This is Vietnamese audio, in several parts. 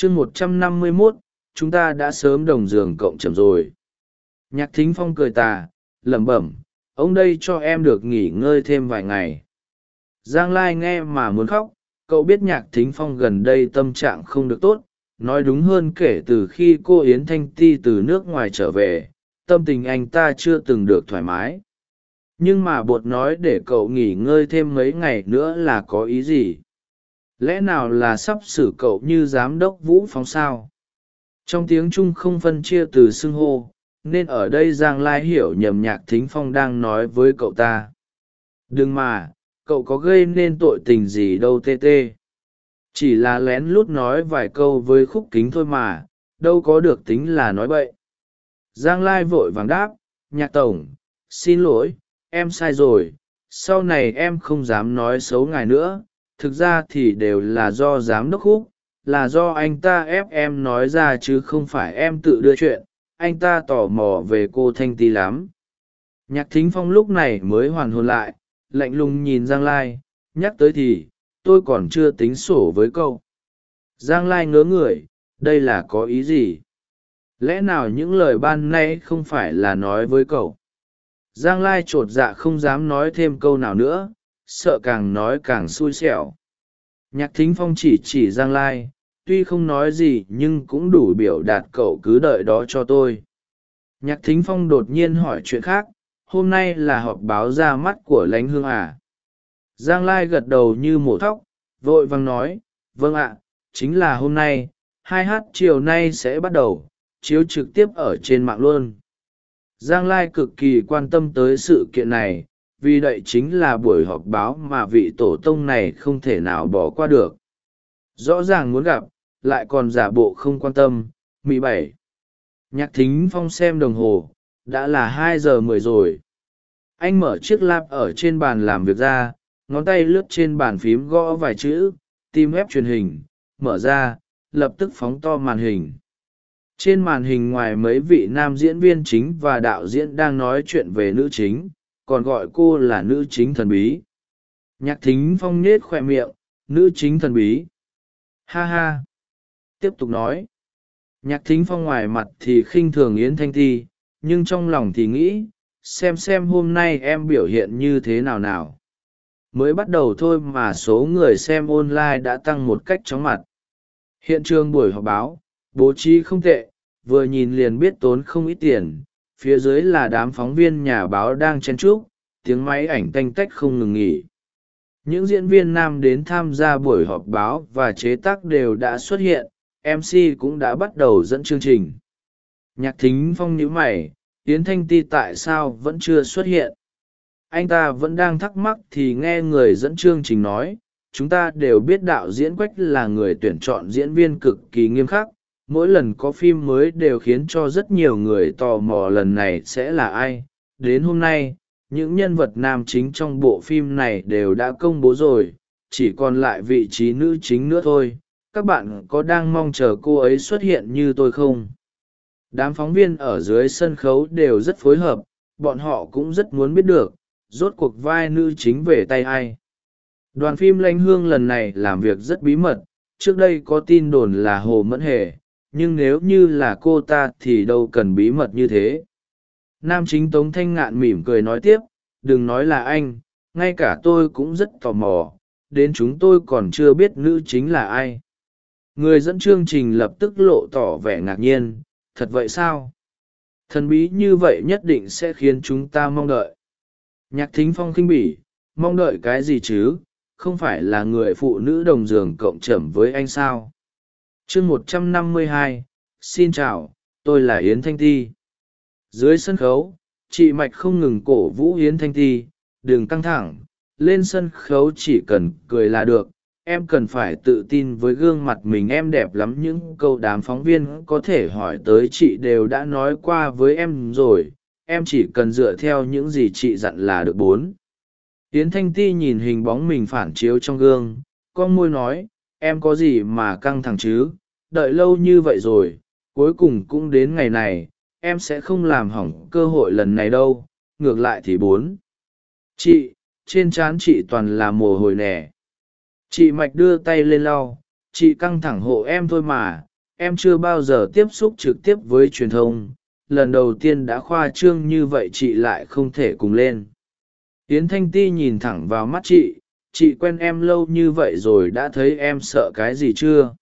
chương một trăm năm mươi mốt, chúng ta đã sớm đồng giường cộng trầm rồi. Nhạc thính phong cười tà, lẩm bẩm, ông đây cho em được nghỉ ngơi thêm vài ngày. Giang lai nghe mà muốn khóc, cậu biết nhạc thính phong gần đây tâm trạng không được tốt, nói đúng hơn kể từ khi cô yến thanh ti từ nước ngoài trở về, tâm tình anh ta chưa từng được thoải mái. Nhưng mà bột nói để cậu nghỉ ngơi thêm mấy ngày nữa là có ý gì? Lẽ nào là sắp xử cậu như giám đốc vũ phóng sao? Trong tiếng trung không phân chia từ xưng hô, nên ở đây giang lai hiểu nhầm nhạc thính phong đang nói với cậu ta. Đừng mà, cậu có gây nên tội tình gì đâu tê tê. Chỉ là lén lút nói vài câu với khúc kính thôi mà, đâu có được tính là nói bậy. Giang lai vội vàng đáp, nhạc tổng, xin lỗi, em sai rồi, sau này em không dám nói xấu ngài nữa thực ra thì đều là do giám đốc khúc là do anh ta ép em nói ra chứ không phải em tự đưa chuyện, anh ta tò mò về cô thanh ti lắm. Nhạc thính phong lúc này mới hoàn hồn lại, lạnh lùng nhìn giang lai, nhắc tới thì, tôi còn chưa tính sổ với cậu. giang lai ngớ người, đây là có ý gì? Lẽ nào những lời ban nay không phải là nói với cậu? Giang lai t r ộ t dạ không dám nói thêm câu nào nữa, sợ càng nói càng xui xẻo nhạc thính phong chỉ chỉ giang lai, tuy không nói gì nhưng cũng đủ biểu đạt cậu cứ đợi đó cho tôi. Nhạc thính phong đột nhiên hỏi chuyện khác, hôm nay là họp báo ra mắt của lánh hương à? Giang lai gật đầu như mổ thóc, vội vàng nói vâng ạ, chính là hôm nay, hai h chiều nay sẽ bắt đầu, chiếu trực tiếp ở trên mạng luôn. Giang lai cực kỳ quan tâm tới sự kiện này vì đây chính là buổi họp báo mà vị tổ tông này không thể nào bỏ qua được. Rõ ràng muốn gặp, lại còn giả bộ không quan tâm mỹ bảy. Nhạc thính phong xem đồng hồ, đã là hai giờ mười rồi. Anh mở chiếc lap ở trên bàn làm việc ra, ngón tay lướt trên bàn phím gõ vài chữ tim web truyền hình, mở ra, lập tức phóng to màn hình. Trên màn hình ngoài mấy vị nam diễn viên chính và đạo diễn đang nói chuyện về nữ chính còn gọi cô là nữ chính thần bí. Nhạc thính phong nết khoe miệng, nữ chính thần bí. Ha ha. Tiếp tục nói. Nhạc thính phong ngoài mặt thì khinh thường yến thanh ti, nhưng trong lòng thì nghĩ, xem xem hôm nay em biểu hiện như thế nào nào. Mới bắt đầu thôi mà số người xem online đã tăng một cách chóng mặt. Hiện trường buổi họp báo, bố trí không tệ, vừa nhìn liền biết tốn không ít tiền phía dưới là đám phóng viên nhà báo đang chen chúc, tiếng máy ảnh tanh tách không ngừng nghỉ. Những diễn viên nam đến tham gia buổi họp báo và chế tác đều đã xuất hiện mc cũng đã bắt đầu dẫn chương trình. Nhạc thính phong nhíu mày tiến thanh ti tại sao vẫn chưa xuất hiện? Anh ta vẫn đang thắc mắc thì nghe người dẫn chương trình nói, chúng ta đều biết đạo diễn quách là người tuyển chọn diễn viên cực kỳ nghiêm khắc mỗi lần có phim mới đều khiến cho rất nhiều người tò mò lần này sẽ là ai. Đến hôm nay, những nhân vật nam chính trong bộ phim này đều đã công bố rồi, chỉ còn lại vị trí nữ chính nữa thôi. Các bạn có đang mong chờ cô ấy xuất hiện như tôi không? Đám phóng viên ở dưới sân khấu đều rất phối hợp, bọn họ cũng rất muốn biết được, rốt cuộc vai nữ chính về tay ai. Đoàn phim lanh hương lần này làm việc rất bí mật, trước đây có tin đồn là hồ mẫn hề nhưng nếu như là cô ta thì đâu cần bí mật như thế. Nam chính tống thanh ngạn mỉm cười nói tiếp, đừng nói là anh, ngay cả tôi cũng rất tò mò, đến chúng tôi còn chưa biết nữ chính là ai. Người dẫn chương trình lập tức lộ tỏ vẻ ngạc nhiên, thật vậy sao? Thần bí như vậy nhất định sẽ khiến chúng ta mong đợi. Nhạc thính phong khinh bỉ, mong đợi cái gì chứ? Không phải là người phụ nữ đồng giường cộng trầm với anh sao? Chương một trăm năm mươi hai, xin chào, tôi là yến thanh ti. Dưới sân khấu, chị mạch không ngừng cổ vũ yến thanh ti, đừng căng thẳng, lên sân khấu chỉ cần cười là được, em cần phải tự tin với gương mặt mình em đẹp lắm, những câu đám phóng viên có thể hỏi tới chị đều đã nói qua với em rồi, em chỉ cần dựa theo những gì chị dặn là được bốn. Tiến thanh ti nhìn hình bóng mình phản chiếu trong gương, con môi nói, em có gì mà căng thẳng chứ? Đợi lâu như vậy rồi, cuối cùng cũng đến ngày này, em sẽ không làm hỏng cơ hội lần này đâu, ngược lại thì bốn. Chị, trên trán chị toàn là mồ hôi nẻ chị mạch đưa tay lên lau, chị căng thẳng hộ em thôi mà, em chưa bao giờ tiếp xúc trực tiếp với truyền thông, lần đầu tiên đã khoa trương như vậy chị lại không thể cùng lên. Yến thanh ti nhìn thẳng vào mắt chị chị quen em lâu như vậy rồi đã thấy em sợ cái gì chưa?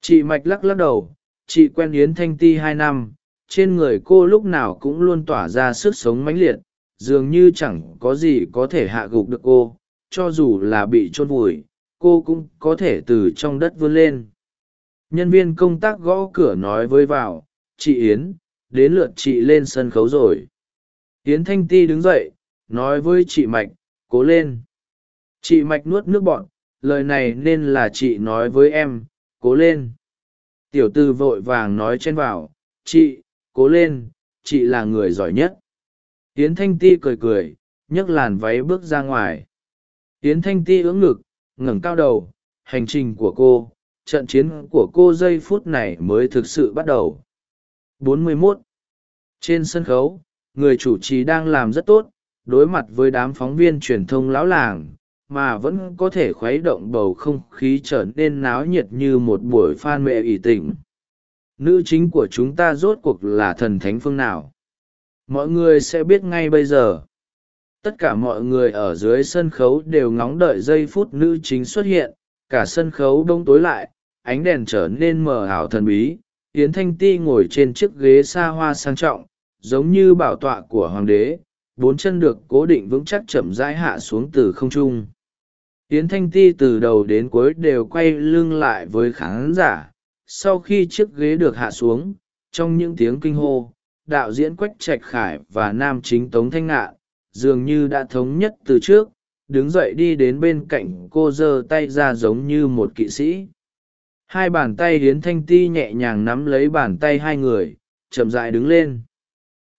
Chị mạch lắc lắc đầu, chị quen yến thanh ti hai năm, trên người cô lúc nào cũng luôn tỏa ra sức sống mãnh liệt, dường như chẳng có gì có thể hạ gục được cô, cho dù là bị chôn vùi, cô cũng có thể từ trong đất vươn lên. Nhân viên công tác gõ cửa nói với vào, chị yến, đến lượt chị lên sân khấu rồi. Yến thanh ti đứng dậy, nói với chị mạch, cố lên. Chị mạch nuốt nước bọn lời này nên là chị nói với em cố lên. Tiểu tư vội vàng nói chen vào, chị, cố lên, chị là người giỏi nhất. Yến thanh ti cười cười, nhấc làn váy bước ra ngoài. Yến thanh ti ưỡng ngực, ngẩng cao đầu, hành trình của cô, trận chiến của cô giây phút này mới thực sự bắt đầu. 41. trên sân khấu, người chủ trì đang làm rất tốt, đối mặt với đám phóng viên truyền thông lão làng mà vẫn có thể khuấy động bầu không khí trở nên náo nhiệt như một buổi phan mệ ỷ tỉnh nữ chính của chúng ta rốt cuộc là thần thánh phương nào? Mọi người sẽ biết ngay bây giờ. Tất cả mọi người ở dưới sân khấu đều ngóng đợi giây phút nữ chính xuất hiện. Cả sân khấu đông tối lại, ánh đèn trở nên mờ ảo thần bí. Yến thanh ti ngồi trên chiếc ghế xa hoa sang trọng, giống như bảo tọa của hoàng đế. Bốn chân được cố định vững chắc chậm rãi hạ xuống từ không trung yến thanh ti từ đầu đến cuối đều quay lưng lại với khán giả. Sau khi chiếc ghế được hạ xuống, trong những tiếng kinh hô, đạo diễn quách trạch khải và nam chính tống thanh ngạn dường như đã thống nhất từ trước, đứng dậy đi đến bên cạnh cô giơ tay ra giống như một kỵ sĩ. Hai bàn tay hiến thanh ti nhẹ nhàng nắm lấy bàn tay hai người, chậm dại đứng lên.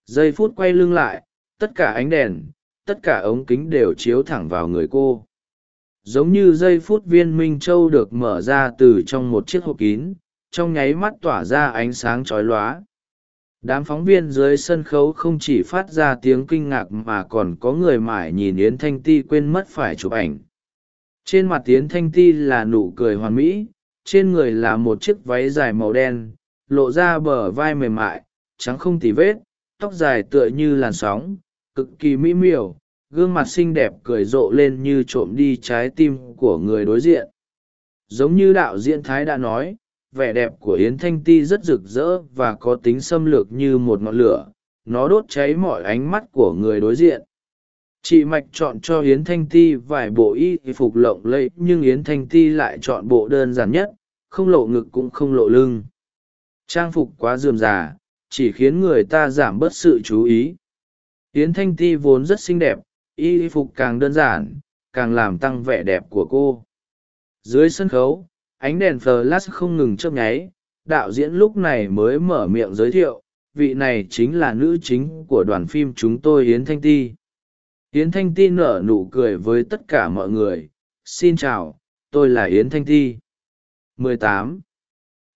Giây phút quay lưng lại, tất cả ánh đèn, tất cả ống kính đều chiếu thẳng vào người cô giống như giây phút viên minh châu được mở ra từ trong một chiếc hộp kín, trong nháy mắt tỏa ra ánh sáng chói lóa. Đám phóng viên dưới sân khấu không chỉ phát ra tiếng kinh ngạc mà còn có người mải nhìn yến thanh ti quên mất phải chụp ảnh. Trên mặt yến thanh ti là nụ cười hoàn mỹ, trên người là một chiếc váy dài màu đen, lộ ra bờ vai mềm mại, trắng không tì vết, tóc dài tựa như làn sóng, cực kỳ mỹ miều gương mặt xinh đẹp cười rộ lên như trộm đi trái tim của người đối diện. Giống như đạo diễn thái đã nói, vẻ đẹp của yến thanh ti rất rực rỡ và có tính xâm lược như một ngọn lửa. Nó đốt cháy mọi ánh mắt của người đối diện. Chị mạch chọn cho yến thanh ti vài bộ y phục lộng lẫy, nhưng yến thanh ti lại chọn bộ đơn giản nhất, không lộ ngực cũng không lộ lưng. Trang phục quá dườm già, chỉ khiến người ta giảm bớt sự chú ý. Yến thanh ti vốn rất xinh đẹp y phục càng đơn giản, càng làm tăng vẻ đẹp của cô. Dưới sân khấu, ánh đèn flash không ngừng chớp nháy, đạo diễn lúc này mới mở miệng giới thiệu, vị này chính là nữ chính của đoàn phim chúng tôi yến thanh ti. Yến thanh ti nở nụ cười với tất cả mọi người, xin chào, tôi là yến thanh ti. 18.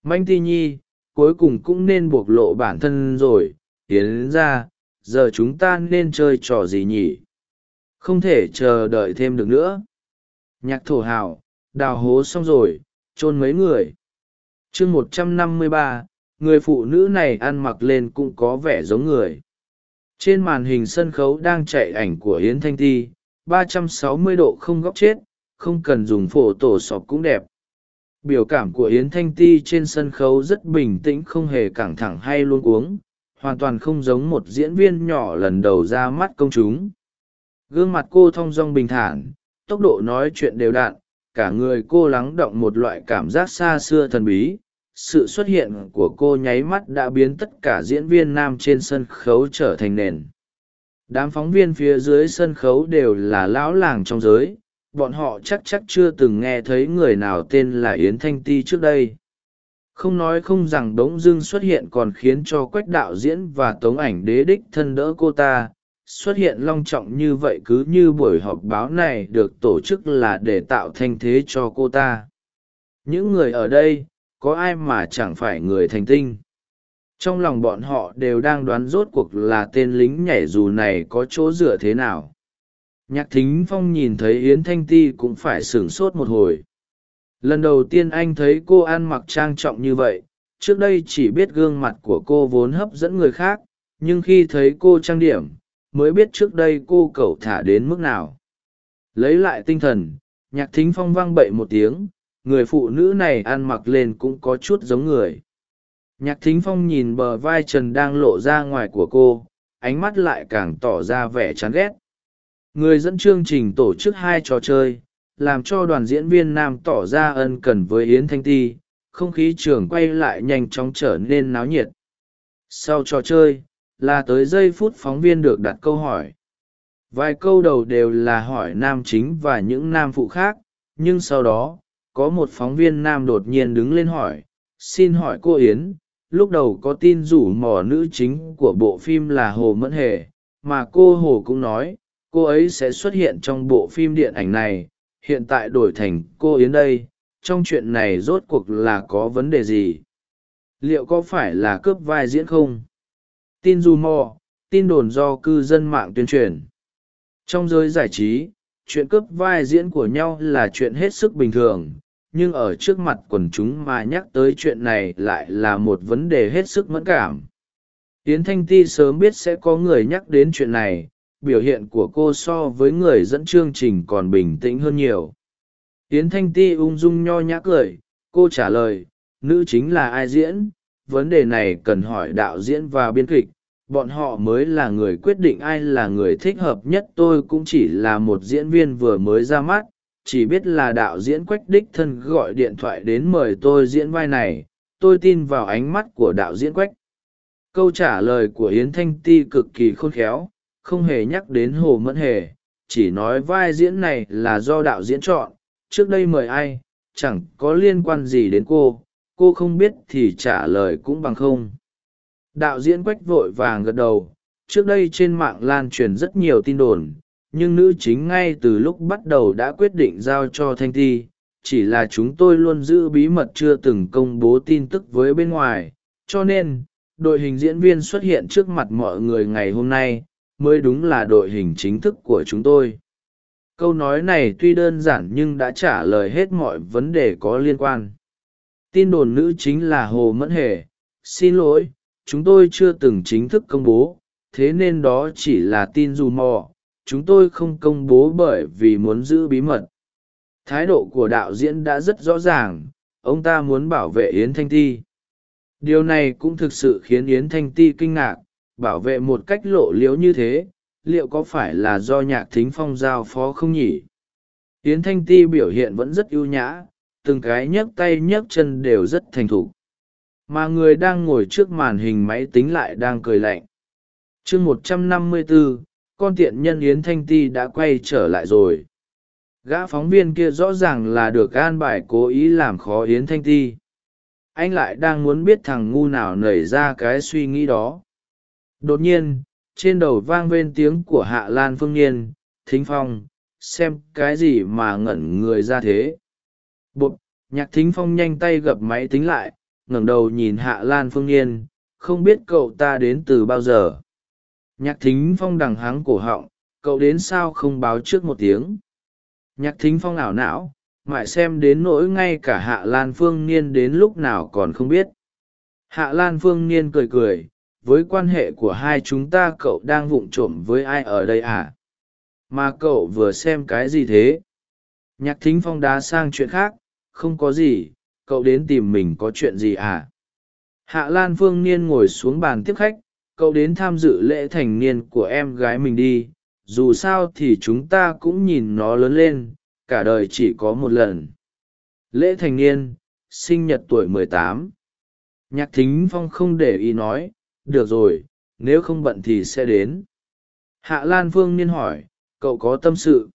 manh ti nhi, cuối cùng cũng nên bộc lộ bản thân rồi, yến ra, giờ chúng ta nên chơi trò gì nhỉ? Không thể chờ đợi thêm được nữa. Nhạc thổ hào đào hố xong rồi, chôn mấy người. Chương một trăm năm mươi ba, người phụ nữ này ăn mặc lên cũng có vẻ giống người. Trên màn hình sân khấu đang chạy ảnh của Hiến thanh ti, ba trăm sáu mươi độ không góc chết, không cần dùng phổ tổ sọp cũng đẹp. Biểu cảm của yến thanh ti trên sân khấu rất bình tĩnh không hề căng thẳng hay luôn cuống, hoàn toàn không giống một diễn viên nhỏ lần đầu ra mắt công chúng gương mặt cô thong dong bình thản, tốc độ nói chuyện đều đặn cả người cô lắng động một loại cảm giác xa xưa thần bí. Sự xuất hiện của cô nháy mắt đã biến tất cả diễn viên nam trên sân khấu trở thành nền. Đám phóng viên phía dưới sân khấu đều là lão làng trong giới. Bọn họ chắc chắc chưa từng nghe thấy người nào tên là yến thanh ti trước đây. Không nói không rằng đống dưng xuất hiện còn khiến cho quách đạo diễn và tống ảnh đế đích thân đỡ cô ta xuất hiện long trọng như vậy cứ như buổi họp báo này được tổ chức là để tạo thanh thế cho cô ta. Những người ở đây, có ai mà chẳng phải người thành tinh? Trong lòng bọn họ đều đang đoán rốt cuộc là tên lính nhảy dù này có chỗ dựa thế nào. Nhạc thính phong nhìn thấy yến thanh ti cũng phải sửng sốt một hồi. Lần đầu tiên anh thấy cô ăn mặc trang trọng như vậy, trước đây chỉ biết gương mặt của cô vốn hấp dẫn người khác, nhưng khi thấy cô trang điểm mới biết trước đây cô cẩu thả đến mức nào. Lấy lại tinh thần, nhạc thính phong vang bậy một tiếng, người phụ nữ này ăn mặc lên cũng có chút giống người. Nhạc thính phong nhìn bờ vai trần đang lộ ra ngoài của cô, ánh mắt lại càng tỏ ra vẻ chán ghét. Người dẫn chương trình tổ chức hai trò chơi, làm cho đoàn diễn viên nam tỏ ra ân cần với yến thanh ti, không khí trường quay lại nhanh chóng trở nên náo nhiệt. Sau trò chơi là tới giây phút phóng viên được đặt câu hỏi. Vài câu đầu đều là hỏi nam chính và những nam phụ khác, nhưng sau đó, có một phóng viên nam đột nhiên đứng lên hỏi, xin hỏi cô yến, lúc đầu có tin rủ mò nữ chính của bộ phim là hồ mẫn hề, mà cô hồ cũng nói, cô ấy sẽ xuất hiện trong bộ phim điện ảnh này, hiện tại đổi thành cô yến đây, trong chuyện này rốt cuộc là có vấn đề gì? Liệu có phải là cướp vai diễn không? Tin dù mò, tin đồn do cư dân mạng tuyên truyền. Trong giới giải trí, chuyện cướp vai diễn của nhau là chuyện hết sức bình thường, nhưng ở trước mặt quần chúng mà nhắc tới chuyện này lại là một vấn đề hết sức mẫn cảm. Yến thanh ti sớm biết sẽ có người nhắc đến chuyện này, biểu hiện của cô so với người dẫn chương trình còn bình tĩnh hơn nhiều. Yến thanh ti ung dung nho nhã cười, cô trả lời, nữ chính là ai diễn? Vấn đề này cần hỏi đạo diễn và biên kịch bọn họ mới là người quyết định ai là người thích hợp nhất. Tôi cũng chỉ là một diễn viên vừa mới ra mắt, chỉ biết là đạo diễn quách đích thân gọi điện thoại đến mời tôi diễn vai này. Tôi tin vào ánh mắt của đạo diễn quách. Câu trả lời của yến thanh ti cực kỳ khôn khéo, không hề nhắc đến hồ mẫn hề, chỉ nói vai diễn này là do đạo diễn chọn. Trước đây mời ai, chẳng có liên quan gì đến cô cô không biết thì trả lời cũng bằng không đạo diễn quách vội vàng gật đầu. Trước đây trên mạng lan truyền rất nhiều tin đồn, nhưng nữ chính ngay từ lúc bắt đầu đã quyết định giao cho thanh thi chỉ là chúng tôi luôn giữ bí mật chưa từng công bố tin tức với bên ngoài. Cho nên, đội hình diễn viên xuất hiện trước mặt mọi người ngày hôm nay mới đúng là đội hình chính thức của chúng tôi. Câu nói này tuy đơn giản nhưng đã trả lời hết mọi vấn đề có liên quan. Tin đồn nữ chính là hồ mẫn hề. Xin lỗi chúng tôi chưa từng chính thức công bố, thế nên đó chỉ là tin dù mò, chúng tôi không công bố bởi vì muốn giữ bí mật. Thái độ của đạo diễn đã rất rõ ràng, ông ta muốn bảo vệ yến thanh ti. Điều này cũng thực sự khiến yến thanh ti kinh ngạc, bảo vệ một cách lộ liễu như thế, liệu có phải là do nhạc thính phong giao phó không nhỉ? Yến thanh ti biểu hiện vẫn rất ưu nhã, từng cái nhấc tay nhấc chân đều rất thành thục mà người đang ngồi trước màn hình máy tính lại đang cười lạnh. Chương một trăm năm mươi bốn con tiện nhân yến thanh ti đã quay trở lại rồi. Gã phóng viên kia rõ ràng là được an bài cố ý làm khó yến thanh ti. Anh lại đang muốn biết thằng ngu nào nảy ra cái suy nghĩ đó. Đột nhiên, trên đầu vang lên tiếng của hạ lan phương nhiên thính phong, xem cái gì mà ngẩn người ra thế? Bột nhạc thính phong nhanh tay gập máy tính lại ngẩng đầu nhìn hạ lan phương nhiên không biết cậu ta đến từ bao giờ. Nhạc thính phong đằng háng cổ họng, cậu đến sao không báo trước một tiếng? Nhạc thính phong ảo não, mãi xem đến nỗi ngay cả hạ lan phương niên đến lúc nào còn không biết. Hạ lan phương niên cười cười, với quan hệ của hai chúng ta cậu đang vụng trộm với ai ở đây à? Mà cậu vừa xem cái gì thế? Nhạc thính phong đá sang chuyện khác, không có gì cậu đến tìm mình có chuyện gì à? Hạ lan phương niên ngồi xuống bàn tiếp khách, cậu đến tham dự lễ thành niên của em gái mình đi, dù sao thì chúng ta cũng nhìn nó lớn lên, cả đời chỉ có một lần. Lễ thành niên, sinh nhật tuổi mười tám. Nhạc thính phong không để ý nói, được rồi, nếu không bận thì sẽ đến. Hạ lan phương niên hỏi, cậu có tâm sự?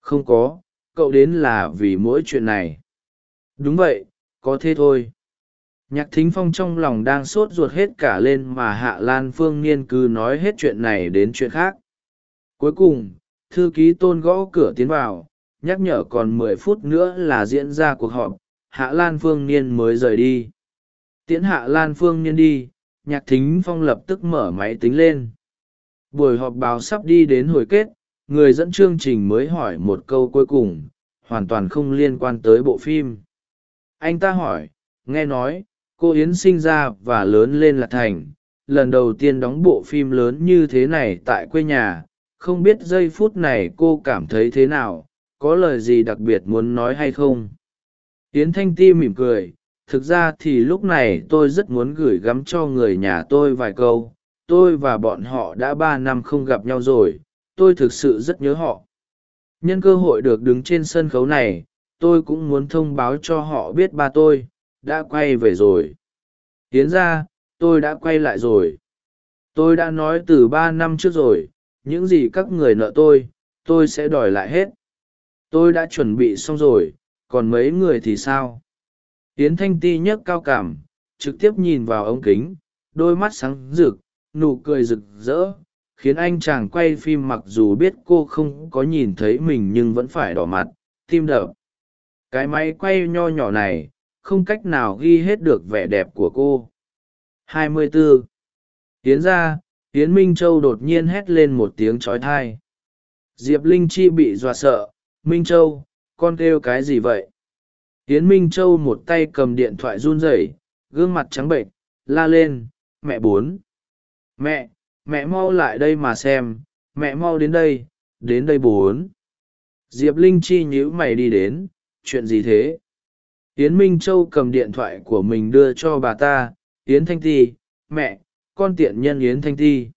Không có, cậu đến là vì mỗi chuyện này. Đúng vậy có thế thôi. Nhạc thính phong trong lòng đang sốt ruột hết cả lên mà hạ lan phương niên cứ nói hết chuyện này đến chuyện khác. Cuối cùng, thư ký tôn gõ cửa tiến vào, nhắc nhở còn mười phút nữa là diễn ra cuộc họp, hạ lan phương niên mới rời đi. Tiễn hạ lan phương niên đi, nhạc thính phong lập tức mở máy tính lên. Buổi họp báo sắp đi đến hồi kết, người dẫn chương trình mới hỏi một câu cuối cùng, hoàn toàn không liên quan tới bộ phim anh ta hỏi, nghe nói, cô yến sinh ra và lớn lên là thành. Lần đầu tiên đóng bộ phim lớn như thế này tại quê nhà. Không biết giây phút này cô cảm thấy thế nào? Có lời gì đặc biệt muốn nói hay không? Yến thanh ti mỉm cười, thực ra thì lúc này tôi rất muốn gửi gắm cho người nhà tôi vài câu. Tôi và bọn họ đã ba năm không gặp nhau rồi. Tôi thực sự rất nhớ họ. Nhân cơ hội được đứng trên sân khấu này tôi cũng muốn thông báo cho họ biết ba tôi, đã quay về rồi. Tiến ra, tôi đã quay lại rồi. Tôi đã nói từ ba năm trước rồi, những gì các người nợ tôi tôi sẽ đòi lại hết. Tôi đã chuẩn bị xong rồi, còn mấy người thì sao? Yến thanh ti nhấc cao cảm, trực tiếp nhìn vào ống kính, đôi mắt sáng rực, nụ cười rực rỡ, khiến anh chàng quay phim mặc dù biết cô không có nhìn thấy mình nhưng vẫn phải đỏ mặt, tim đập cái máy quay nho nhỏ này không cách nào ghi hết được vẻ đẹp của cô. 24. tiến ra tiến minh châu đột nhiên hét lên một tiếng trói thai diệp linh chi bị dọa sợ. Minh châu, con kêu cái gì vậy? Tiến minh châu một tay cầm điện thoại run rẩy, gương mặt trắng bệnh la lên, mẹ bốn. Mẹ mẹ mau lại đây mà xem. Mẹ mau đến đây đến đây bốn. Diệp linh chi nhíu mày đi đến chuyện gì thế? Yến minh châu cầm điện thoại của mình đưa cho bà ta, yến thanh ti, mẹ, con tiện nhân yến thanh ti.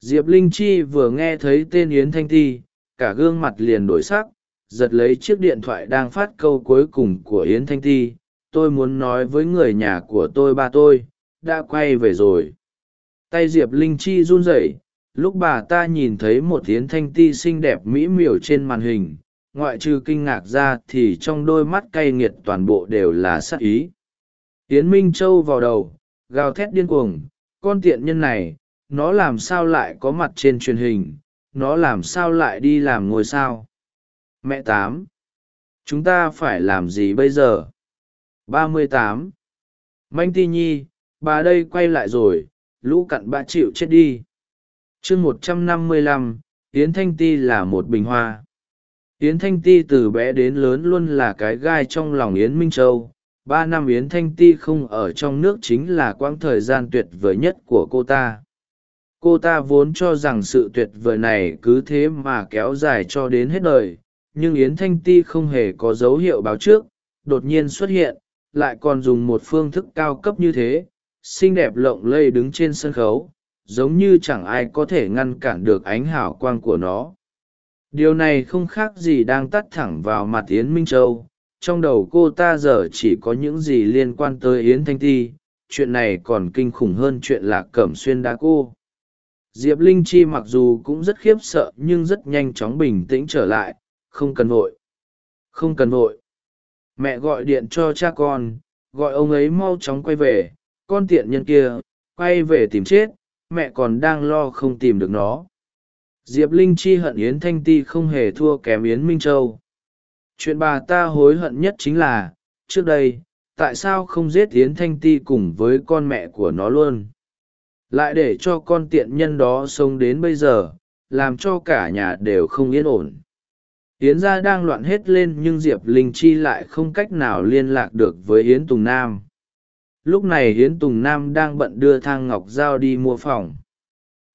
Diệp linh chi vừa nghe thấy tên yến thanh ti, cả gương mặt liền đổi sắc, giật lấy chiếc điện thoại đang phát câu cuối cùng của yến thanh ti, tôi muốn nói với người nhà của tôi ba tôi, đã quay về rồi. Tay diệp linh chi run rẩy, lúc bà ta nhìn thấy một yến thanh ti xinh đẹp mỹ miều trên màn hình ngoại trừ kinh ngạc ra thì trong đôi mắt cay nghiệt toàn bộ đều là sắc ý. Yến minh châu vào đầu, gào thét điên cuồng, con tiện nhân này, nó làm sao lại có mặt trên truyền hình? Nó làm sao lại đi làm ngôi sao? Mẹ tám, chúng ta phải làm gì bây giờ? Ba mươi tám, manh ti nhi, bà đây quay lại rồi, lũ cặn bã chịu chết đi. Chương một trăm năm mươi lăm, yến thanh ti là một bình hoa yến thanh ti từ bé đến lớn luôn là cái gai trong lòng yến minh châu. Ba năm yến thanh ti không ở trong nước chính là quãng thời gian tuyệt vời nhất của cô ta. Cô ta vốn cho rằng sự tuyệt vời này cứ thế mà kéo dài cho đến hết đời, nhưng yến thanh ti không hề có dấu hiệu báo trước, đột nhiên xuất hiện, lại còn dùng một phương thức cao cấp như thế, xinh đẹp lộng lây đứng trên sân khấu, giống như chẳng ai có thể ngăn cản được ánh hào quang của nó điều này không khác gì đang tắt thẳng vào mặt yến minh châu. Trong đầu cô ta giờ chỉ có những gì liên quan tới yến thanh ti. Chuyện này còn kinh khủng hơn chuyện lạc cẩm xuyên đá cô. Diệp linh chi mặc dù cũng rất khiếp sợ nhưng rất nhanh chóng bình tĩnh trở lại. Không cần vội. Không cần vội. Mẹ gọi điện cho cha con. Gọi ông ấy mau chóng quay về. Con tiện nhân kia, quay về tìm chết. Mẹ còn đang lo không tìm được nó diệp linh chi hận yến thanh ti không hề thua kém yến minh châu. Chuyện bà ta hối hận nhất chính là, trước đây, tại sao không giết yến thanh ti cùng với con mẹ của nó luôn? Lại để cho con tiện nhân đó sống đến bây giờ, làm cho cả nhà đều không yên ổn. Yến gia đang loạn hết lên nhưng diệp linh chi lại không cách nào liên lạc được với yến tùng nam. Lúc này yến tùng nam đang bận đưa thang ngọc giao đi mua phòng.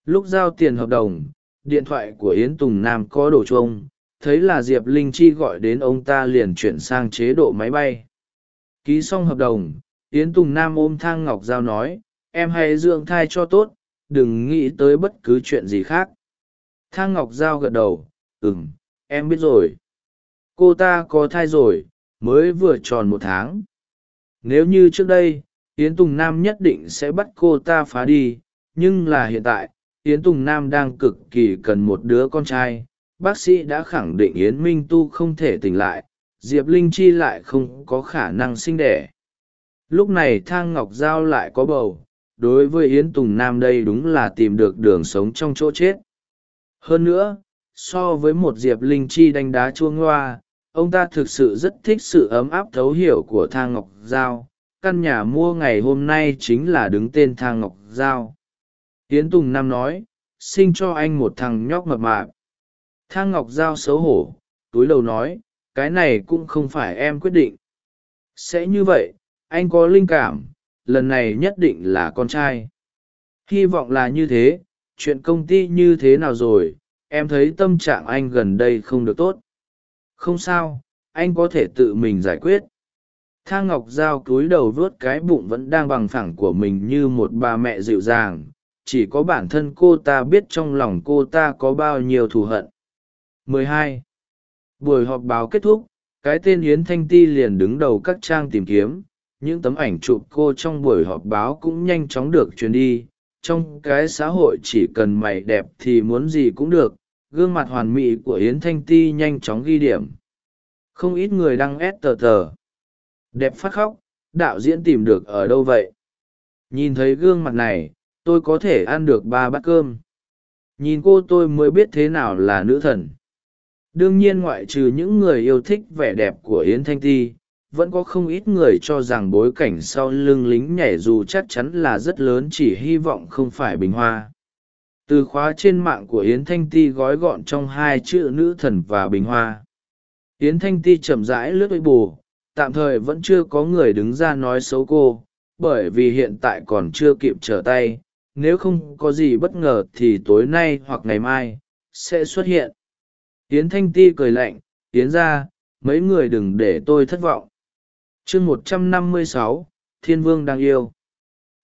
Lúc giao tiền hợp đồng điện thoại của yến tùng nam có đổ chuông, thấy là diệp linh chi gọi đến ông ta liền chuyển sang chế độ máy bay. Ký xong hợp đồng, yến tùng nam ôm thang ngọc giao nói, em hãy dưỡng thai cho tốt, đừng nghĩ tới bất cứ chuyện gì khác. Thang ngọc giao gật đầu ừ m em biết rồi. Cô ta có thai rồi, mới vừa tròn một tháng. Nếu như trước đây, yến tùng nam nhất định sẽ bắt cô ta phá đi, nhưng là hiện tại yến tùng nam đang cực kỳ cần một đứa con trai. Bác sĩ đã khẳng định yến minh tu không thể tỉnh lại, diệp linh chi lại không có khả năng sinh đẻ. Lúc này thang ngọc giao lại có bầu. Đối với yến tùng nam đây đúng là tìm được đường sống trong chỗ chết. Hơn nữa, so với một diệp linh chi đánh đá chua ngoa, ông ta thực sự rất thích sự ấm áp thấu hiểu của thang ngọc giao. Căn nhà mua ngày hôm nay chính là đứng tên thang ngọc giao yến tùng nam nói, sinh cho anh một thằng nhóc mập mạp. Thang ngọc giao xấu hổ, túi lầu nói, cái này cũng không phải em quyết định. Sẽ như vậy, anh có linh cảm, lần này nhất định là con trai. Hy vọng là như thế, chuyện công ty như thế nào rồi, em thấy tâm trạng anh gần đây không được tốt. Không sao, anh có thể tự mình giải quyết. Thang ngọc giao cúi đầu vuốt cái bụng vẫn đang bằng phẳng của mình như một bà mẹ dịu dàng chỉ có bản thân cô ta biết trong lòng cô ta có bao nhiêu thù hận. 12. buổi họp báo kết thúc, cái tên yến thanh ti liền đứng đầu các trang tìm kiếm, những tấm ảnh chụp cô trong buổi họp báo cũng nhanh chóng được truyền đi, trong cái xã hội chỉ cần mày đẹp thì muốn gì cũng được, gương mặt hoàn mỹ của yến thanh ti nhanh chóng ghi điểm. Không ít người đăng ép tờ tờ. Đẹp phát khóc, đạo diễn tìm được ở đâu vậy? Nhìn thấy gương mặt này tôi có thể ăn được ba bát cơm. Nhìn cô tôi mới biết thế nào là nữ thần. Đương nhiên ngoại trừ những người yêu thích vẻ đẹp của yến thanh ti, vẫn có không ít người cho rằng bối cảnh sau lưng lính nhảy dù chắc chắn là rất lớn chỉ hy vọng không phải bình hoa. Từ khóa trên mạng của yến thanh ti gói gọn trong hai chữ nữ thần và bình hoa. Yến thanh ti chậm rãi lướt với bù tạm thời vẫn chưa có người đứng ra nói xấu cô, bởi vì hiện tại còn chưa kịp trở tay nếu không có gì bất ngờ thì tối nay hoặc ngày mai sẽ xuất hiện. Yến thanh ti cười lạnh, yến ra mấy người đừng để tôi thất vọng. Chương một trăm năm mươi sáu, thiên vương đang yêu.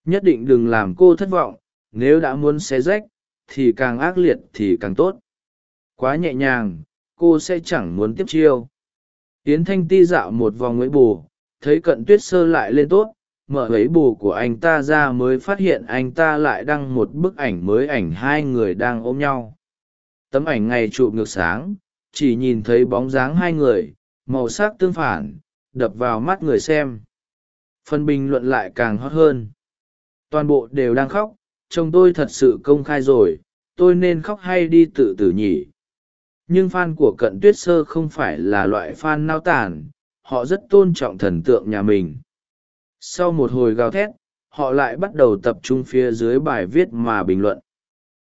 Nhất định đừng làm cô thất vọng, nếu đã muốn xé rách, thì càng ác liệt thì càng tốt. Quá nhẹ nhàng, cô sẽ chẳng muốn tiếp chiêu. Yến thanh ti dạo một vòng ấy bù thấy cận tuyết sơ lại lên tốt mở ấy bù của anh ta ra mới phát hiện anh ta lại đăng một bức ảnh mới ảnh hai người đang ôm nhau. Tấm ảnh ngày chụp ngược sáng, chỉ nhìn thấy bóng dáng hai người, màu sắc tương phản, đập vào mắt người xem. Phần bình luận lại càng hot hơn. Toàn bộ đều đang khóc, chồng tôi thật sự công khai rồi, tôi nên khóc hay đi tự tử nhỉ? Nhưng fan của cận tuyết sơ không phải là loại fan nao tản họ rất tôn trọng thần tượng nhà mình sau một hồi gào thét, họ lại bắt đầu tập trung phía dưới bài viết mà bình luận.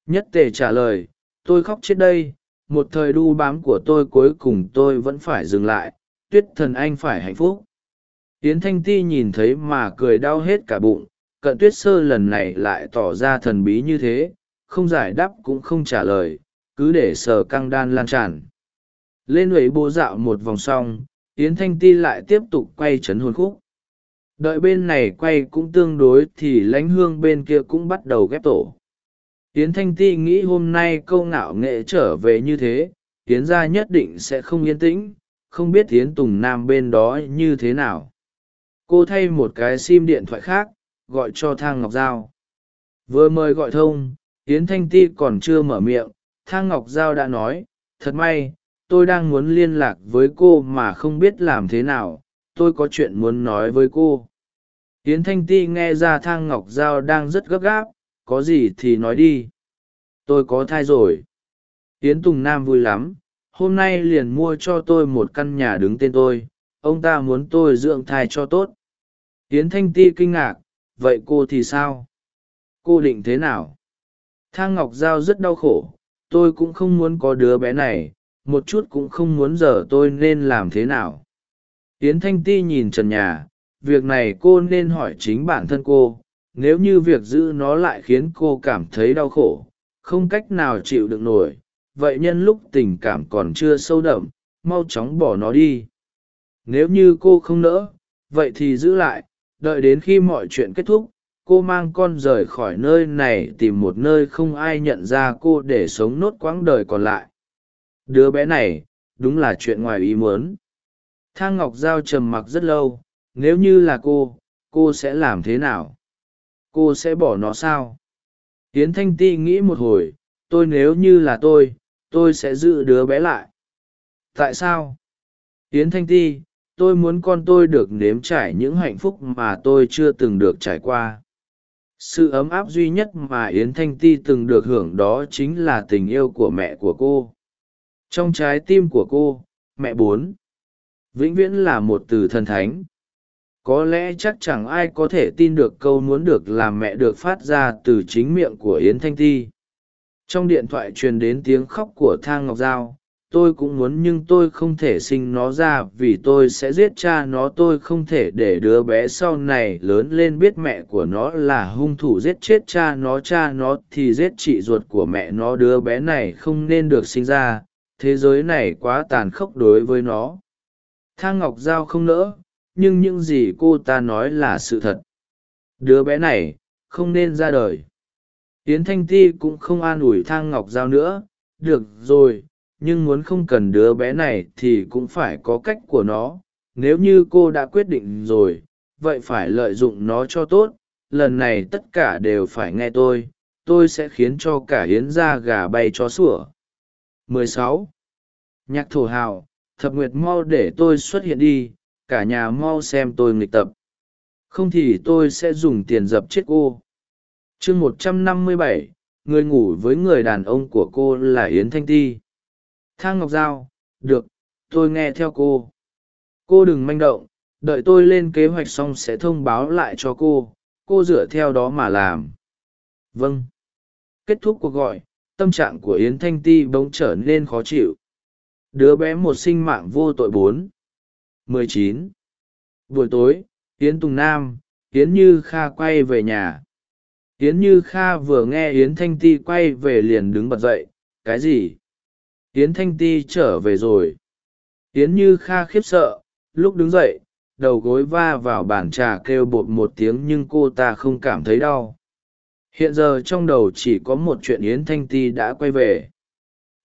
Nhất tề trả lời, tôi khóc chết đây, một thời đu bám của tôi cuối cùng tôi vẫn phải dừng lại, tuyết thần anh phải hạnh phúc. Yến thanh ti nhìn thấy mà cười đau hết cả bụng, cận tuyết sơ lần này lại tỏ ra thần bí như thế, không giải đáp cũng không trả lời, cứ để sờ căng đan lan tràn. Lên lưỡi bố dạo một vòng xong, yến thanh ti lại tiếp tục quay chấn hồn khúc đợi bên này quay cũng tương đối thì lãnh hương bên kia cũng bắt đầu ghép tổ. Tiến thanh ti nghĩ hôm nay câu ngạo nghệ trở về như thế tiến ra nhất định sẽ không yên tĩnh, không biết tiến tùng nam bên đó như thế nào. Cô thay một cái sim điện thoại khác, gọi cho thang ngọc giao. Vừa mời gọi thông tiến thanh ti còn chưa mở miệng, thang ngọc giao đã nói, thật may, tôi đang muốn liên lạc với cô mà không biết làm thế nào tôi có chuyện muốn nói với cô. Tiến thanh ti nghe ra thang ngọc giao đang rất gấp gáp, có gì thì nói đi. Tôi có thai rồi. Tiến tùng nam vui lắm, hôm nay liền mua cho tôi một căn nhà đứng tên tôi, ông ta muốn tôi dưỡng thai cho tốt. Tiến thanh ti kinh ngạc, vậy cô thì sao? Cô định thế nào? Thang ngọc giao rất đau khổ, tôi cũng không muốn có đứa bé này, một chút cũng không muốn giờ tôi nên làm thế nào yến thanh ti nhìn trần nhà, việc này cô nên hỏi chính bản thân cô, nếu như việc giữ nó lại khiến cô cảm thấy đau khổ, không cách nào chịu được nổi, vậy nhân lúc tình cảm còn chưa sâu đậm, mau chóng bỏ nó đi. Nếu như cô không nỡ, vậy thì giữ lại, đợi đến khi mọi chuyện kết thúc, cô mang con rời khỏi nơi này tìm một nơi không ai nhận ra cô để sống nốt quãng đời còn lại. Đứa bé này, đúng là chuyện ngoài ý muốn thang ngọc giao trầm mặc rất lâu, nếu như là cô cô sẽ làm thế nào? Cô sẽ bỏ nó sao? Hiến thanh ti nghĩ một hồi, tôi nếu như là tôi tôi sẽ giữ đứa bé lại. Tại sao? Hiến thanh ti, tôi muốn con tôi được nếm trải những hạnh phúc mà tôi chưa từng được trải qua. Sự ấm áp duy nhất mà yến thanh ti từng được hưởng đó chính là tình yêu của mẹ của cô. Trong trái tim của cô, mẹ bốn vĩnh viễn là một từ thần thánh. Có lẽ chắc chẳng ai có thể tin được câu muốn được làm mẹ được phát ra từ chính miệng của yến thanh ti. Trong điện thoại truyền đến tiếng khóc của thang ngọc giao, tôi cũng muốn nhưng tôi không thể sinh nó ra vì tôi sẽ giết cha nó. Tôi không thể để đứa bé sau này lớn lên biết mẹ của nó là hung thủ giết chết cha nó. Cha nó thì giết chị ruột của mẹ nó. Đứa bé này không nên được sinh ra. Thế giới này quá tàn khốc đối với nó thang ngọc giao không nỡ, nhưng những gì cô ta nói là sự thật. Đứa bé này, không nên ra đời. Yến thanh ti cũng không an ủi thang ngọc giao nữa. Được rồi, nhưng muốn không cần đứa bé này thì cũng phải có cách của nó. Nếu như cô đã quyết định rồi, vậy phải lợi dụng nó cho tốt. Lần này tất cả đều phải nghe tôi. Tôi sẽ khiến cho cả hiến Gia gà bay chó sủa. 16. nhạc thổ hào thập nguyệt mau để tôi xuất hiện đi, cả nhà mau xem tôi nghịch tập. Không thì tôi sẽ dùng tiền dập chết cô. Chương một trăm năm mươi bảy, người ngủ với người đàn ông của cô là yến thanh ti. Thang ngọc giao, được, tôi nghe theo cô. Cô đừng manh động, đợi tôi lên kế hoạch xong sẽ thông báo lại cho cô cô dựa theo đó mà làm. Vâng. Kết thúc cuộc gọi, tâm trạng của yến thanh ti bỗng trở nên khó chịu đứa bé một sinh mạng vô tội bốn. mười chín. Buổi tối, yến tùng nam, yến như kha quay về nhà. Yến như kha vừa nghe yến thanh ti quay về liền đứng bật dậy, cái gì? Yến thanh ti trở về rồi. Yến như kha khiếp sợ, lúc đứng dậy, đầu gối va vào bàn trà kêu bột một tiếng nhưng cô ta không cảm thấy đau. Hiện giờ trong đầu chỉ có một chuyện yến thanh ti đã quay về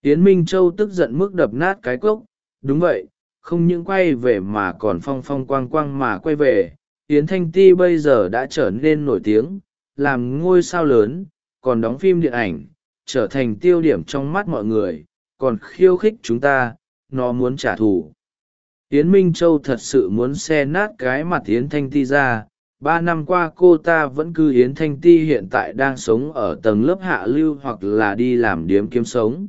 yến minh châu tức giận mức đập nát cái cốc. Đúng vậy, không những quay về mà còn phong phong quang quang mà quay về. Yến thanh ti bây giờ đã trở nên nổi tiếng, làm ngôi sao lớn, còn đóng phim điện ảnh, trở thành tiêu điểm trong mắt mọi người, còn khiêu khích chúng ta, nó muốn trả thù. Yến minh châu thật sự muốn xe nát cái mặt yến thanh ti ra. Ba năm qua cô ta vẫn cứ yến thanh ti hiện tại đang sống ở tầng lớp hạ lưu hoặc là đi làm điếm kiếm sống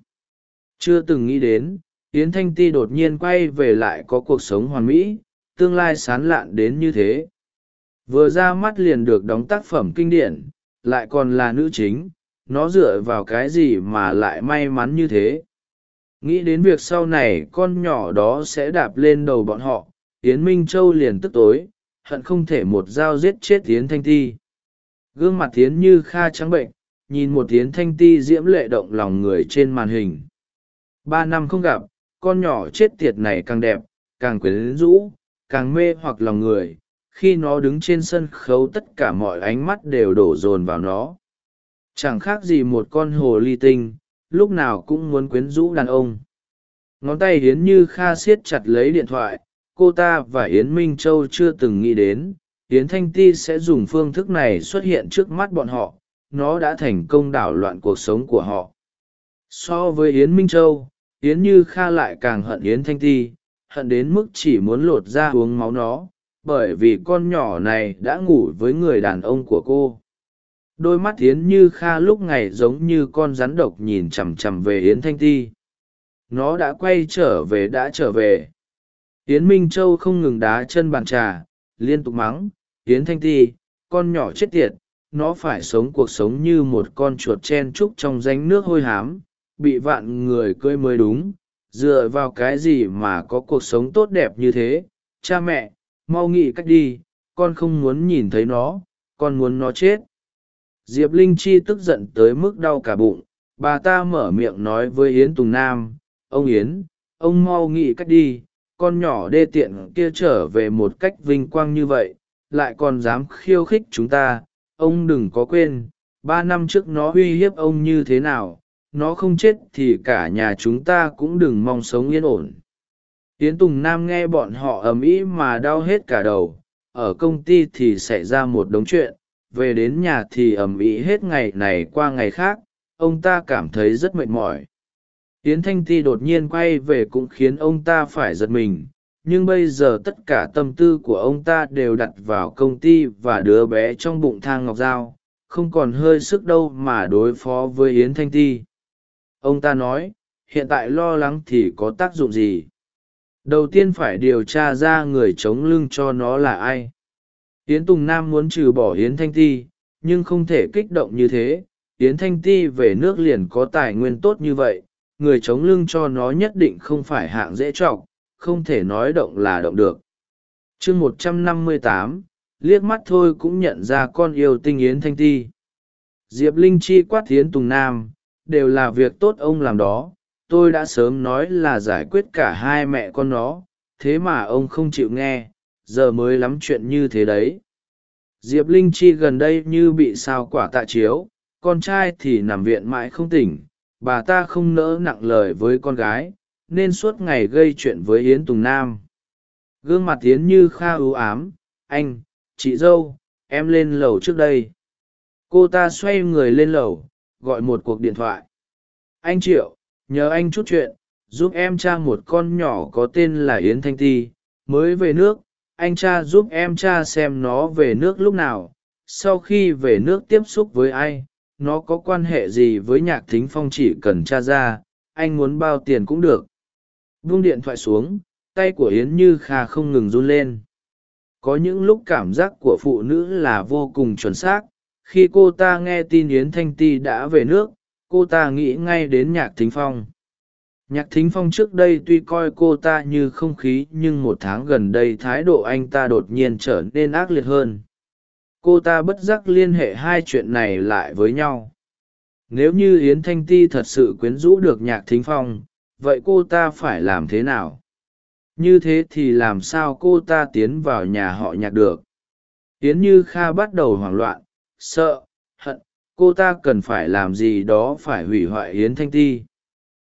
chưa từng nghĩ đến, yến thanh ti đột nhiên quay về lại có cuộc sống hoàn mỹ, tương lai sán lạn đến như thế. Vừa ra mắt liền được đóng tác phẩm kinh điển, lại còn là nữ chính, nó dựa vào cái gì mà lại may mắn như thế? Nghĩ đến việc sau này con nhỏ đó sẽ đạp lên đầu bọn họ, yến minh châu liền tức tối, hận không thể một dao giết chết yến thanh ti. Gương mặt yến như kha trắng bệnh, nhìn một yến thanh ti diễm lệ động lòng người trên màn hình ba năm không gặp, con nhỏ chết tiệt này càng đẹp, càng quyến rũ, càng mê hoặc lòng người. Khi nó đứng trên sân khấu, tất cả mọi ánh mắt đều đổ dồn vào nó. Chẳng khác gì một con hồ ly tinh, lúc nào cũng muốn quyến rũ đàn ông. Ngón tay hiến như kha siết chặt lấy điện thoại. Cô ta và yến minh châu chưa từng nghĩ đến, yến thanh ti sẽ dùng phương thức này xuất hiện trước mắt bọn họ. Nó đã thành công đảo loạn cuộc sống của họ. So với yến minh châu yến như kha lại càng hận yến thanh ti, hận đến mức chỉ muốn lột ra uống máu nó, bởi vì con nhỏ này đã ngủ với người đàn ông của cô. Đôi mắt yến như kha lúc ngày giống như con rắn độc nhìn chằm chằm về yến thanh ti. Nó đã quay trở về, đã trở về. Yến minh châu không ngừng đá chân bàn trà, liên tục mắng, yến thanh ti, con nhỏ chết tiệt, nó phải sống cuộc sống như một con chuột chen trúc trong ránh nước hôi hám bị vạn người cưỡi mới đúng, dựa vào cái gì mà có cuộc sống tốt đẹp như thế? Cha mẹ, mau nghĩ cách đi, con không muốn nhìn thấy nó, con muốn nó chết. Diệp linh chi tức giận tới mức đau cả bụng, bà ta mở miệng nói với yến tùng nam, ông yến, ông mau nghĩ cách đi, con nhỏ đê tiện kia trở về một cách vinh quang như vậy, lại còn dám khiêu khích chúng ta, ông đừng có quên, ba năm trước nó uy hiếp ông như thế nào nó không chết thì cả nhà chúng ta cũng đừng mong sống yên ổn. Tiến tùng nam nghe bọn họ ầm ĩ mà đau hết cả đầu. Ở công ty thì xảy ra một đống chuyện. Về đến nhà thì ầm ĩ hết ngày này qua ngày khác. Ông ta cảm thấy rất mệt mỏi. Tiến thanh ti đột nhiên quay về cũng khiến ông ta phải giật mình. Nhưng bây giờ tất cả tâm tư của ông ta đều đặt vào công ty và đứa bé trong bụng thang ngọc giao. Không còn hơi sức đâu mà đối phó với yến thanh ti ông ta nói, hiện tại lo lắng thì có tác dụng gì? Đầu tiên phải điều tra ra người chống lưng cho nó là ai. Yến tùng nam muốn trừ bỏ yến thanh ti, nhưng không thể kích động như thế. Yến thanh ti về nước liền có tài nguyên tốt như vậy, người chống lưng cho nó nhất định không phải hạng dễ trọc, không thể nói động là động được. Chương một trăm năm mươi tám, liếc mắt thôi cũng nhận ra con yêu tinh yến thanh ti. Diệp linh chi quát yến tùng nam đều là việc tốt ông làm đó. Tôi đã sớm nói là giải quyết cả hai mẹ con nó, thế mà ông không chịu nghe, giờ mới lắm chuyện như thế đấy. Diệp linh chi gần đây như bị sao quả tạ chiếu, con trai thì nằm viện mãi không tỉnh, bà ta không nỡ nặng lời với con gái, nên suốt ngày gây chuyện với yến tùng nam. Gương mặt yến như kha ưu ám, anh, chị dâu, em lên lầu trước đây. Cô ta xoay người lên lầu gọi một cuộc điện thoại. Anh triệu, nhờ anh chút chuyện, giúp em cha một con nhỏ có tên là yến thanh ti, mới về nước. Anh cha giúp em cha xem nó về nước lúc nào, sau khi về nước tiếp xúc với ai, nó có quan hệ gì với nhạc thính phong chỉ cần cha ra, anh muốn bao tiền cũng được. Vung điện thoại xuống, tay của yến như kha không ngừng run lên. Có những lúc cảm giác của phụ nữ là vô cùng chuẩn xác khi cô ta nghe tin yến thanh ti đã về nước, cô ta nghĩ ngay đến nhạc thính phong. Nhạc thính phong trước đây tuy coi cô ta như không khí nhưng một tháng gần đây thái độ anh ta đột nhiên trở nên ác liệt hơn. Cô ta bất giác liên hệ hai chuyện này lại với nhau. Nếu như yến thanh ti thật sự quyến rũ được nhạc thính phong, vậy cô ta phải làm thế nào? Như thế thì làm sao cô ta tiến vào nhà họ nhạc được? Yến như kha bắt đầu hoảng loạn sợ, hận, cô ta cần phải làm gì đó phải hủy hoại yến thanh ti.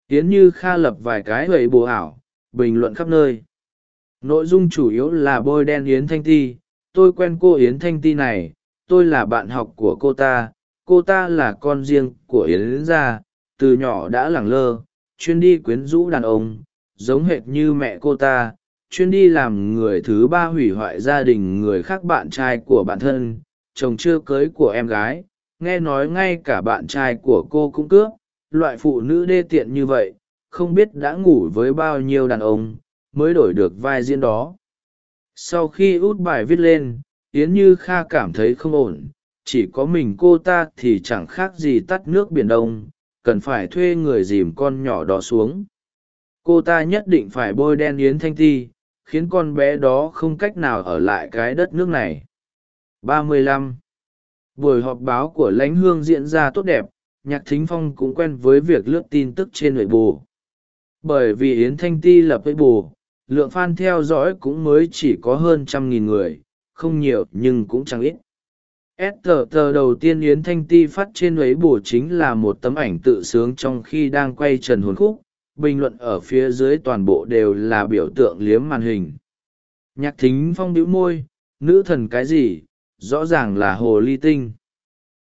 Yến như kha lập vài cái gậy bồ ảo, bình luận khắp nơi. Nội dung chủ yếu là bôi đen yến thanh ti. Tôi quen cô yến thanh ti này, tôi là bạn học của cô ta. Cô ta là con riêng của yến gia, từ nhỏ đã lẳng lơ, chuyên đi quyến rũ đàn ông, giống hệt như mẹ cô ta, chuyên đi làm người thứ ba hủy hoại gia đình người khác bạn trai của bản thân chồng chưa cưới của em gái, nghe nói ngay cả bạn trai của cô cũng cướp, loại phụ nữ đê tiện như vậy, không biết đã ngủ với bao nhiêu đàn ông mới đổi được vai diễn đó. Sau khi út bài viết lên, yến như kha cảm thấy không ổn, chỉ có mình cô ta thì chẳng khác gì tắt nước biển đông, cần phải thuê người dìm con nhỏ đó xuống. Cô ta nhất định phải bôi đen yến thanh ti, khiến con bé đó không cách nào ở lại cái đất nước này. 35. buổi họp báo của lãnh hương diễn ra tốt đẹp, nhạc thính phong cũng quen với việc lướt tin tức trên nội bù bởi vì yến thanh ti lập với bù lượng fan theo dõi cũng mới chỉ có hơn trăm nghìn người, không nhiều nhưng cũng chẳng ít. Tờ tờ đầu tiên yến thanh ti phát trên ấy bù chính là một tấm ảnh tự sướng trong khi đang quay trần hồn khúc, bình luận ở phía dưới toàn bộ đều là biểu tượng liếm màn hình. Nhạc thính phong bĩu môi, nữ thần cái gì? Rõ ràng là hồ ly tinh.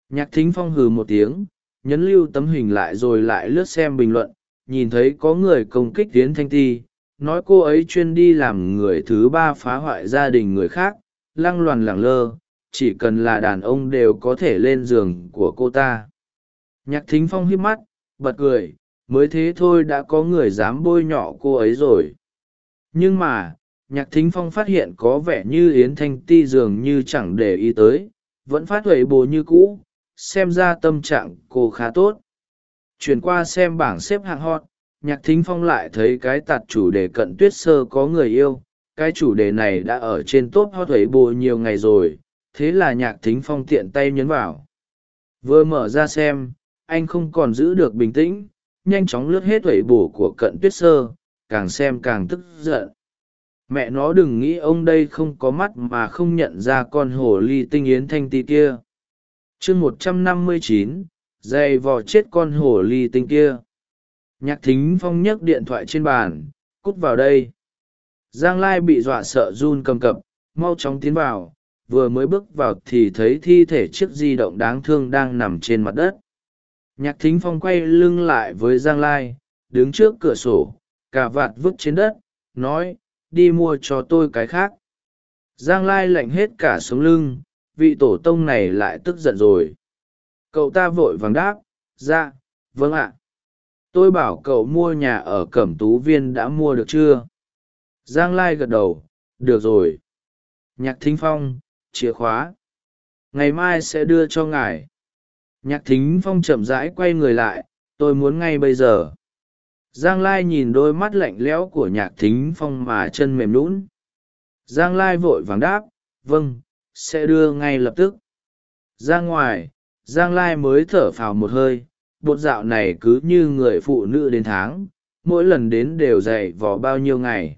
Nhạc thính phong hừ một tiếng, nhấn lưu tấm hình lại rồi lại lướt xem bình luận, nhìn thấy có người công kích tiến thanh ti, nói cô ấy chuyên đi làm người thứ ba phá hoại gia đình người khác, lăng loàn lẳng lơ, chỉ cần là đàn ông đều có thể lên giường của cô ta. Nhạc thính phong hít mắt, bật cười, mới thế thôi đã có người dám bôi nhọ cô ấy rồi. Nhưng mà nhạc thính phong phát hiện có vẻ như yến thanh ti dường như chẳng để ý tới, vẫn phát huệ bồ như cũ, xem ra tâm trạng cô khá tốt. Chuyển qua xem bảng xếp hạng hot, nhạc thính phong lại thấy cái tạt chủ đề cận tuyết sơ có người yêu, cái chủ đề này đã ở trên top hot huệ bồ nhiều ngày rồi, thế là nhạc thính phong tiện tay nhấn vào. Vừa mở ra xem, anh không còn giữ được bình tĩnh, nhanh chóng lướt hết huệ bồ của cận tuyết sơ, càng xem càng tức giận mẹ nó đừng nghĩ ông đây không có mắt mà không nhận ra con hồ ly tinh yến thanh ti kia. Chương một trăm năm mươi chín, dày vò chết con hồ ly tinh kia. Nhạc thính phong nhấc điện thoại trên bàn, cút vào đây. Giang lai bị dọa sợ run cầm cập, mau chóng tiến vào, vừa mới bước vào thì thấy thi thể chiếc di động đáng thương đang nằm trên mặt đất. Nhạc thính phong quay lưng lại với giang lai, đứng trước cửa sổ, cà vạt vứt trên đất, nói đi mua cho tôi cái khác. Giang lai lạnh hết cả sống lưng vị tổ tông này lại tức giận rồi. Cậu ta vội vàng đáp ra dạ, vâng ạ. Tôi bảo cậu mua nhà ở cẩm tú viên đã mua được chưa? Giang lai gật đầu được rồi. Nhạc thính phong chìa khóa. Ngày mai sẽ đưa cho ngài. Nhạc thính phong chậm rãi quay người lại tôi muốn ngay bây giờ giang lai nhìn đôi mắt lạnh lẽo của nhạc thính phong mà chân mềm lún giang lai vội vàng đáp vâng sẽ đưa ngay lập tức. Ra ngoài, giang lai mới thở phào một hơi, bột dạo này cứ như người phụ nữ đến tháng, mỗi lần đến đều dày vò bao nhiêu ngày.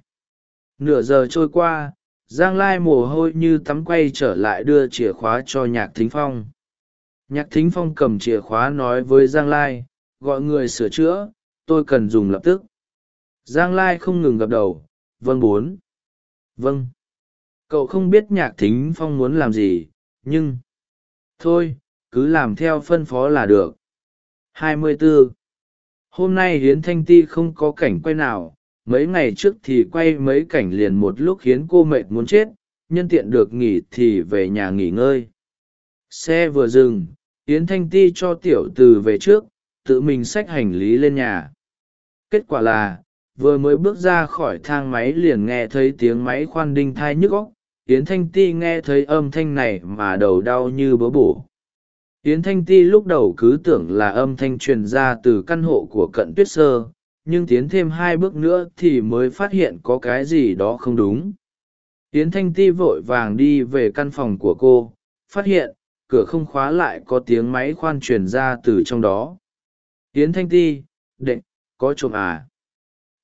Nửa giờ trôi qua, giang lai mồ hôi như tắm quay trở lại đưa chìa khóa cho nhạc thính phong. Nhạc thính phong cầm chìa khóa nói với giang lai, gọi người sửa chữa tôi cần dùng lập tức. Giang lai không ngừng gập đầu. Vâng bốn. Vâng. Cậu không biết nhạc thính phong muốn làm gì, nhưng thôi, cứ làm theo phân phó là được. 24. hôm nay hiến thanh ti không có cảnh quay nào. Mấy ngày trước thì quay mấy cảnh liền một lúc khiến cô mệt muốn chết. Nhân tiện được nghỉ thì về nhà nghỉ ngơi. Xe vừa dừng yến thanh ti cho tiểu từ về trước, tự mình xách hành lý lên nhà kết quả là, vừa mới bước ra khỏi thang máy liền nghe thấy tiếng máy khoan đinh thai nhức óc. Yến thanh ti nghe thấy âm thanh này mà đầu đau như bớ bổ. Yến thanh ti lúc đầu cứ tưởng là âm thanh truyền ra từ căn hộ của cận tuyết sơ, nhưng tiến thêm hai bước nữa thì mới phát hiện có cái gì đó không đúng. Yến thanh ti vội vàng đi về căn phòng của cô, phát hiện, cửa không khóa lại có tiếng máy khoan truyền ra từ trong đó. Yến thanh ti, đệ có trộm à.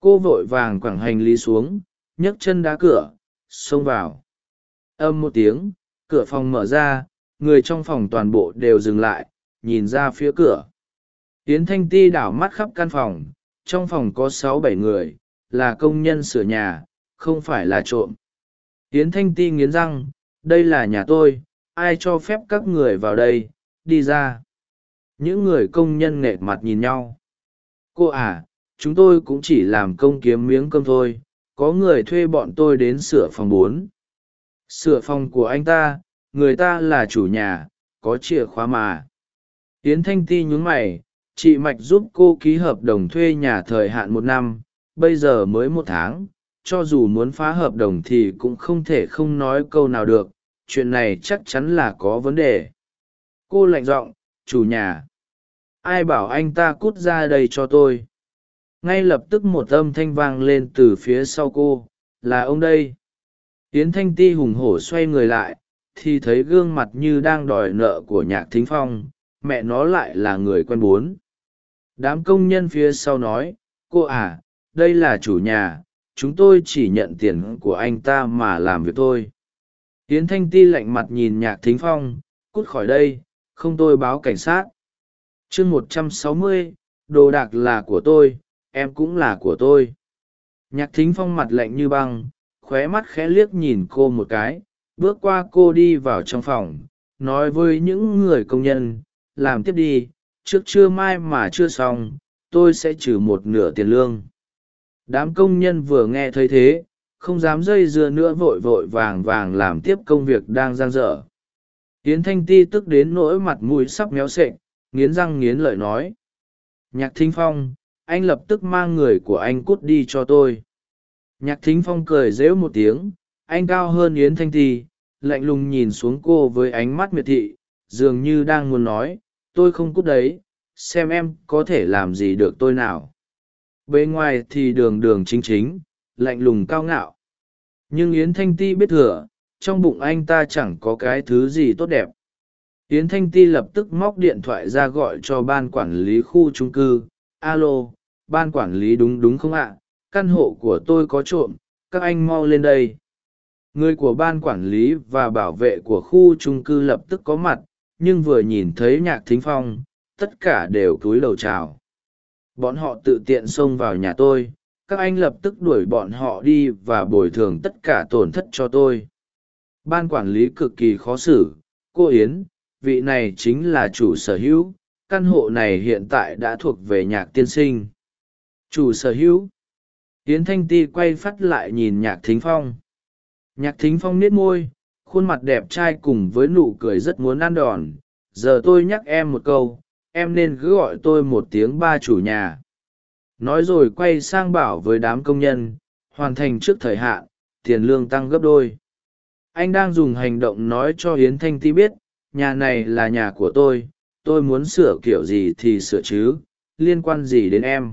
Cô vội vàng quẳng hành lý xuống, nhấc chân đá cửa, xông vào. Âm một tiếng, cửa phòng mở ra, người trong phòng toàn bộ đều dừng lại, nhìn ra phía cửa. Yến thanh ti đảo mắt khắp căn phòng, trong phòng có sáu bảy người, là công nhân sửa nhà, không phải là trộm. Yến thanh ti nghiến răng, đây là nhà tôi, ai cho phép các người vào đây, đi ra. Những người công nhân nể mặt nhìn nhau cô à chúng tôi cũng chỉ làm công kiếm miếng cơm thôi, có người thuê bọn tôi đến sửa phòng bốn. Sửa phòng của anh ta, người ta là chủ nhà, có chìa khóa mà. Tiến thanh ti nhún mày, chị mạch giúp cô ký hợp đồng thuê nhà thời hạn một năm, bây giờ mới một tháng, cho dù muốn phá hợp đồng thì cũng không thể không nói câu nào được, chuyện này chắc chắn là có vấn đề. Cô lạnh giọng, chủ nhà ai bảo anh ta cút ra đây cho tôi? Ngay lập tức một âm thanh vang lên từ phía sau cô, là ông đây. Yến thanh ti hùng hổ xoay người lại, thì thấy gương mặt như đang đòi nợ của nhạc thính phong, mẹ nó lại là người quen bốn. Đám công nhân phía sau nói, cô à đây là chủ nhà, chúng tôi chỉ nhận tiền của anh ta mà làm việc thôi. Yến thanh ti lạnh mặt nhìn nhạc thính phong, cút khỏi đây, không tôi báo cảnh sát chương một trăm sáu mươi, đồ đạc là của tôi, em cũng là của tôi. Nhạc thính phong mặt lạnh như băng, khóe mắt khẽ liếc nhìn cô một cái, bước qua cô đi vào trong phòng, nói với những người công nhân, làm tiếp đi, trước trưa mai mà chưa xong, tôi sẽ trừ một nửa tiền lương. Đám công nhân vừa nghe thấy thế, không dám dây dưa nữa, vội vội vàng vàng làm tiếp công việc đang giang dở. Yến thanh ti tức đến nỗi mặt mũi sắp méo sệch nghiến răng nghiến lợi nói. Nhạc thính phong, anh lập tức mang người của anh cút đi cho tôi. Nhạc thính phong cười rễu một tiếng, anh cao hơn yến thanh ti lạnh lùng nhìn xuống cô với ánh mắt miệt thị, dường như đang muốn nói, tôi không cút đấy, xem em có thể làm gì được tôi nào. Bề ngoài thì đường đường chính chính, lạnh lùng cao ngạo. Nhưng yến thanh ti biết thừa, trong bụng anh ta chẳng có cái thứ gì tốt đẹp yến thanh ti lập tức móc điện thoại ra gọi cho ban quản lý khu trung cư. Alo, ban quản lý đúng đúng không ạ? Căn hộ của tôi có trộm, các anh mau lên đây. Người của ban quản lý và bảo vệ của khu trung cư lập tức có mặt, nhưng vừa nhìn thấy nhạc thính phong, tất cả đều cúi đầu chào. Bọn họ tự tiện xông vào nhà tôi, các anh lập tức đuổi bọn họ đi và bồi thường tất cả tổn thất cho tôi. Ban quản lý cực kỳ khó xử, cô yến vị này chính là chủ sở hữu, căn hộ này hiện tại đã thuộc về nhạc tiên sinh. Chủ sở hữu. Tiến thanh ti quay phát lại nhìn nhạc thính phong. Nhạc thính phong nết môi, khuôn mặt đẹp trai cùng với nụ cười rất muốn ăn đòn. Giờ tôi nhắc em một câu, em nên cứ gọi tôi một tiếng ba chủ nhà. Nói rồi quay sang bảo với đám công nhân, hoàn thành trước thời hạn, tiền lương tăng gấp đôi. Anh đang dùng hành động nói cho hiến thanh ti biết nhà này là nhà của tôi tôi muốn sửa kiểu gì thì sửa chứ, liên quan gì đến em?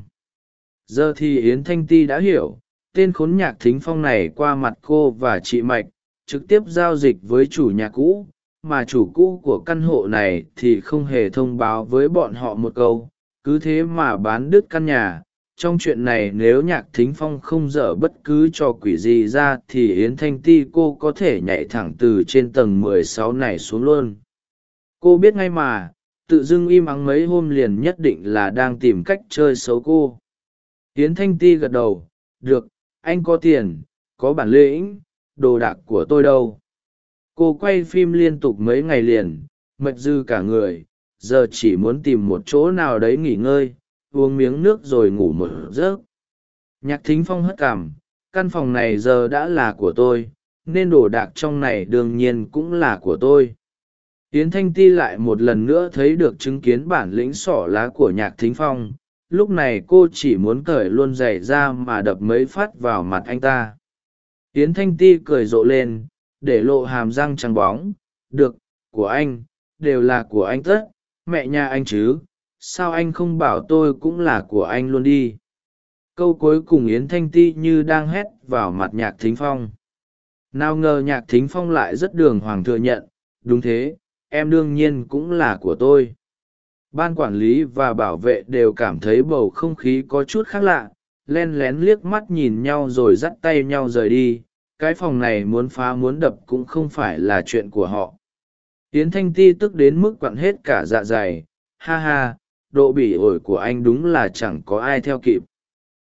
Giờ thì yến thanh ti đã hiểu, tên khốn nhạc thính phong này qua mặt cô và chị mạch, trực tiếp giao dịch với chủ nhà cũ, mà chủ cũ của căn hộ này thì không hề thông báo với bọn họ một câu, cứ thế mà bán đứt căn nhà. Trong chuyện này nếu nhạc thính phong không dở bất cứ cho quỷ gì ra thì yến thanh ti cô có thể nhảy thẳng từ trên tầng mười sáu này xuống luôn cô biết ngay mà, tự dưng im ắng mấy hôm liền nhất định là đang tìm cách chơi xấu cô. Yến thanh ti gật đầu, được, anh có tiền, có bản lĩnh, đồ đạc của tôi đâu. Cô quay phim liên tục mấy ngày liền, mệt dư cả người, giờ chỉ muốn tìm một chỗ nào đấy nghỉ ngơi, uống miếng nước rồi ngủ một giấc. Nhạc thính phong hất cảm căn phòng này giờ đã là của tôi, nên đồ đạc trong này đương nhiên cũng là của tôi yến thanh ti lại một lần nữa thấy được chứng kiến bản lĩnh sỏ lá của nhạc thính phong. Lúc này cô chỉ muốn cởi luôn giày ra mà đập mấy phát vào mặt anh ta. Yến thanh ti cười rộ lên, để lộ hàm răng trắng bóng. Được, của anh, đều là của anh tất. Mẹ nhà anh chứ, sao anh không bảo tôi cũng là của anh luôn đi? Câu cuối cùng yến thanh ti như đang hét vào mặt nhạc thính phong. Nào ngờ nhạc thính phong lại rất đường hoàng thừa nhận. Đúng thế em đương nhiên cũng là của tôi. Ban quản lý và bảo vệ đều cảm thấy bầu không khí có chút khác lạ, len lén liếc mắt nhìn nhau rồi dắt tay nhau rời đi. Cái phòng này muốn phá muốn đập cũng không phải là chuyện của họ. Tiến thanh ti tức đến mức quặn hết cả dạ dày. Ha ha, độ bỉ ổi của anh đúng là chẳng có ai theo kịp.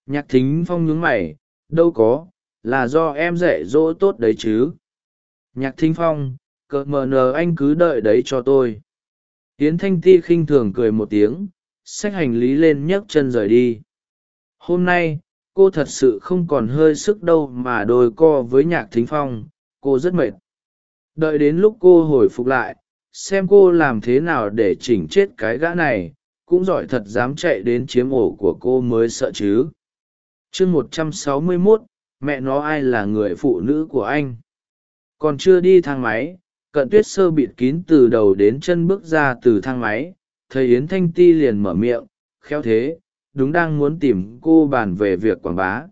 Nhạc thính phong nhướng mày, đâu có, là do em dạy dỗ tốt đấy chứ. Nhạc thính phong cờ mờ nờ anh cứ đợi đấy cho tôi. Yến thanh ti khinh thường cười một tiếng, xách hành lý lên nhấc chân rời đi. Hôm nay, cô thật sự không còn hơi sức đâu mà đôi co với nhạc thính phong, cô rất mệt. Đợi đến lúc cô hồi phục lại, xem cô làm thế nào để chỉnh chết cái gã này, cũng giỏi thật dám chạy đến chiếm ổ của cô mới sợ chứ. Chương một trăm sáu mươi mốt, mẹ nó ai là người phụ nữ của anh? Còn chưa đi thang máy cận tuyết sơ bịt kín từ đầu đến chân bước ra từ thang máy thầy yến thanh ti liền mở miệng, khéo thế, đúng đang muốn tìm cô bàn về việc quảng bá.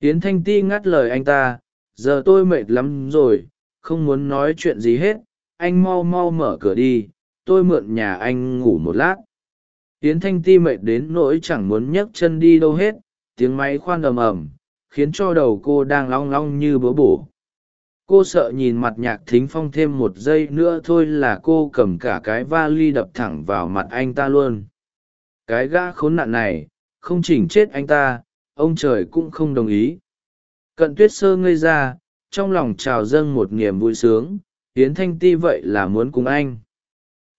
Yến thanh ti ngắt lời anh ta, giờ tôi mệt lắm rồi, không muốn nói chuyện gì hết, anh mau mau mở cửa đi, tôi mượn nhà anh ngủ một lát. Yến thanh ti mệt đến nỗi chẳng muốn nhấc chân đi đâu hết, tiếng máy khoan ầm ầm, khiến cho đầu cô đang long long như búa bổ cô sợ nhìn mặt nhạc thính phong thêm một giây nữa thôi là cô cầm cả cái vali đập thẳng vào mặt anh ta luôn. Cái gã khốn nạn này, không chỉnh chết anh ta, ông trời cũng không đồng ý. Cận tuyết sơ ngây ra, trong lòng trào dâng một niềm vui sướng hiến thanh ti vậy là muốn cùng anh.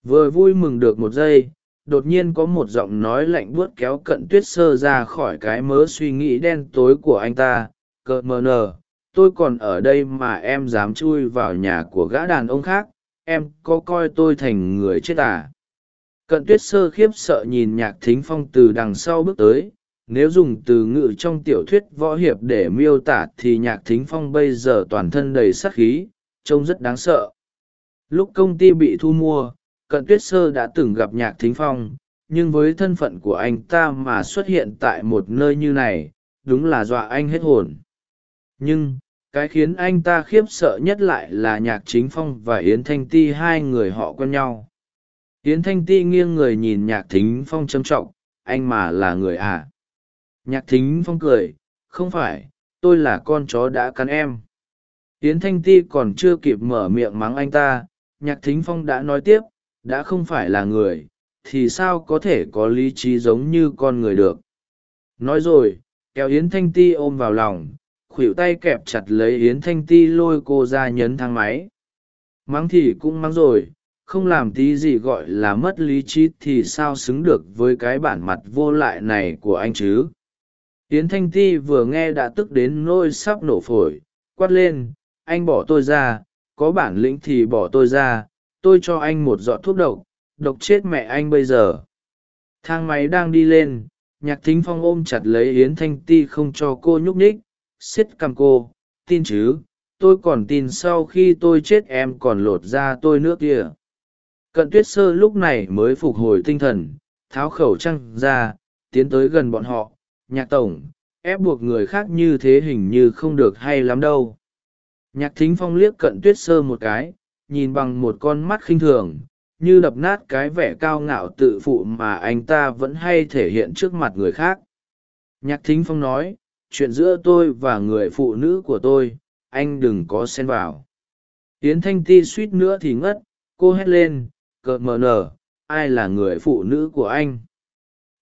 Vừa vui mừng được một giây, đột nhiên có một giọng nói lạnh buốt kéo cận tuyết sơ ra khỏi cái mớ suy nghĩ đen tối của anh ta, cợt mờ nờ tôi còn ở đây mà em dám chui vào nhà của gã đàn ông khác, em có coi tôi thành người chết à? Cận tuyết sơ khiếp sợ nhìn nhạc thính phong từ đằng sau bước tới, nếu dùng từ ngữ trong tiểu thuyết võ hiệp để miêu tả thì nhạc thính phong bây giờ toàn thân đầy sắc khí, trông rất đáng sợ. Lúc công ty bị thu mua, cận tuyết sơ đã từng gặp nhạc thính phong, nhưng với thân phận của anh ta mà xuất hiện tại một nơi như này, đúng là dọa anh hết hồn nhưng, cái khiến anh ta khiếp sợ nhất lại là nhạc chính phong và yến thanh ti, hai người họ quen nhau. Yến thanh ti nghiêng người nhìn nhạc thính phong trầm trọng, anh mà là người à? Nhạc thính phong cười, không phải, tôi là con chó đã cắn em. Yến thanh ti còn chưa kịp mở miệng mắng anh ta, nhạc thính phong đã nói tiếp, đã không phải là người, thì sao có thể có lý trí giống như con người được? Nói rồi, kéo yến thanh ti ôm vào lòng khuỷu tay kẹp chặt lấy yến thanh ti lôi cô ra nhấn thang máy. Mắng thì cũng mắng rồi, không làm tí gì gọi là mất lý trí thì sao xứng được với cái bản mặt vô lại này của anh chứ? Yến thanh ti vừa nghe đã tức đến nôi sắp nổ phổi, quát lên, anh bỏ tôi ra, có bản lĩnh thì bỏ tôi ra, tôi cho anh một giọt thuốc độc độc chết mẹ anh bây giờ. Thang máy đang đi lên, nhạc thính phong ôm chặt lấy yến thanh ti không cho cô nhúc nhích xiết cằm cô, tin chứ, tôi còn tin sau khi tôi chết em còn lột ra tôi nữa kìa. Cận tuyết sơ lúc này mới phục hồi tinh thần, tháo khẩu trăng ra, tiến tới gần bọn họ. Nhạc tổng, ép buộc người khác như thế hình như không được hay lắm đâu. Nhạc thính phong liếc cận tuyết sơ một cái, nhìn bằng một con mắt khinh thường, như đập nát cái vẻ cao ngạo tự phụ mà anh ta vẫn hay thể hiện trước mặt người khác. Nhạc thính phong nói chuyện giữa tôi và người phụ nữ của tôi, anh đừng có xen vào. Yến thanh ti suýt nữa thì ngất, cô hét lên, cợt mờ nở, ai là người phụ nữ của anh?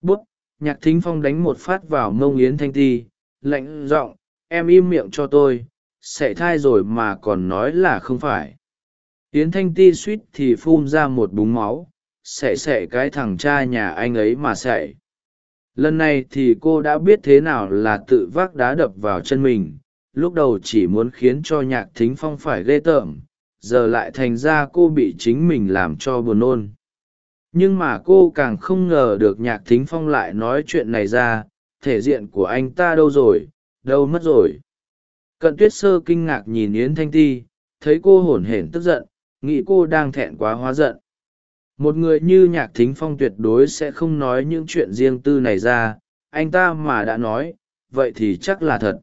Bút, nhạc thính phong đánh một phát vào mông yến thanh ti, lạnh giọng, em im miệng cho tôi sảy thai rồi mà còn nói là không phải. Yến thanh ti suýt thì phun ra một búng máu sẻ sẻ cái thằng cha nhà anh ấy mà sẻ lần này thì cô đã biết thế nào là tự vác đá đập vào chân mình. Lúc đầu chỉ muốn khiến cho nhạc thính phong phải ghê tởm, giờ lại thành ra cô bị chính mình làm cho buồn nôn. Nhưng mà cô càng không ngờ được nhạc thính phong lại nói chuyện này ra, thể diện của anh ta đâu rồi, đâu mất rồi. Cận tuyết sơ kinh ngạc nhìn yến thanh ti, thấy cô hổn hển tức giận, nghĩ cô đang thẹn quá hóa giận một người như nhạc thính phong tuyệt đối sẽ không nói những chuyện riêng tư này ra, anh ta mà đã nói, vậy thì chắc là thật.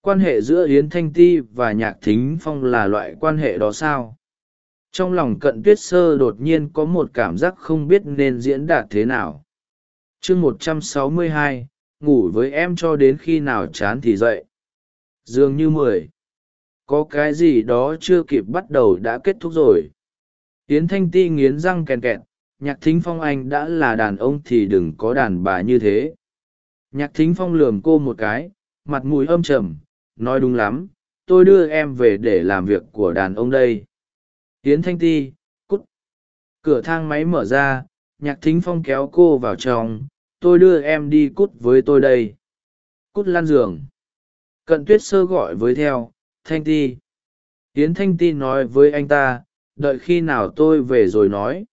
Quan hệ giữa yến thanh ti và nhạc thính phong là loại quan hệ đó sao? Trong lòng cận tuyết sơ đột nhiên có một cảm giác không biết nên diễn đạt thế nào. Chương một trăm sáu mươi hai, ngủ với em cho đến khi nào chán thì dậy. Dường như mười. Có cái gì đó chưa kịp bắt đầu đã kết thúc rồi yến thanh ti nghiến răng kèn kẹt, nhạc thính phong anh đã là đàn ông thì đừng có đàn bà như thế. Nhạc thính phong lườm cô một cái, mặt mũi âm trầm, nói đúng lắm, tôi đưa em về để làm việc của đàn ông đây. Yến thanh ti, cút. Cửa thang máy mở ra, nhạc thính phong kéo cô vào trong, tôi đưa em đi cút với tôi đây. Cút lan giường. Cận tuyết sơ gọi với theo, thanh ti. Yến thanh ti nói với anh ta đợi khi nào tôi về rồi nói.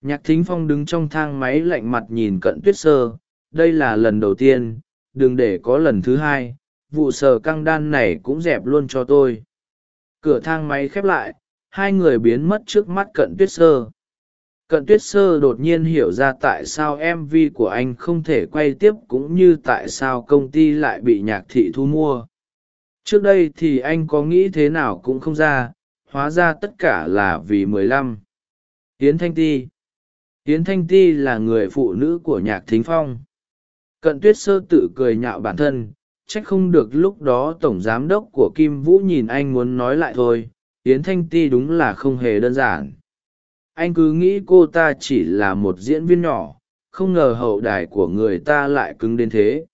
Nhạc thính phong đứng trong thang máy lạnh mặt nhìn cận tuyết sơ. Đây là lần đầu tiên, đừng để có lần thứ hai. Vụ sờ căng đan này cũng dẹp luôn cho tôi. Cửa thang máy khép lại, hai người biến mất trước mắt cận tuyết sơ. Cận tuyết sơ đột nhiên hiểu ra tại sao mv của anh không thể quay tiếp cũng như tại sao công ty lại bị nhạc thị thu mua. Trước đây thì anh có nghĩ thế nào cũng không ra hóa ra tất cả là vì mười lăm. Yến thanh ti. Yến thanh ti là người phụ nữ của nhạc thính phong. Cận tuyết sơ tự cười nhạo bản thân, trách không được lúc đó tổng giám đốc của kim vũ nhìn anh muốn nói lại thôi, yến thanh ti đúng là không hề đơn giản. Anh cứ nghĩ cô ta chỉ là một diễn viên nhỏ, không ngờ hậu đài của người ta lại cứng đến thế.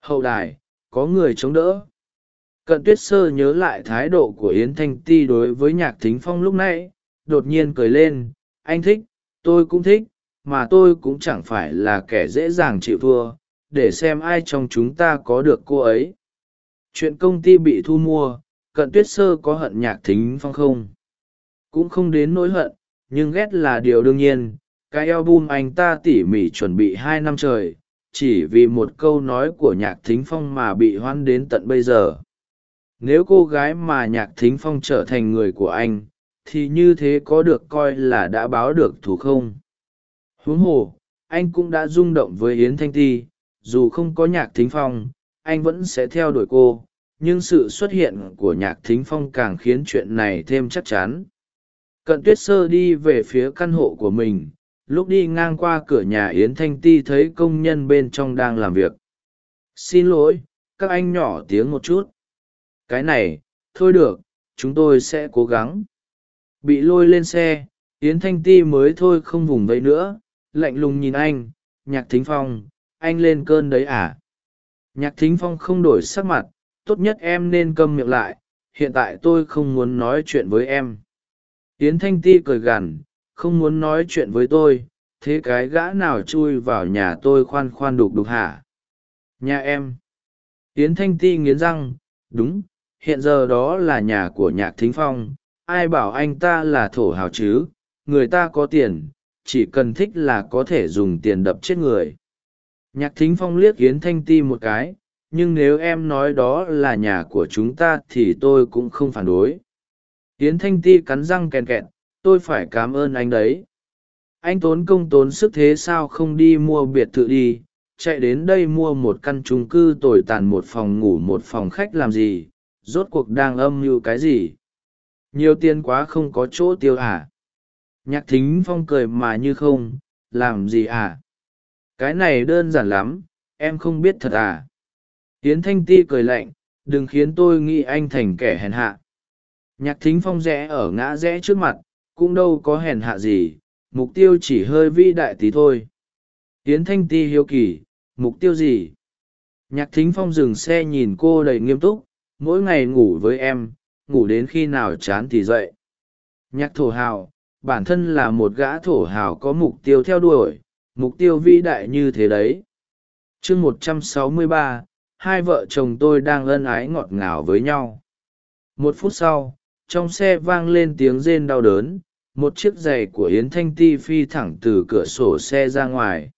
Hậu đài, có người chống đỡ cận tuyết sơ nhớ lại thái độ của yến thanh ti đối với nhạc thính phong lúc nãy, đột nhiên cười lên, anh thích, tôi cũng thích, mà tôi cũng chẳng phải là kẻ dễ dàng chịu thua, để xem ai trong chúng ta có được cô ấy. Chuyện công ty bị thu mua, cận tuyết sơ có hận nhạc thính phong không? Cũng không đến nỗi hận, nhưng ghét là điều đương nhiên, cái album anh ta tỉ mỉ chuẩn bị hai năm trời, chỉ vì một câu nói của nhạc thính phong mà bị hoan đến tận bây giờ nếu cô gái mà nhạc thính phong trở thành người của anh, thì như thế có được coi là đã báo được thù không? Huống hồ, anh cũng đã rung động với yến thanh ti, dù không có nhạc thính phong, anh vẫn sẽ theo đuổi cô, nhưng sự xuất hiện của nhạc thính phong càng khiến chuyện này thêm chắc chắn. Cận tuyết sơ đi về phía căn hộ của mình, lúc đi ngang qua cửa nhà yến thanh ti thấy công nhân bên trong đang làm việc. Xin lỗi, các anh nhỏ tiếng một chút cái này, thôi được, chúng tôi sẽ cố gắng. Bị lôi lên xe, yến thanh ti mới thôi không vùng vẫy nữa, lạnh lùng nhìn anh, nhạc thính phong, anh lên cơn đấy à? Nhạc thính phong không đổi sắc mặt, tốt nhất em nên câm miệng lại, hiện tại tôi không muốn nói chuyện với em. Yến thanh ti cười gằn, không muốn nói chuyện với tôi, thế cái gã nào chui vào nhà tôi khoan khoan đục đục hả? Nhà em. Yến thanh ti nghiến răng, đúng hiện giờ đó là nhà của nhạc thính phong, ai bảo anh ta là thổ hào chứ, người ta có tiền, chỉ cần thích là có thể dùng tiền đập chết người. Nhạc thính phong liếc yến thanh ti một cái, nhưng nếu em nói đó là nhà của chúng ta thì tôi cũng không phản đối. Yến thanh ti cắn răng kèn kẹt, tôi phải cảm ơn anh đấy. Anh tốn công tốn sức thế sao không đi mua biệt thự đi, chạy đến đây mua một căn chung cư tồi tàn một phòng ngủ một phòng khách làm gì rốt cuộc đang âm mưu cái gì? Nhiều tiền quá không có chỗ tiêu à? Nhạc thính phong cười mà như không, làm gì à? Cái này đơn giản lắm, em không biết thật à? Tiến thanh ti cười lạnh, đừng khiến tôi nghĩ anh thành kẻ hèn hạ. Nhạc thính phong rẽ ở ngã rẽ trước mặt, cũng đâu có hèn hạ gì, mục tiêu chỉ hơi vĩ đại tí thôi. Tiến thanh ti hiếu kỳ, mục tiêu gì? Nhạc thính phong dừng xe nhìn cô đầy nghiêm túc mỗi ngày ngủ với em, ngủ đến khi nào chán thì dậy. Nhạc thổ hào, bản thân là một gã thổ hào có mục tiêu theo đuổi, mục tiêu vĩ đại như thế đấy. Chương một trăm sáu mươi ba, hai vợ chồng tôi đang ân ái ngọt ngào với nhau. Một phút sau, trong xe vang lên tiếng rên đau đớn, một chiếc giày của yến thanh ti phi thẳng từ cửa sổ xe ra ngoài.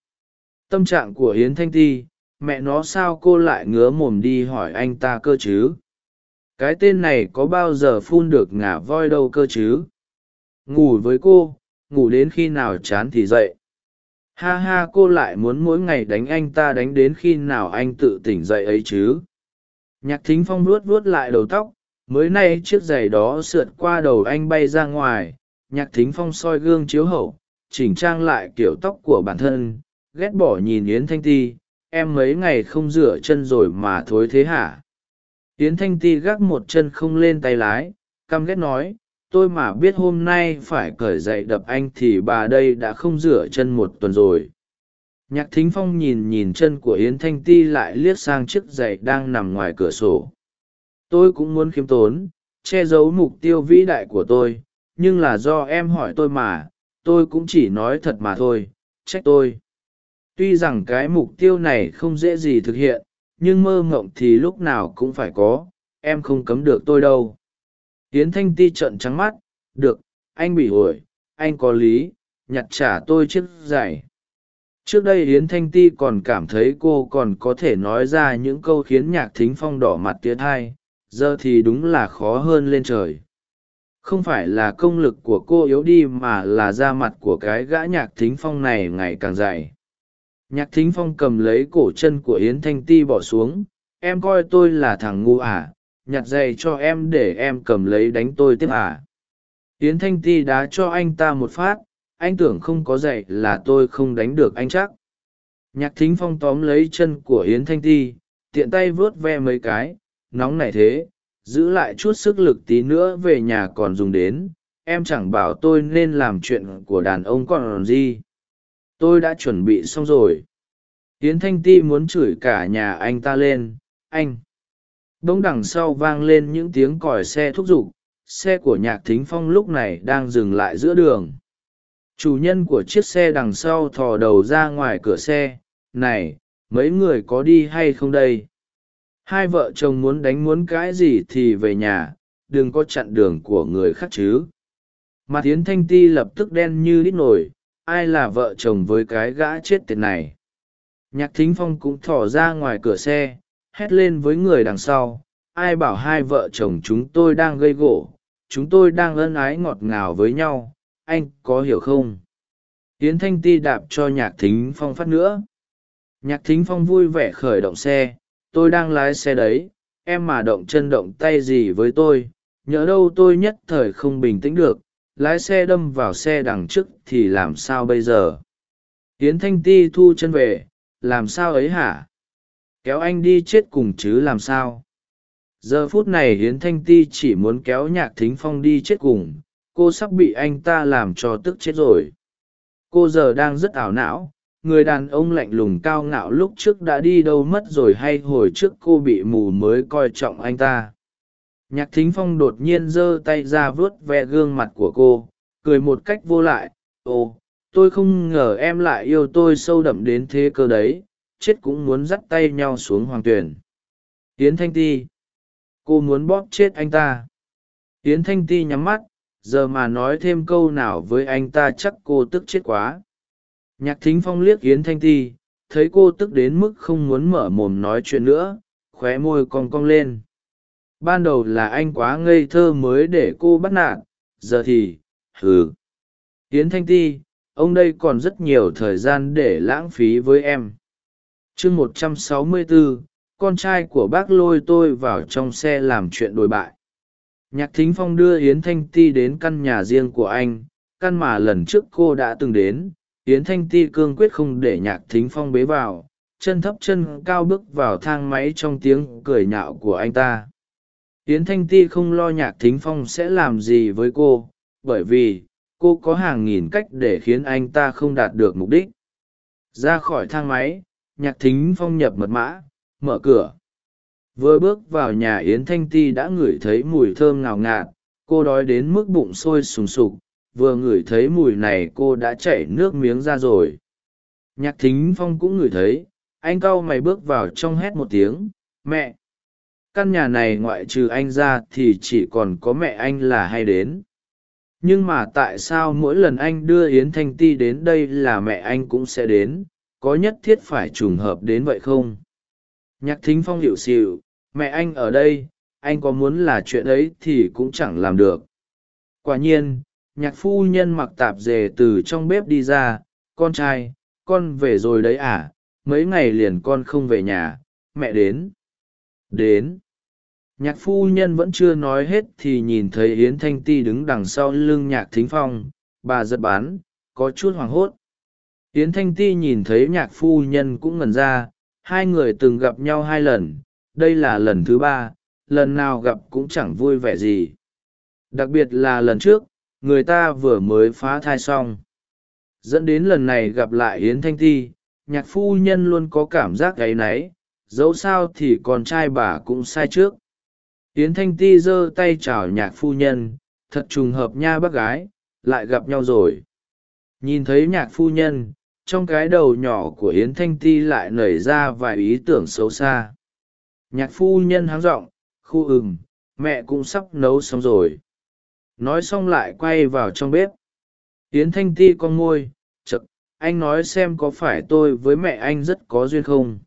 Tâm trạng của yến thanh ti, mẹ nó sao cô lại ngứa mồm đi hỏi anh ta cơ chứ? Cái tên này có bao giờ phun được ngả voi đâu cơ chứ? Ngủ với cô, ngủ đến khi nào chán thì dậy. Ha ha, cô lại muốn mỗi ngày đánh anh ta đánh đến khi nào anh tự tỉnh dậy ấy chứ? Nhạc thính phong luốt vuốt lại đầu tóc, mới nay chiếc giày đó sượt qua đầu anh bay ra ngoài. Nhạc thính phong soi gương chiếu hậu, chỉnh trang lại kiểu tóc của bản thân, ghét bỏ nhìn yến thanh ti. Em mấy ngày không rửa chân rồi mà thối thế hả? Yến thanh ti gác một chân không lên tay lái, căm ghét nói, tôi mà biết hôm nay phải cởi dậy đập anh thì bà đây đã không rửa chân một tuần rồi. Nhạc thính phong nhìn nhìn chân của yến thanh ti lại liếc sang chiếc giày đang nằm ngoài cửa sổ. Tôi cũng muốn khiêm tốn, che giấu mục tiêu vĩ đại của tôi, nhưng là do em hỏi tôi mà, tôi cũng chỉ nói thật mà thôi, trách tôi. Tuy rằng cái mục tiêu này không dễ gì thực hiện nhưng mơ ngộng thì lúc nào cũng phải có, em không cấm được tôi đâu. Tiến thanh ti trợn trắng mắt, được, anh bị ổi anh có lý, nhặt trả tôi chiếc giày. Trước đây yến thanh ti còn cảm thấy cô còn có thể nói ra những câu khiến nhạc thính phong đỏ mặt tiến thai, giờ thì đúng là khó hơn lên trời. Không phải là công lực của cô yếu đi mà là da mặt của cái gã nhạc thính phong này ngày càng dày nhạc thính phong cầm lấy cổ chân của yến thanh ti bỏ xuống, em coi tôi là thằng ngu à nhặt giày cho em để em cầm lấy đánh tôi tiếp à. Yến thanh ti đá cho anh ta một phát, anh tưởng không có giày là tôi không đánh được anh chắc. Nhạc thính phong tóm lấy chân của yến thanh ti, tiện tay vớt ve mấy cái, nóng này thế, giữ lại chút sức lực tí nữa về nhà còn dùng đến, em chẳng bảo tôi nên làm chuyện của đàn ông còn gì tôi đã chuẩn bị xong rồi. Tiến thanh ti muốn chửi cả nhà anh ta lên. Anh. Đ ỗ n g đằng sau vang lên những tiếng còi xe thúc giục. Xe của nhạc thính phong lúc này đang dừng lại giữa đường. Chủ nhân của chiếc xe đằng sau thò đầu ra ngoài cửa xe. Này, mấy người có đi hay không đây? Hai vợ chồng muốn đánh muốn cãi gì thì về nhà. Đừng có chặn đường của người khác chứ. Mặt tiến thanh ti lập tức đen như đít nổi ai là vợ chồng với cái gã chết tiệt này? Nhạc thính phong cũng thỏ ra ngoài cửa xe, hét lên với người đằng sau, ai bảo hai vợ chồng chúng tôi đang gây gỗ, chúng tôi đang ân ái ngọt ngào với nhau, anh có hiểu không? Tiến thanh ti đạp cho nhạc thính phong phát nữa. Nhạc thính phong vui vẻ khởi động xe, tôi đang lái xe đấy, em mà động chân động tay gì với tôi nhỡ đâu tôi nhất thời không bình tĩnh được lái xe đâm vào xe đằng trước thì làm sao bây giờ? Tiến thanh ti thu chân về, làm sao ấy hả? Kéo anh đi chết cùng chứ làm sao? Giờ phút này hiến thanh ti chỉ muốn kéo nhạc thính phong đi chết cùng, cô sắp bị anh ta làm cho tức chết rồi. Cô giờ đang rất ảo não, người đàn ông lạnh lùng cao ngạo lúc trước đã đi đâu mất rồi hay hồi trước cô bị mù mới coi trọng anh ta? Nhạc thính phong đột nhiên giơ tay ra vuốt ve gương mặt của cô, cười một cách vô lại. Ồ, tôi không ngờ em lại yêu tôi sâu đậm đến thế cơ đấy. Chết cũng muốn dắt tay nhau xuống hoàng tuyển. Tiến thanh ti. Cô muốn bóp chết anh ta. Tiến thanh ti nhắm mắt, giờ mà nói thêm câu nào với anh ta chắc cô tức chết quá. Nhạc thính phong liếc yến thanh ti, thấy cô tức đến mức không muốn mở mồm nói chuyện nữa, khóe môi cong cong lên ban đầu là anh quá ngây thơ mới để cô bắt nạt, giờ thì, hừ. Tiến thanh ti, ông đây còn rất nhiều thời gian để lãng phí với em. Chương một trăm sáu mươi bốn con trai của bác lôi tôi vào trong xe làm chuyện đồi bại. Nhạc thính phong đưa yến thanh ti đến căn nhà riêng của anh, căn mà lần trước cô đã từng đến. Yến thanh ti cương quyết không để nhạc thính phong bế vào, chân thấp chân cao bước vào thang máy trong tiếng cười nhạo của anh ta yến thanh ti không lo nhạc thính phong sẽ làm gì với cô, bởi vì cô có hàng nghìn cách để khiến anh ta không đạt được mục đích. Ra khỏi thang máy, nhạc thính phong nhập mật mã, mở cửa. Vừa bước vào nhà yến thanh ti đã ngửi thấy mùi thơm ngào ngạt, cô đói đến mức bụng sôi sùng sục, vừa ngửi thấy mùi này cô đã chảy nước miếng ra rồi. Nhạc thính phong cũng ngửi thấy, anh cau mày bước vào trong hét một tiếng, mẹ căn nhà này ngoại trừ anh ra thì chỉ còn có mẹ anh là hay đến. Nhưng mà tại sao mỗi lần anh đưa yến thanh ti đến đây là mẹ anh cũng sẽ đến? Có nhất thiết phải trùng hợp đến vậy không? Nhạc thính phong hiệu xịu mẹ anh ở đây, anh có muốn là chuyện ấy thì cũng chẳng làm được. Quả nhiên, nhạc phu nhân mặc tạp dề từ trong bếp đi ra, con trai, con về rồi đấy à? Mấy ngày liền con không về nhà, mẹ đến đến. Nhạc phu nhân vẫn chưa nói hết thì nhìn thấy yến thanh ti đứng đằng sau lưng nhạc thính phong, bà giật bán có chút hoảng hốt. Yến thanh ti nhìn thấy nhạc phu nhân cũng ngần ra, hai người từng gặp nhau hai lần, đây là lần thứ ba, lần nào gặp cũng chẳng vui vẻ gì. Đặc biệt là lần trước, người ta vừa mới phá thai xong. Dẫn đến lần này gặp lại yến thanh ti, nhạc phu nhân luôn có cảm giác gáy náy dẫu sao thì con trai bà cũng sai trước. Yến thanh ti giơ tay chào nhạc phu nhân, thật trùng hợp nha bác gái, lại gặp nhau rồi. Nhìn thấy nhạc phu nhân, trong cái đầu nhỏ của yến thanh ti lại nảy ra vài ý tưởng xấu xa. Nhạc phu nhân háng r ộ n g khu ừng mẹ cũng sắp nấu xong rồi. Nói xong lại quay vào trong bếp. Yến thanh ti con môi chực anh nói xem có phải tôi với mẹ anh rất có duyên không?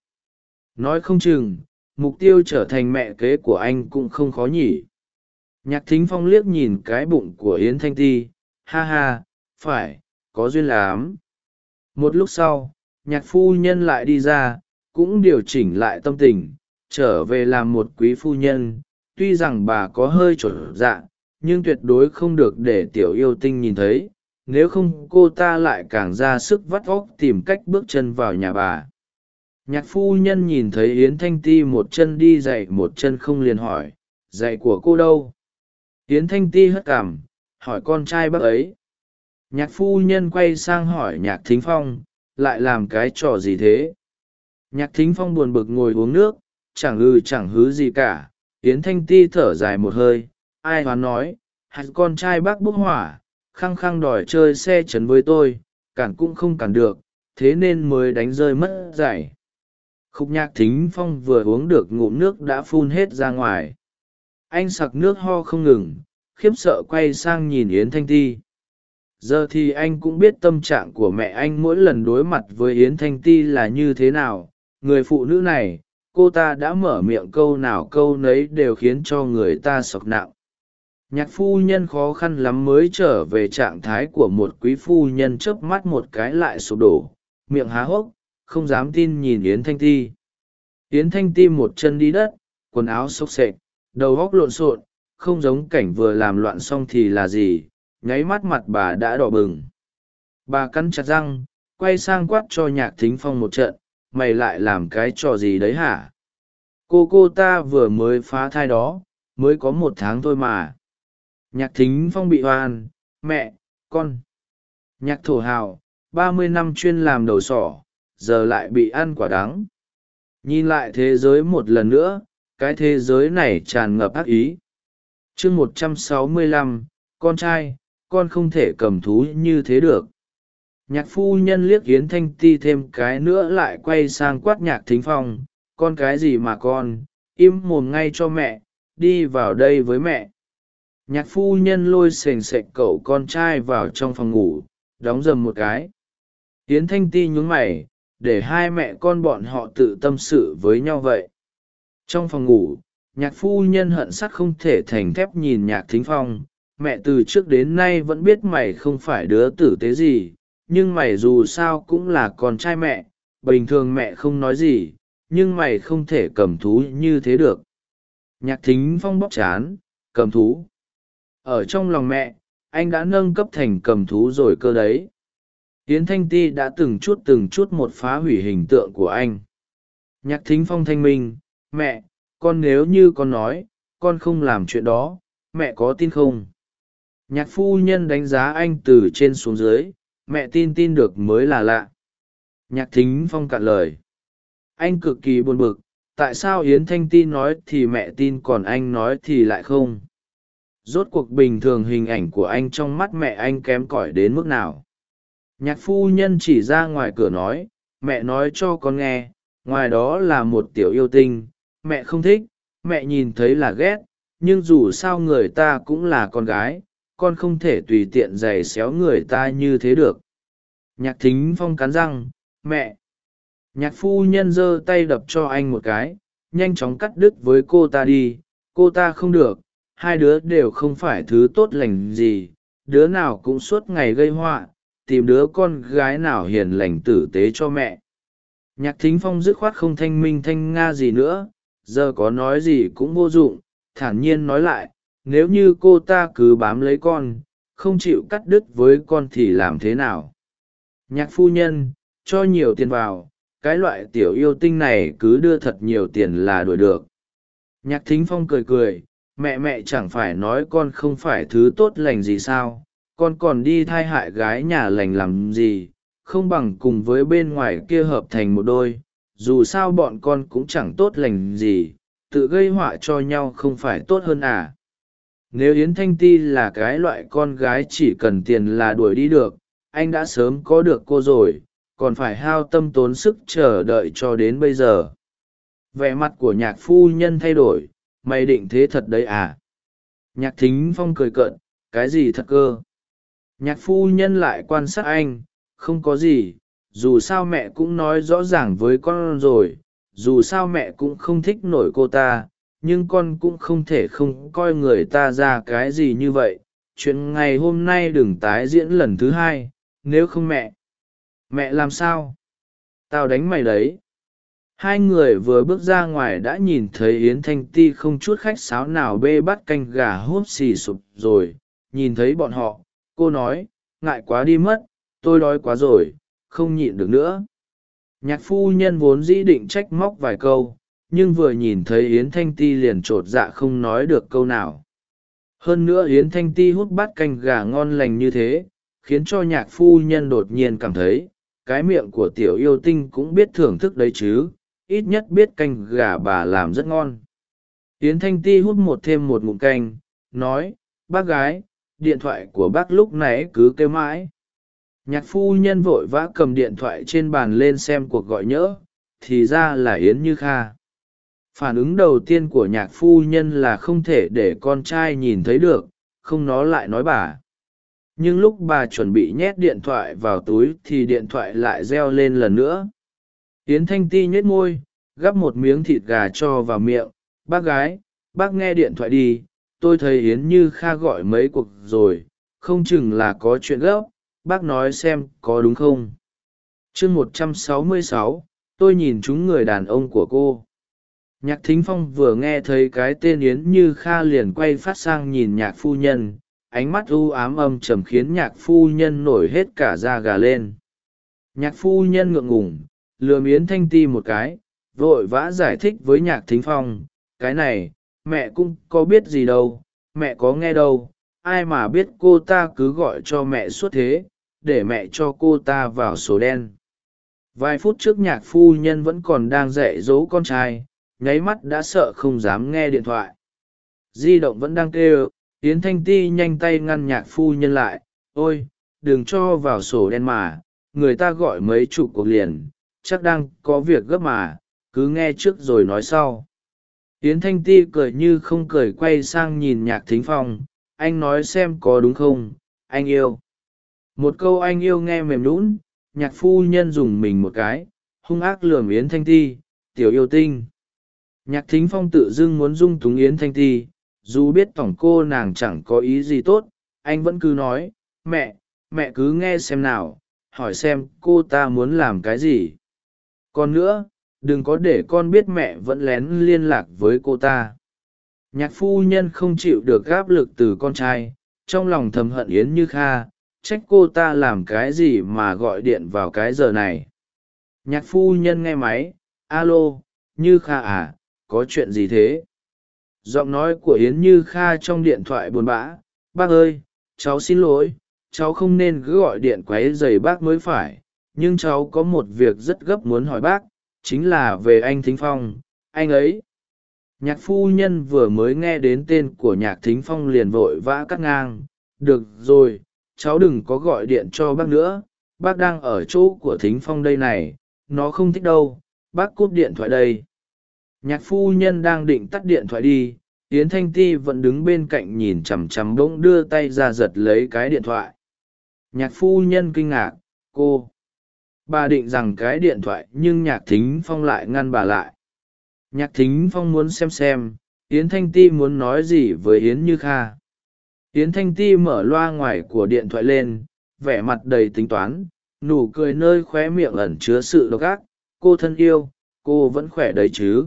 Nói không chừng, mục tiêu trở thành mẹ kế của anh cũng không khó nhỉ. Nhạc thính phong liếc nhìn cái bụng của yến thanh ti, ha ha, phải, có duyên lắm. Một lúc sau, nhạc phu nhân lại đi ra, cũng điều chỉnh lại tâm tình, trở về làm một quý phu nhân. Tuy rằng bà có hơi trộn dạ nhưng tuyệt đối không được để tiểu yêu tinh nhìn thấy. Nếu không, cô ta lại càng ra sức vắt vóc tìm cách bước chân vào nhà bà nhạc phu nhân nhìn thấy yến thanh ti một chân đi dậy một chân không liền hỏi dậy của cô đâu? Yến thanh ti hất cảm hỏi, con trai bác ấy? Nhạc phu nhân quay sang hỏi nhạc thính phong, lại làm cái trò gì thế? Nhạc thính phong buồn bực ngồi uống nước, chẳng ư chẳng hứ gì cả. Yến thanh ti thở dài một hơi, ai hoán nói, hạt con trai bác bốc hỏa, khăng khăng đòi chơi xe chấn với tôi, cản cũng không cản được, thế nên mới đánh rơi mất giày khúc nhạc thính phong vừa uống được ngụm nước đã phun hết ra ngoài. Anh sặc nước ho không ngừng, khiếp sợ quay sang nhìn yến thanh ti. Giờ thì anh cũng biết tâm trạng của mẹ anh mỗi lần đối mặt với yến thanh ti là như thế nào. Người phụ nữ này, cô ta đã mở miệng câu nào câu nấy đều khiến cho người ta sọc nặng nhạc phu nhân khó khăn lắm mới trở về trạng thái của một quý phu nhân chớp mắt một cái lại sụp đổ, miệng há hốc không dám tin nhìn yến thanh ti. Yến thanh ti một chân đi đất, quần áo xốc xệch, đầu góc lộn xộn, không giống cảnh vừa làm loạn xong thì là gì, nháy mắt mặt bà đã đỏ bừng. Bà cắn chặt răng, quay sang quát cho nhạc thính phong một trận, mày lại làm cái trò gì đấy hả? Cô cô ta vừa mới phá thai đó, mới có một tháng thôi mà. Nhạc thính phong bị oan, mẹ, con. Nhạc thổ hào, ba mươi năm chuyên làm đầu sỏ giờ lại bị ăn quả đắng. Nhìn lại thế giới một lần nữa, cái thế giới này tràn ngập ác ý. Chương một trăm sáu mươi lăm, con trai, con không thể cầm thú như thế được. Nhạc phu nhân liếc yến thanh ti thêm cái nữa lại quay sang quát nhạc thính phong, con cái gì mà con? Im mồm ngay cho mẹ, đi vào đây với mẹ. Nhạc phu nhân lôi sềnh sệch cậu con trai vào trong phòng ngủ, đóng dầm một cái. Yến thanh ti nhún mày để hai mẹ con bọn họ tự tâm sự với nhau vậy. Trong phòng ngủ, nhạc phu nhân hận sắt không thể thành thép nhìn nhạc thính phong. Mẹ từ trước đến nay vẫn biết mày không phải đứa tử tế gì, nhưng mày dù sao cũng là con trai mẹ. Bình thường mẹ không nói gì, nhưng mày không thể cầm thú như thế được. Nhạc thính phong bóc chán, cầm thú. Ở trong lòng mẹ, anh đã nâng cấp thành cầm thú rồi cơ đấy yến thanh ti đã từng chút từng chút một phá hủy hình tượng của anh. Nhạc thính phong thanh minh, mẹ, con nếu như con nói, con không làm chuyện đó, mẹ có tin không? Nhạc phu nhân đánh giá anh từ trên xuống dưới, mẹ tin tin được mới là lạ. Nhạc thính phong cạn lời. Anh cực kỳ buồn bực, tại sao yến thanh ti nói thì mẹ tin còn anh nói thì lại không? Rốt cuộc bình thường hình ảnh của anh trong mắt mẹ anh kém cỏi đến mức nào? Nhạc phu nhân chỉ ra ngoài cửa nói, mẹ nói cho con nghe, ngoài đó là một tiểu yêu tinh, mẹ không thích, mẹ nhìn thấy là ghét, nhưng dù sao người ta cũng là con gái, con không thể tùy tiện giày xéo người ta như thế được. Nhạc thính phong cắn răng, mẹ. Nhạc phu nhân giơ tay đập cho anh một cái, nhanh chóng cắt đứt với cô ta đi, cô ta không được, hai đứa đều không phải thứ tốt lành gì, đứa nào cũng suốt ngày gây họa tìm đứa con gái nào hiền lành tử tế cho mẹ. Nhạc thính phong dứt khoát không thanh minh thanh nga gì nữa, giờ có nói gì cũng vô dụng, thản nhiên nói lại, nếu như cô ta cứ bám lấy con, không chịu cắt đứt với con thì làm thế nào? Nhạc phu nhân, cho nhiều tiền vào, cái loại tiểu yêu tinh này cứ đưa thật nhiều tiền là đuổi được. Nhạc thính phong cười cười, mẹ mẹ chẳng phải nói con không phải thứ tốt lành gì sao? Con còn đi thai hại gái nhà lành làm gì, không bằng cùng với bên ngoài kia hợp thành một đôi, dù sao bọn con cũng chẳng tốt lành gì, tự gây họa cho nhau không phải tốt hơn à. Nếu yến thanh ti là cái loại con gái chỉ cần tiền là đuổi đi được, anh đã sớm có được cô rồi, còn phải hao tâm tốn sức chờ đợi cho đến bây giờ. Vẻ mặt của nhạc phu nhân thay đổi, mày định thế thật đấy à? Nhạc thính phong cười cợt, cái gì thật cơ? Nhạc phu nhân lại quan sát anh, không có gì, dù sao mẹ cũng nói rõ ràng với con rồi, dù sao mẹ cũng không thích nổi cô ta, nhưng con cũng không thể không coi người ta ra cái gì như vậy. Chuyện ngày hôm nay đừng tái diễn lần thứ hai, nếu không mẹ mẹ làm sao? Tao đánh mày đấy. Hai người vừa bước ra ngoài đã nhìn thấy yến thanh ti không chút khách sáo nào bê bắt canh gà húp xì sụp rồi, nhìn thấy bọn họ cô nói, ngại quá đi mất, tôi đói quá rồi, không nhịn được nữa. Nhạc phu nhân vốn dĩ định trách móc vài câu, nhưng vừa nhìn thấy yến thanh ti liền t r ộ t dạ không nói được câu nào. Hơn nữa yến thanh ti hút bát canh gà ngon lành như thế, khiến cho nhạc phu nhân đột nhiên cảm thấy, cái miệng của tiểu yêu tinh cũng biết thưởng thức đấy chứ, ít nhất biết canh gà bà làm rất ngon. Yến thanh ti hút một thêm một ngụm canh, nói, bác gái điện thoại của bác lúc nãy cứ kêu mãi. Nhạc phu nhân vội vã cầm điện thoại trên bàn lên xem cuộc gọi nhỡ, thì ra là yến như kha. Phản ứng đầu tiên của nhạc phu nhân là không thể để con trai nhìn thấy được, không nó lại nói bà. Nhưng lúc bà chuẩn bị nhét điện thoại vào túi thì điện thoại lại reo lên lần nữa. Yến thanh ti nhếch môi, gắp một miếng thịt gà cho vào miệng. Bác gái, bác nghe điện thoại đi tôi thấy yến như kha gọi mấy cuộc rồi, không chừng là có chuyện gấp, bác nói xem có đúng không? Chương một trăm sáu mươi sáu, tôi nhìn chúng người đàn ông của cô. Nhạc thính phong vừa nghe thấy cái tên yến như kha liền quay phát sang nhìn nhạc phu nhân, ánh mắt u ám âm trầm khiến nhạc phu nhân nổi hết cả da gà lên. Nhạc phu nhân ngượng ngùng lừa yến thanh ti một cái, vội vã giải thích với nhạc thính phong, cái này mẹ cũng có biết gì đâu, mẹ có nghe đâu, ai mà biết cô ta cứ gọi cho mẹ suốt thế, để mẹ cho cô ta vào sổ đen. Vài phút trước nhạc phu nhân vẫn còn đang dạy dỗ con trai, nháy mắt đã sợ không dám nghe điện thoại. Di động vẫn đang kêu, yến thanh ti nhanh tay ngăn nhạc phu nhân lại, ôi, đừng cho vào sổ đen mà, người ta gọi mấy chục cuộc liền, chắc đang có việc gấp mà, cứ nghe trước rồi nói sau yến thanh ti cười như không cười quay sang nhìn nhạc thính phong, anh nói xem có đúng không, anh yêu. Một câu anh yêu nghe mềm lũn nhạc phu nhân dùng mình một cái, hung ác lườm yến thanh ti, tiểu yêu tinh. Nhạc thính phong tự dưng muốn dung túng yến thanh ti, dù biết tổng cô nàng chẳng có ý gì tốt, anh vẫn cứ nói, mẹ mẹ cứ nghe xem nào, hỏi xem cô ta muốn làm cái gì. Còn nữa đừng có để con biết mẹ vẫn lén liên lạc với cô ta. Nhạc phu nhân không chịu được gáp lực từ con trai, trong lòng thầm hận yến như kha, trách cô ta làm cái gì mà gọi điện vào cái giờ này. Nhạc phu nhân nghe máy, alo, như kha à có chuyện gì thế? Giọng nói của yến như kha trong điện thoại buồn bã, bác ơi, cháu xin lỗi, cháu không nên cứ gọi điện quáy dày bác mới phải, nhưng cháu có một việc rất gấp muốn hỏi bác chính là về anh thính phong, anh ấy. Nhạc phu nhân vừa mới nghe đến tên của nhạc thính phong liền vội vã cắt ngang. Được rồi, cháu đừng có gọi điện cho bác nữa, bác đang ở chỗ của thính phong đây này, nó không thích đâu, bác cúp điện thoại đây. Nhạc phu nhân đang định tắt điện thoại đi, yến thanh ti vẫn đứng bên cạnh nhìn chằm chằm bỗng đưa tay ra giật lấy cái điện thoại. Nhạc phu nhân kinh ngạc, cô bà định rằng cái điện thoại nhưng nhạc thính phong lại ngăn bà lại. Nhạc thính phong muốn xem xem, yến thanh ti muốn nói gì với yến như kha. Yến thanh ti mở loa ngoài của điện thoại lên, vẻ mặt đầy tính toán, nụ cười nơi khóe miệng ẩn chứa sự độc ác. Cô thân yêu, cô vẫn khỏe đấy chứ?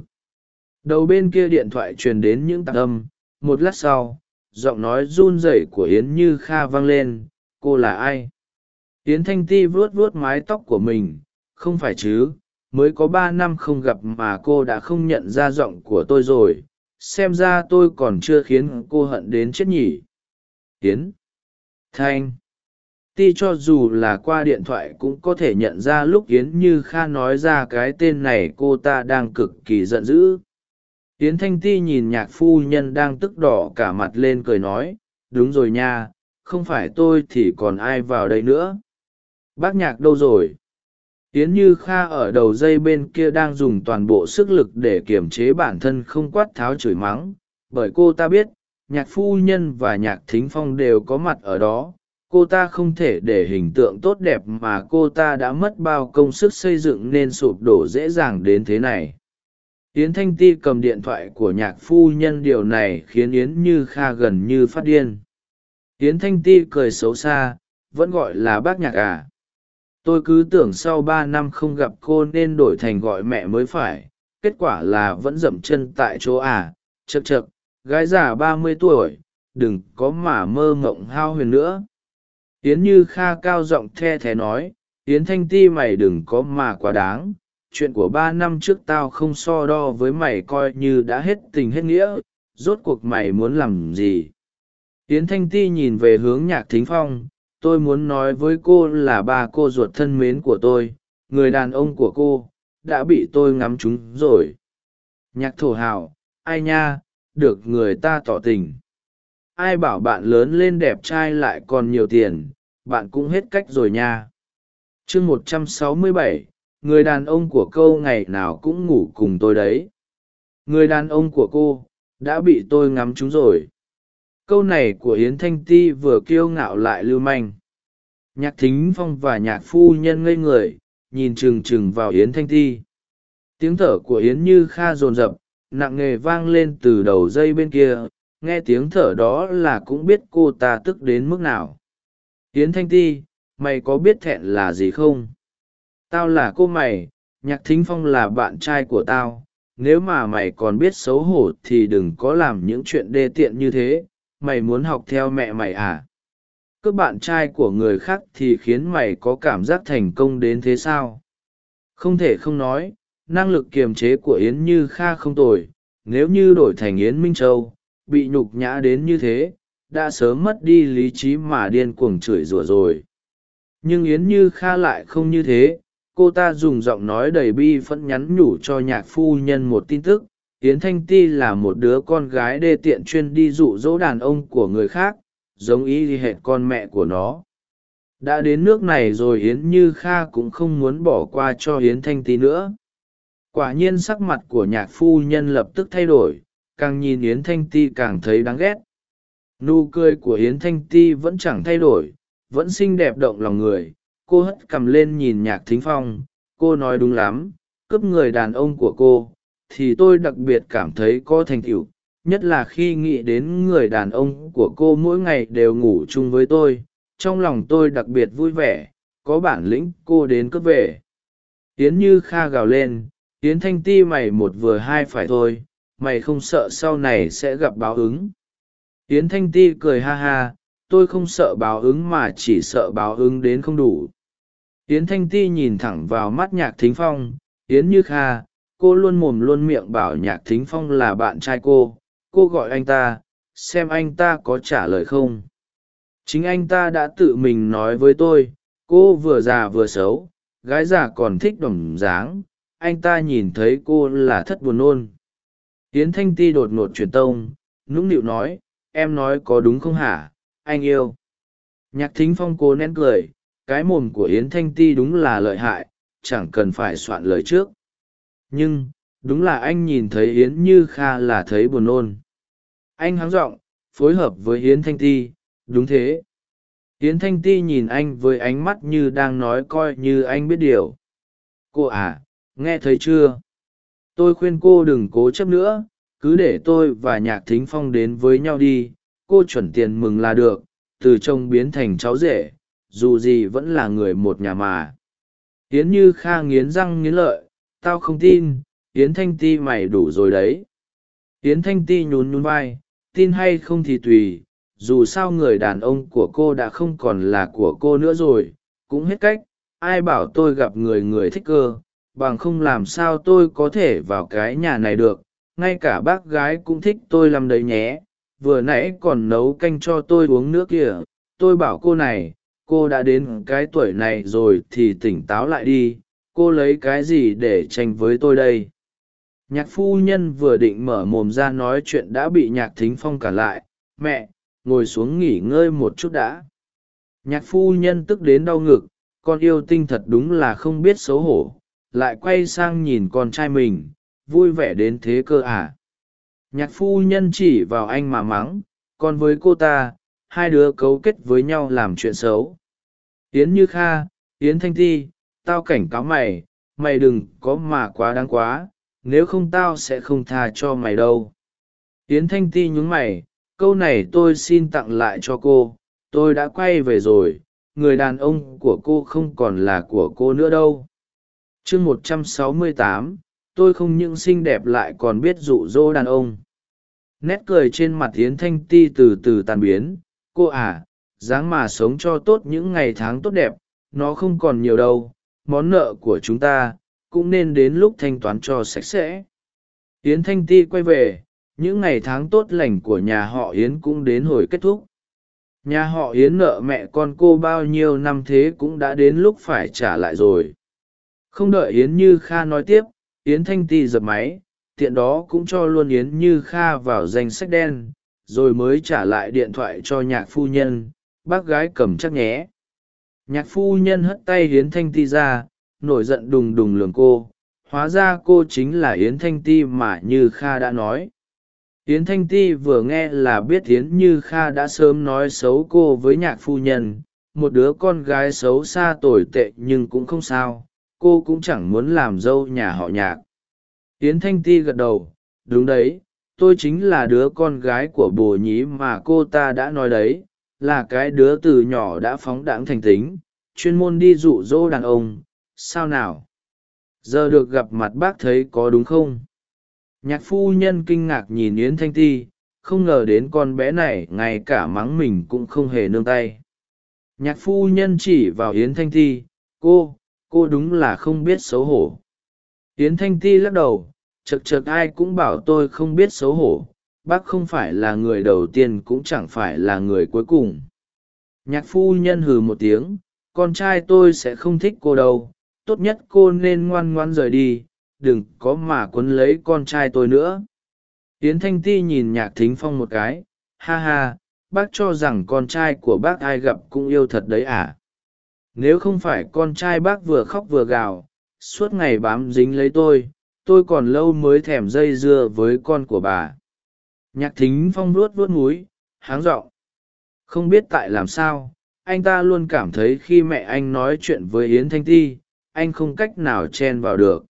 Đầu bên kia điện thoại truyền đến những tạc âm. Một lát sau, giọng nói run rẩy của yến như kha vang lên. Cô là ai? Yến thanh ti vuốt vuốt mái tóc của mình, không phải chứ, mới có ba năm không gặp mà cô đã không nhận ra giọng của tôi rồi, xem ra tôi còn chưa khiến cô hận đến chết nhỉ. Yến thanh ti cho dù là qua điện thoại cũng có thể nhận ra lúc yến như kha nói ra cái tên này cô ta đang cực kỳ giận dữ. Yến thanh ti nhìn nhạc phu nhân đang tức đỏ cả mặt lên cười nói, đúng rồi nha, không phải tôi thì còn ai vào đây nữa bác nhạc đâu rồi? Yến như kha ở đầu dây bên kia đang dùng toàn bộ sức lực để kiềm chế bản thân không quát tháo chửi mắng, bởi cô ta biết, nhạc phu nhân và nhạc thính phong đều có mặt ở đó. Cô ta không thể để hình tượng tốt đẹp mà cô ta đã mất bao công sức xây dựng nên sụp đổ dễ dàng đến thế này. Yến thanh ti cầm điện thoại của nhạc phu nhân, điều này khiến yến như kha gần như phát điên. Yến thanh ti cười xấu xa, vẫn gọi là bác nhạc à? Tôi cứ tưởng sau ba năm không gặp cô nên đổi thành gọi mẹ mới phải, kết quả là vẫn dậm chân tại chỗ à chật chật gái già ba mươi tuổi, đừng có mà mơ mộng hao huyền nữa. Yến như kha cao giọng the thé nói, yến thanh ti mày đừng có mà quá đáng, chuyện của ba năm trước tao không so đo với mày coi như đã hết tình hết nghĩa, rốt cuộc mày muốn làm gì? Yến thanh ti nhìn về hướng nhạc thính phong tôi muốn nói với cô là ba cô ruột thân mến của tôi, người đàn ông của cô, đã bị tôi ngắm chúng rồi. Nhạc thổ hào, ai nha, được người ta tỏ tình. Ai bảo bạn lớn lên đẹp trai lại còn nhiều tiền, bạn cũng hết cách rồi nha. Chương một trăm sáu mươi bảy, người đàn ông của câu ngày nào cũng ngủ cùng tôi đấy. Người đàn ông của cô, đã bị tôi ngắm chúng rồi câu này của yến thanh ti vừa kiêu ngạo lại lưu manh. Nhạc thính phong và nhạc phu nhân ngây người, nhìn trừng trừng vào yến thanh ti. Tiếng thở của yến như kha rồn rập nặng nề vang lên từ đầu dây bên kia, nghe tiếng thở đó là cũng biết cô ta tức đến mức nào. Yến thanh ti, mày có biết thẹn là gì không? Tao là cô mày, nhạc thính phong là bạn trai của tao, nếu mà mày còn biết xấu hổ thì đừng có làm những chuyện đê tiện như thế mày muốn học theo mẹ mày à? Cướp bạn trai của người khác thì khiến mày có cảm giác thành công đến thế sao? Không thể không nói, năng lực kiềm chế của yến như kha không tồi. Nếu như đổi thành yến minh châu, bị nhục nhã đến như thế, đã sớm mất đi lý trí mà điên cuồng chửi rủa rồi. Nhưng yến như kha lại không như thế. Cô ta dùng giọng nói đầy bi phẫn nhắn nhủ cho nhạc phu nhân một tin tức yến thanh ti là một đứa con gái đê tiện chuyên đi dụ dỗ đàn ông của người khác, giống ý hệt con mẹ của nó. Đã đến nước này rồi yến như kha cũng không muốn bỏ qua cho yến thanh ti nữa. Quả nhiên sắc mặt của nhạc phu nhân lập tức thay đổi, càng nhìn yến thanh ti càng thấy đáng ghét. Nụ cười của yến thanh ti vẫn chẳng thay đổi, vẫn xinh đẹp động lòng người. Cô hất cằm lên nhìn nhạc thính phong, cô nói đúng lắm, cướp người đàn ông của cô thì tôi đặc biệt cảm thấy có thành tựu, nhất là khi nghĩ đến người đàn ông của cô mỗi ngày đều ngủ chung với tôi. Trong lòng tôi đặc biệt vui vẻ, có bản lĩnh cô đến cướp về. Yến như kha gào lên, yến thanh ti, mày một vừa hai phải thôi, mày không sợ sau này sẽ gặp báo ứng. Yến thanh ti cười ha ha, tôi không sợ báo ứng mà chỉ sợ báo ứng đến không đủ. Yến thanh ti nhìn thẳng vào mắt nhạc thính phong, yến như kha cô luôn mồm luôn miệng bảo nhạc thính phong là bạn trai cô cô gọi anh ta, xem anh ta có trả lời không. Chính anh ta đã tự mình nói với tôi, cô vừa già vừa xấu, gái già còn thích đỏng dáng, anh ta nhìn thấy cô là thất buồn nôn. Hiến thanh ti đột ngột truyền tông, nũng nịu nói, em nói có đúng không hả, anh yêu. Nhạc thính phong cố nén cười, cái mồm của yến thanh ti đúng là lợi hại, chẳng cần phải soạn lời trước nhưng, đúng là anh nhìn thấy yến như kha là thấy buồn nôn. Anh háng r ộ n g phối hợp với yến thanh ti, đúng thế. Yến thanh ti nhìn anh với ánh mắt như đang nói coi như anh biết điều. Cô à nghe thấy chưa? Tôi khuyên cô đừng cố chấp nữa, cứ để tôi và nhạc thính phong đến với nhau đi, cô chuẩn tiền mừng là được, từ chồng biến thành cháu rể, dù gì vẫn là người một nhà mà. Yến như kha nghiến răng nghiến lợi tao không tin, yến thanh ti mày đủ rồi đấy. Yến thanh ti nhún nhún vai, tin hay không thì tùy, dù sao người đàn ông của cô đã không còn là của cô nữa rồi. Cũng hết cách, ai bảo tôi gặp người người thích cơ, bằng không làm sao tôi có thể vào cái nhà này được. Ngay cả bác gái cũng thích tôi làm đấy nhé. Vừa nãy còn nấu canh cho tôi uống nước kìa. Tôi bảo cô này, cô đã đến cái tuổi này rồi thì tỉnh táo lại đi cô lấy cái gì để tranh với tôi đây? Nhạc phu nhân vừa định mở mồm ra nói chuyện đã bị nhạc thính phong cản lại. Mẹ, ngồi xuống nghỉ ngơi một chút đã. Nhạc phu nhân tức đến đau ngực, con yêu tinh thật đúng là không biết xấu hổ. Lại quay sang nhìn con trai mình, vui vẻ đến thế cơ à? Nhạc phu nhân chỉ vào anh mà mắng còn với cô ta, hai đứa cấu kết với nhau làm chuyện xấu. Yến như kha, yến thanh ti tao cảnh cáo mày mày đừng có mà quá đáng quá, nếu không tao sẽ không tha cho mày đâu. Yến thanh ti nhún mày, câu này tôi xin tặng lại cho cô, tôi đã quay về rồi, người đàn ông của cô không còn là của cô nữa đâu. Chương một trăm sáu mươi tám, tôi không những xinh đẹp lại còn biết dụ dỗ đàn ông. Nét cười trên mặt yến thanh ti từ từ tàn biến, cô à dáng mà sống cho tốt những ngày tháng tốt đẹp, nó không còn nhiều đâu món nợ của chúng ta cũng nên đến lúc thanh toán cho sạch sẽ. Yến thanh ti quay về, những ngày tháng tốt lành của nhà họ yến cũng đến hồi kết thúc. Nhà họ yến nợ mẹ con cô bao nhiêu năm thế cũng đã đến lúc phải trả lại rồi. Không đợi yến như kha nói tiếp, yến thanh ti dập máy, tiện đó cũng cho luôn yến như kha vào danh sách đen, rồi mới trả lại điện thoại cho nhạc phu nhân, bác gái cầm chắc nhé nhạc phu nhân hất tay yến thanh ti ra, nổi giận đùng đùng lường cô. Hóa ra cô chính là yến thanh ti mà như kha đã nói. Yến thanh ti vừa nghe là biết yến như kha đã sớm nói xấu cô với nhạc phu nhân. Một đứa con gái xấu xa tồi tệ nhưng cũng không sao. Cô cũng chẳng muốn làm dâu nhà họ nhạc. Yến thanh ti gật đầu. Đúng đấy, tôi chính là đứa con gái của bồ nhí mà cô ta đã nói đấy là cái đứa từ nhỏ đã phóng đãng thành tính, chuyên môn đi dụ dỗ đàn ông, sao nào? Giờ được gặp mặt bác thấy có đúng không? Nhạc phu nhân kinh ngạc nhìn yến thanh ti, không ngờ đến con bé này ngay cả mắng mình cũng không hề nương tay. Nhạc phu nhân chỉ vào yến thanh ti, cô cô đúng là không biết xấu hổ. Yến thanh ti lắc đầu chật chật ai cũng bảo tôi không biết xấu hổ bác không phải là người đầu tiên cũng chẳng phải là người cuối cùng. Nhạc phu nhân hừ một tiếng, con trai tôi sẽ không thích cô đâu, tốt nhất cô nên ngoan ngoan rời đi, đừng có mà quấn lấy con trai tôi nữa. Yến thanh ti nhìn nhạc thính phong một cái, ha ha, bác cho rằng con trai của bác ai gặp cũng yêu thật đấy à? Nếu không phải con trai bác vừa khóc vừa gào, suốt ngày bám dính lấy tôi tôi còn lâu mới thèm dây dưa với con của bà nhạc thính phong vuốt vuốt múi háng r ộ n g không biết tại làm sao, anh ta luôn cảm thấy khi mẹ anh nói chuyện với yến thanh ti, anh không cách nào chen vào được.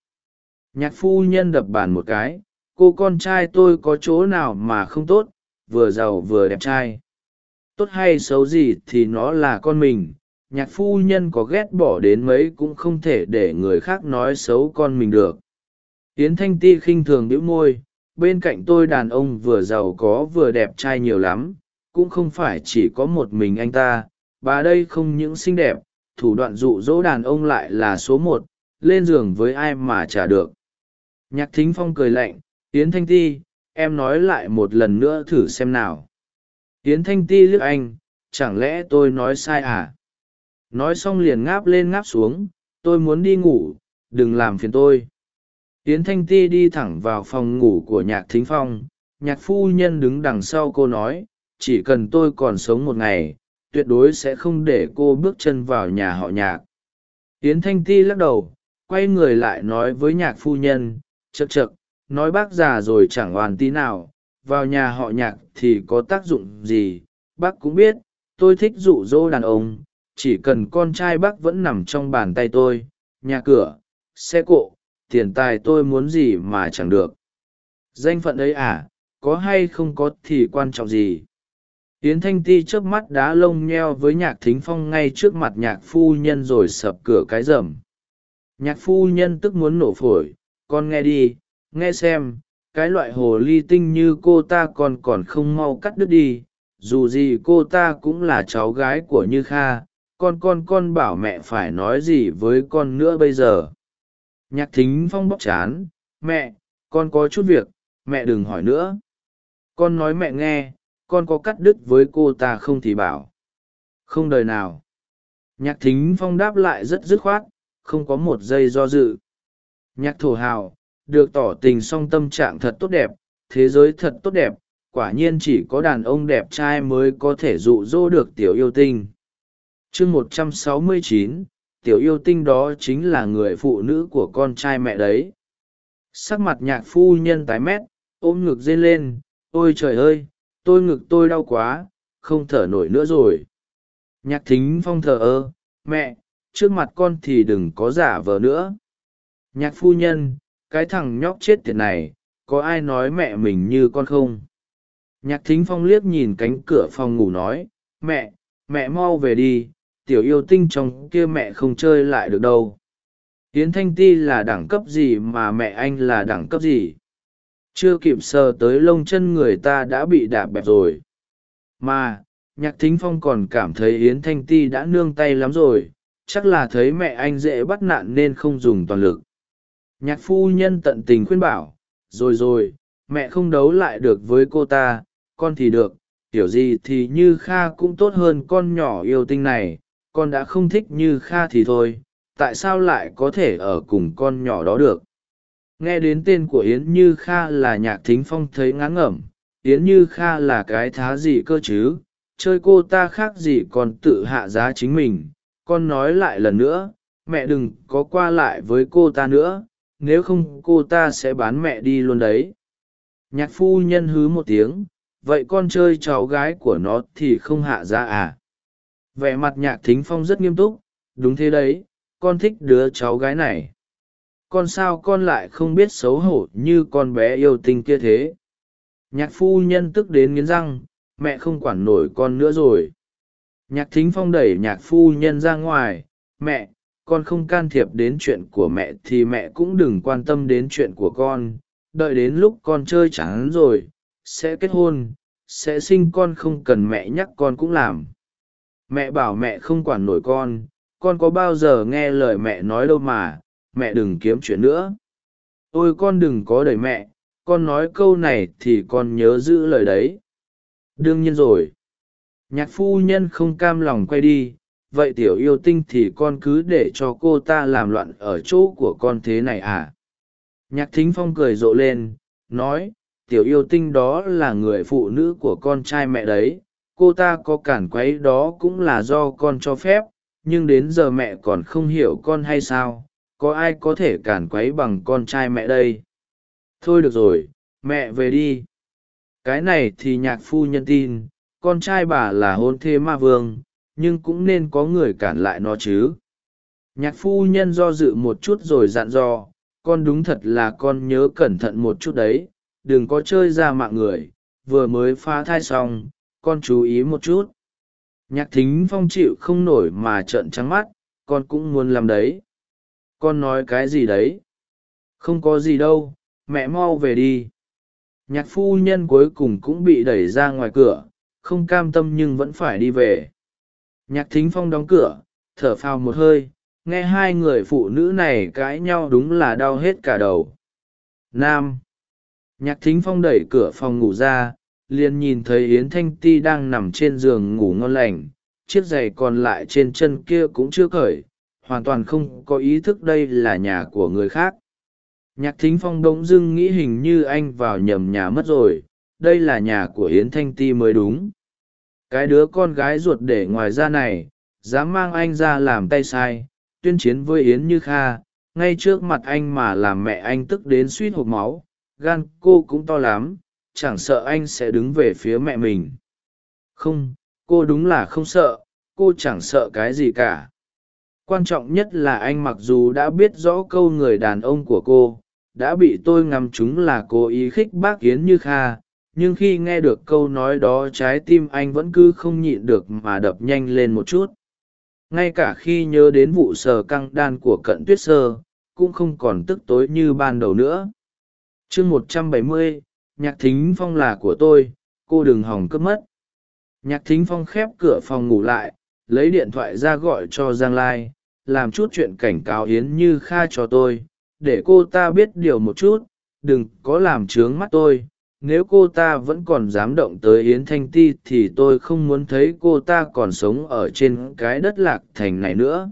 Nhạc phu nhân đập bàn một cái, cô con trai tôi có chỗ nào mà không tốt, vừa giàu vừa đẹp trai. Tốt hay xấu gì thì nó là con mình, nhạc phu nhân có ghét bỏ đến mấy cũng không thể để người khác nói xấu con mình được. Yến thanh ti khinh thường đĩu môi bên cạnh tôi đàn ông vừa giàu có vừa đẹp trai nhiều lắm, cũng không phải chỉ có một mình anh ta, bà đây không những xinh đẹp, thủ đoạn dụ dỗ đàn ông lại là số một, lên giường với ai mà trả được. Nhạc thính phong cười lạnh, yến thanh ti, em nói lại một lần nữa thử xem nào. Yến thanh ti liếc anh, chẳng lẽ tôi nói sai à? Nói xong liền ngáp lên ngáp xuống, tôi muốn đi ngủ, đừng làm phiền tôi yến thanh ti đi thẳng vào phòng ngủ của nhạc thính phong. Nhạc phu nhân đứng đằng sau cô nói, chỉ cần tôi còn sống một ngày, tuyệt đối sẽ không để cô bước chân vào nhà họ nhạc. Yến thanh ti lắc đầu, quay người lại nói với nhạc phu nhân chật chật nói bác già rồi chẳng hoàn tí nào, vào nhà họ nhạc thì có tác dụng gì? Bác cũng biết, tôi thích dụ dỗ đàn ông, chỉ cần con trai bác vẫn nằm trong bàn tay tôi, nhà cửa, xe cộ tiền tài tôi muốn gì mà chẳng được. Danh phận ấy à có hay không có thì quan trọng gì. Yến thanh ti trước mắt đá lông nheo với nhạc thính phong ngay trước mặt nhạc phu nhân rồi sập cửa cái rầm. Nhạc phu nhân tức muốn nổ phổi, con nghe đi, nghe xem, cái loại hồ ly tinh như cô ta còn còn không mau cắt đứt đi, dù gì cô ta cũng là cháu gái của như kha, con con con bảo mẹ phải nói gì với con nữa bây giờ? Nhạc thính phong bóc chán, mẹ, con có chút việc, mẹ đừng hỏi nữa. Con nói mẹ nghe, con có cắt đứt với cô ta không thì bảo. Không đời nào. Nhạc thính phong đáp lại rất dứt khoát, không có một giây do dự. Nhạc thổ hào, được tỏ tình song tâm trạng thật tốt đẹp, thế giới thật tốt đẹp, quả nhiên chỉ có đàn ông đẹp trai mới có thể dụ dỗ được tiểu yêu tinh. Chương một trăm sáu mươi chín tiểu yêu tinh đó chính là người phụ nữ của con trai mẹ đấy. Sắc mặt nhạc phu nhân tái mét, ôm ngực rên lên, ôi trời ơi, tôi ngực tôi đau quá, không thở nổi nữa rồi. Nhạc thính phong thờ ơ, mẹ, trước mặt con thì đừng có giả vờ nữa. Nhạc phu nhân, cái thằng nhóc chết tiệt này, có ai nói mẹ mình như con không? Nhạc thính phong liếc nhìn cánh cửa phòng ngủ nói, mẹ mẹ mau về đi tiểu yêu tinh trong kia mẹ không chơi lại được đâu. Yến thanh ti là đẳng cấp gì mà mẹ anh là đẳng cấp gì? Chưa kịp sờ tới lông chân người ta đã bị đạp bẹp rồi. Mà, nhạc thính phong còn cảm thấy yến thanh ti đã nương tay lắm rồi. Chắc là thấy mẹ anh dễ bắt nạn nên không dùng toàn lực. Nhạc phu nhân tận tình khuyên bảo, rồi rồi, mẹ không đấu lại được với cô ta, con thì được kiểu gì thì như kha cũng tốt hơn con nhỏ yêu tinh này con đã không thích như kha thì thôi, tại sao lại có thể ở cùng con nhỏ đó được? Nghe đến tên của yến như kha là nhạc thính phong thấy ngán ngẩm, yến như kha là cái thá gì cơ chứ? Chơi cô ta khác gì còn tự hạ giá chính mình, con nói lại lần nữa, mẹ đừng có qua lại với cô ta nữa, nếu không cô ta sẽ bán mẹ đi luôn đấy. Nhạc phu nhân hứ một tiếng, vậy con chơi cháu gái của nó thì không hạ giá à? Vẻ mặt nhạc thính phong rất nghiêm túc, đúng thế đấy, con thích đứa cháu gái này. Con sao con lại không biết xấu hổ như con bé yêu tinh kia thế? Nhạc phu nhân tức đến nghiến răng, mẹ không quản nổi con nữa rồi. Nhạc thính phong đẩy nhạc phu nhân ra ngoài, mẹ, con không can thiệp đến chuyện của mẹ thì mẹ cũng đừng quan tâm đến chuyện của con. Đợi đến lúc con chơi chán rồi, sẽ kết hôn, sẽ sinh con không cần mẹ nhắc con cũng làm mẹ bảo mẹ không quản nổi con con có bao giờ nghe lời mẹ nói đâu mà, mẹ đừng kiếm chuyện nữa. Ôi, con đừng có đẩy mẹ, con nói câu này thì con nhớ giữ lời đấy. Đương nhiên rồi. Nhạc phu nhân không cam lòng quay đi, vậy tiểu yêu tinh thì con cứ để cho cô ta làm loạn ở chỗ của con thế này à? Nhạc thính phong cười rộ lên, nói, tiểu yêu tinh đó là người phụ nữ của con trai mẹ đấy cô ta có cản quấy đó cũng là do con cho phép, nhưng đến giờ mẹ còn không hiểu con hay sao, có ai có thể cản quấy bằng con trai mẹ đây? Thôi được rồi, mẹ về đi. Cái này thì nhạc phu nhân tin, con trai bà là hôn thê ma vương, nhưng cũng nên có người cản lại nó chứ. Nhạc phu nhân do dự một chút rồi dặn dò, con đúng thật là con nhớ cẩn thận một chút đấy, đừng có chơi ra mạng người, vừa mới phá thai xong con chú ý một chút. Nhạc thính phong chịu không nổi mà trợn trắng mắt, con cũng muốn làm đấy. Con nói cái gì đấy? Không có gì đâu, mẹ mau về đi. Nhạc phu nhân cuối cùng cũng bị đẩy ra ngoài cửa, không cam tâm nhưng vẫn phải đi về. Nhạc thính phong đóng cửa, thở phào một hơi, nghe hai người phụ nữ này cãi nhau đúng là đau hết cả đầu. Nam. Nhạc thính phong đẩy cửa phòng ngủ ra liền nhìn thấy yến thanh ti đang nằm trên giường ngủ ngon lành, chiếc giày còn lại trên chân kia cũng chưa cởi, hoàn toàn không có ý thức đây là nhà của người khác. Nhạc thính phong đ ỗ n g dưng nghĩ hình như anh vào nhầm nhà mất rồi, đây là nhà của yến thanh ti mới đúng. Cái đứa con gái ruột để ngoài ra này, dám mang anh ra làm tay sai, tuyên chiến với yến như kha, ngay trước mặt anh mà làm mẹ anh tức đến suýt hộp máu, gan cô cũng to lắm chẳng sợ anh sẽ đứng về phía mẹ mình. Không, cô đúng là không sợ, cô chẳng sợ cái gì cả. Quan trọng nhất là anh mặc dù đã biết rõ câu người đàn ông của cô, đã bị tôi ngắm chúng là cố ý khích bác kiến như kha, nhưng khi nghe được câu nói đó trái tim anh vẫn cứ không nhịn được mà đập nhanh lên một chút. Ngay cả khi nhớ đến vụ sờ căng đan của cận tuyết sơ, cũng không còn tức tối như ban đầu nữa. Chương một trăm bảy mươi nhạc thính phong là của tôi, cô đừng hòng cướp mất. Nhạc thính phong khép cửa phòng ngủ lại, lấy điện thoại ra gọi cho giang lai, làm chút chuyện cảnh cáo yến như kha cho tôi, để cô ta biết điều một chút, đừng có làm trướng mắt tôi. Nếu cô ta vẫn còn dám động tới yến thanh ti thì tôi không muốn thấy cô ta còn sống ở trên cái đất lạc thành này nữa.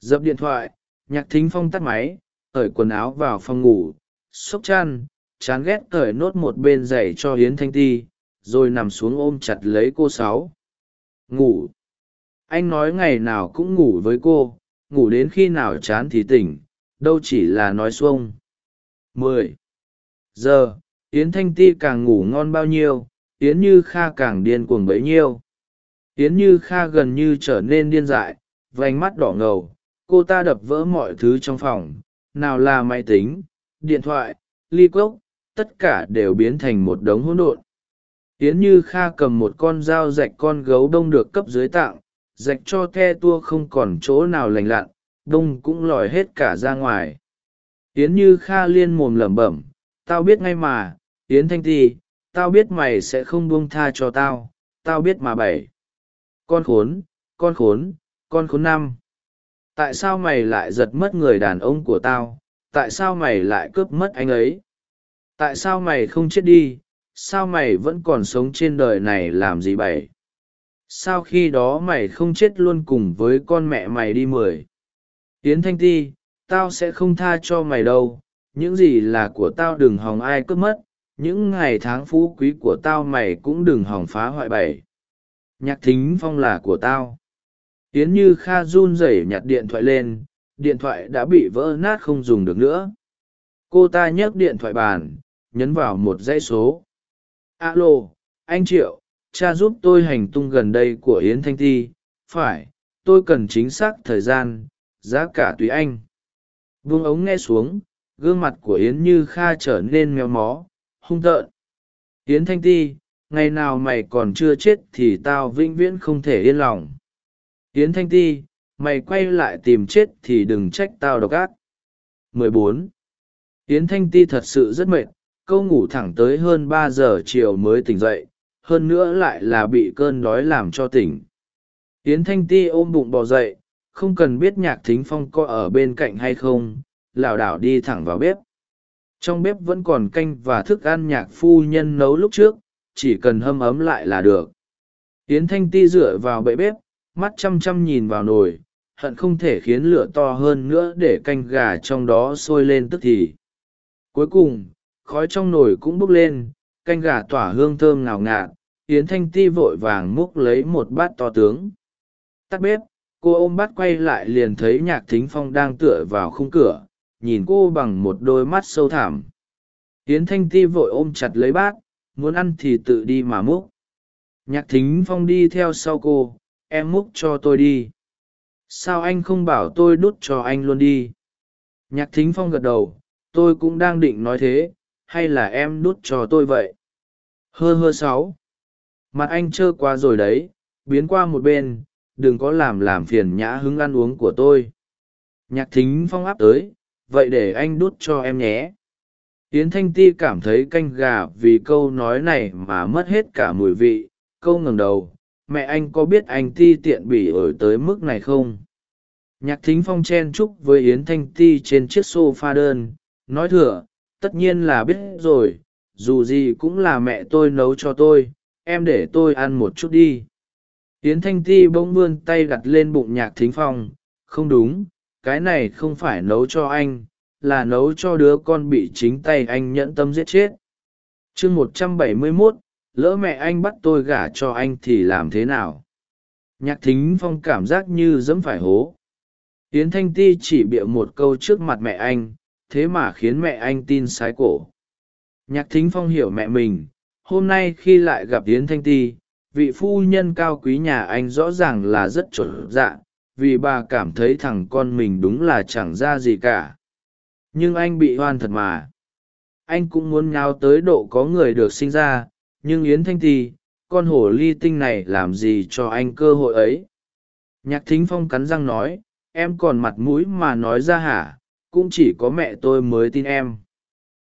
Dập điện thoại, nhạc thính phong tắt máy, cởi quần áo vào phòng ngủ, xốc chăn chán ghét cởi nốt một bên giày cho yến thanh ti, rồi nằm xuống ôm chặt lấy cô sáu. Ngủ. Anh nói ngày nào cũng ngủ với cô, ngủ đến khi nào chán thì tỉnh, đâu chỉ là nói xuông. Mười. Giờ, yến thanh ti càng ngủ ngon bao nhiêu, yến như kha càng điên cuồng bấy nhiêu. Yến như kha gần như trở nên điên dại, vành mắt đỏ ngầu, cô ta đập vỡ mọi thứ trong phòng, nào là máy tính, điện thoại, ly cốc tất cả đều biến thành một đống hỗn độn. Yến như kha cầm một con dao rạch con gấu đông được cấp dưới tặng rạch cho the tua không còn chỗ nào lành lặn, đông cũng lòi hết cả ra ngoài. Yến như kha liên mồm lẩm bẩm, tao biết ngay mà, yến thanh ti, tao biết mày sẽ không buông tha cho tao tao biết mà bảy. Con khốn con khốn con khốn năm. Tại sao mày lại giật mất người đàn ông của tao? Tại sao mày lại cướp mất anh ấy? Tại sao mày không chết đi? Sao mày vẫn còn sống trên đời này làm gì bảy sao khi đó mày không chết luôn cùng với con mẹ mày đi mười? Yến thanh ti, tao sẽ không tha cho mày đâu. Những gì là của tao đừng hòng ai cướp mất. Những ngày tháng phú quý của tao mày cũng đừng hòng phá hoại bảy nhạc thính phong là của tao. Yến như kha run rẩy nhặt điện thoại lên. Điện thoại đã bị vỡ nát không dùng được nữa cô ta nhấc điện thoại bàn, nhấn vào một dãy số. Alo, anh triệu, cha giúp tôi hành tung gần đây của yến thanh ti. Phải, tôi cần chính xác thời gian, giá cả tùy anh. Vương ống nghe xuống, gương mặt của yến như kha trở nên méo mó, hung tợn. Yến thanh ti, ngày nào mày còn chưa chết thì tao vĩnh viễn không thể yên lòng. Yến thanh ti, mày quay lại tìm chết thì đừng trách tao độc ác. 14 yến thanh ti thật sự rất mệt, câu ngủ thẳng tới hơn ba giờ chiều mới tỉnh dậy, hơn nữa lại là bị cơn đói làm cho tỉnh. Yến thanh ti ôm bụng bò dậy, không cần biết nhạc thính phong có ở bên cạnh hay không, lảo đảo đi thẳng vào bếp. Trong bếp vẫn còn canh và thức ăn nhạc phu nhân nấu lúc trước, chỉ cần hâm ấm lại là được. Yến thanh ti dựa vào bệ bếp, mắt chăm chăm nhìn vào nồi, hận không thể khiến lửa to hơn nữa để canh gà trong đó sôi lên tức thì cuối cùng, khói trong nồi cũng bốc lên, canh gà tỏa hương thơm ngào ngạt, yến thanh ti vội vàng múc lấy một bát to tướng. Tắt bếp, cô ôm bát quay lại liền thấy nhạc thính phong đang tựa vào khung cửa, nhìn cô bằng một đôi mắt sâu thẳm. Yến thanh ti vội ôm chặt lấy bát, muốn ăn thì tự đi mà múc. Nhạc thính phong đi theo sau cô, em múc cho tôi đi. Sao anh không bảo tôi đút cho anh luôn đi? Nhạc thính phong gật đầu tôi cũng đang định nói thế, hay là em đút cho tôi vậy? Hơ hơ sáu. Mặt anh trơ qua rồi đấy, biến qua một bên, đừng có làm làm phiền nhã hứng ăn uống của tôi. Nhạc thính phong áp tới, vậy để anh đút cho em nhé. Yến thanh ti cảm thấy canh gà vì câu nói này mà mất hết cả mùi vị, câu ngẩng đầu, mẹ anh có biết anh ti tiện bỉ ổi tới mức này không? Nhạc thính phong chen chúc với yến thanh ti trên chiếc s o f a đơn nói thừa, tất nhiên là biết rồi, dù gì cũng là mẹ tôi nấu cho tôi, em để tôi ăn một chút đi. Tiến thanh ti bỗng vươn tay đặt lên bụng nhạc thính phong, không đúng, cái này không phải nấu cho anh, là nấu cho đứa con bị chính tay anh nhẫn tâm giết chết. Chương một trăm bảy mươi mốt, lỡ mẹ anh bắt tôi gả cho anh thì làm thế nào? Nhạc thính phong cảm giác như dẫm phải hố. Yến thanh ti chỉ bịa một câu trước mặt mẹ anh thế mà khiến mẹ anh tin sái cổ. Nhạc thính phong hiểu mẹ mình, hôm nay khi lại gặp yến thanh ti, vị phu nhân cao quý nhà anh rõ ràng là rất chuẩn dạ vì bà cảm thấy thằng con mình đúng là chẳng ra gì cả. Nhưng anh bị hoan thật mà. Anh cũng muốn nháo tới độ có người được sinh ra, nhưng yến thanh ti, con hổ ly tinh này làm gì cho anh cơ hội ấy? Nhạc thính phong cắn răng nói, em còn mặt mũi mà nói ra hả? Cũng chỉ có mẹ tôi mới tin em.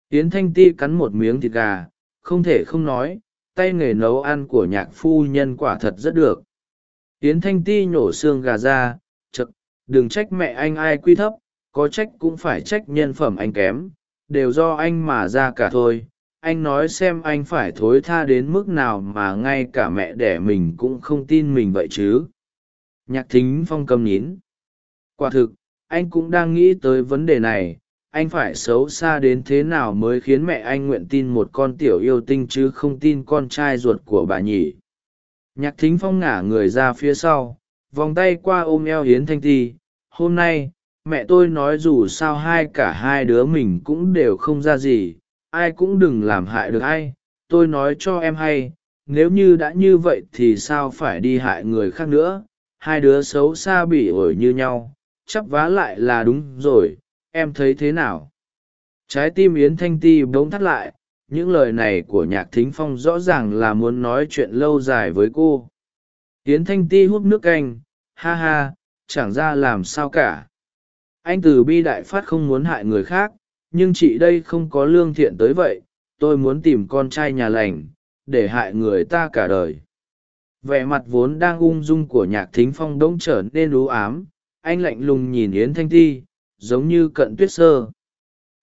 Yến thanh ti cắn một miếng thịt gà, không thể không nói, tay nghề nấu ăn của nhạc phu nhân quả thật rất được. Yến thanh ti nhổ xương gà ra chực đừng trách mẹ anh ai quy thấp, có trách cũng phải trách nhân phẩm anh kém, đều do anh mà ra cả thôi. Anh nói xem anh phải thối tha đến mức nào mà ngay cả mẹ đẻ mình cũng không tin mình vậy chứ. Nhạc thính phong cầm nhín quả thực anh cũng đang nghĩ tới vấn đề này. Anh phải xấu xa đến thế nào mới khiến mẹ anh nguyện tin một con tiểu yêu tinh chứ không tin con trai ruột của bà nhỉ? Nhạc thính phong ngả người ra phía sau, vòng tay qua ôm eo hiến thanh ti. Hôm nay, mẹ tôi nói dù sao hai cả hai đứa mình cũng đều không ra gì. Ai cũng đừng làm hại được ai. Tôi nói cho em hay, nếu như đã như vậy thì sao phải đi hại người khác nữa? Hai đứa xấu xa bỉ ổi như nhau chắp vá lại là đúng rồi, em thấy thế nào? Trái tim yến thanh ti bỗng thắt lại, những lời này của nhạc thính phong rõ ràng là muốn nói chuyện lâu dài với cô. Yến thanh ti hút nước canh, ha ha, chẳng ra làm sao cả. Anh từ bi đại phát không muốn hại người khác, nhưng chị đây không có lương thiện tới vậy, tôi muốn tìm con trai nhà lành, để hại người ta cả đời. Vẻ mặt vốn đang ung dung của nhạc thính phong đ ỗ n g trở nên ú ám anh lạnh lùng nhìn yến thanh ti, giống như cận tuyết sơ.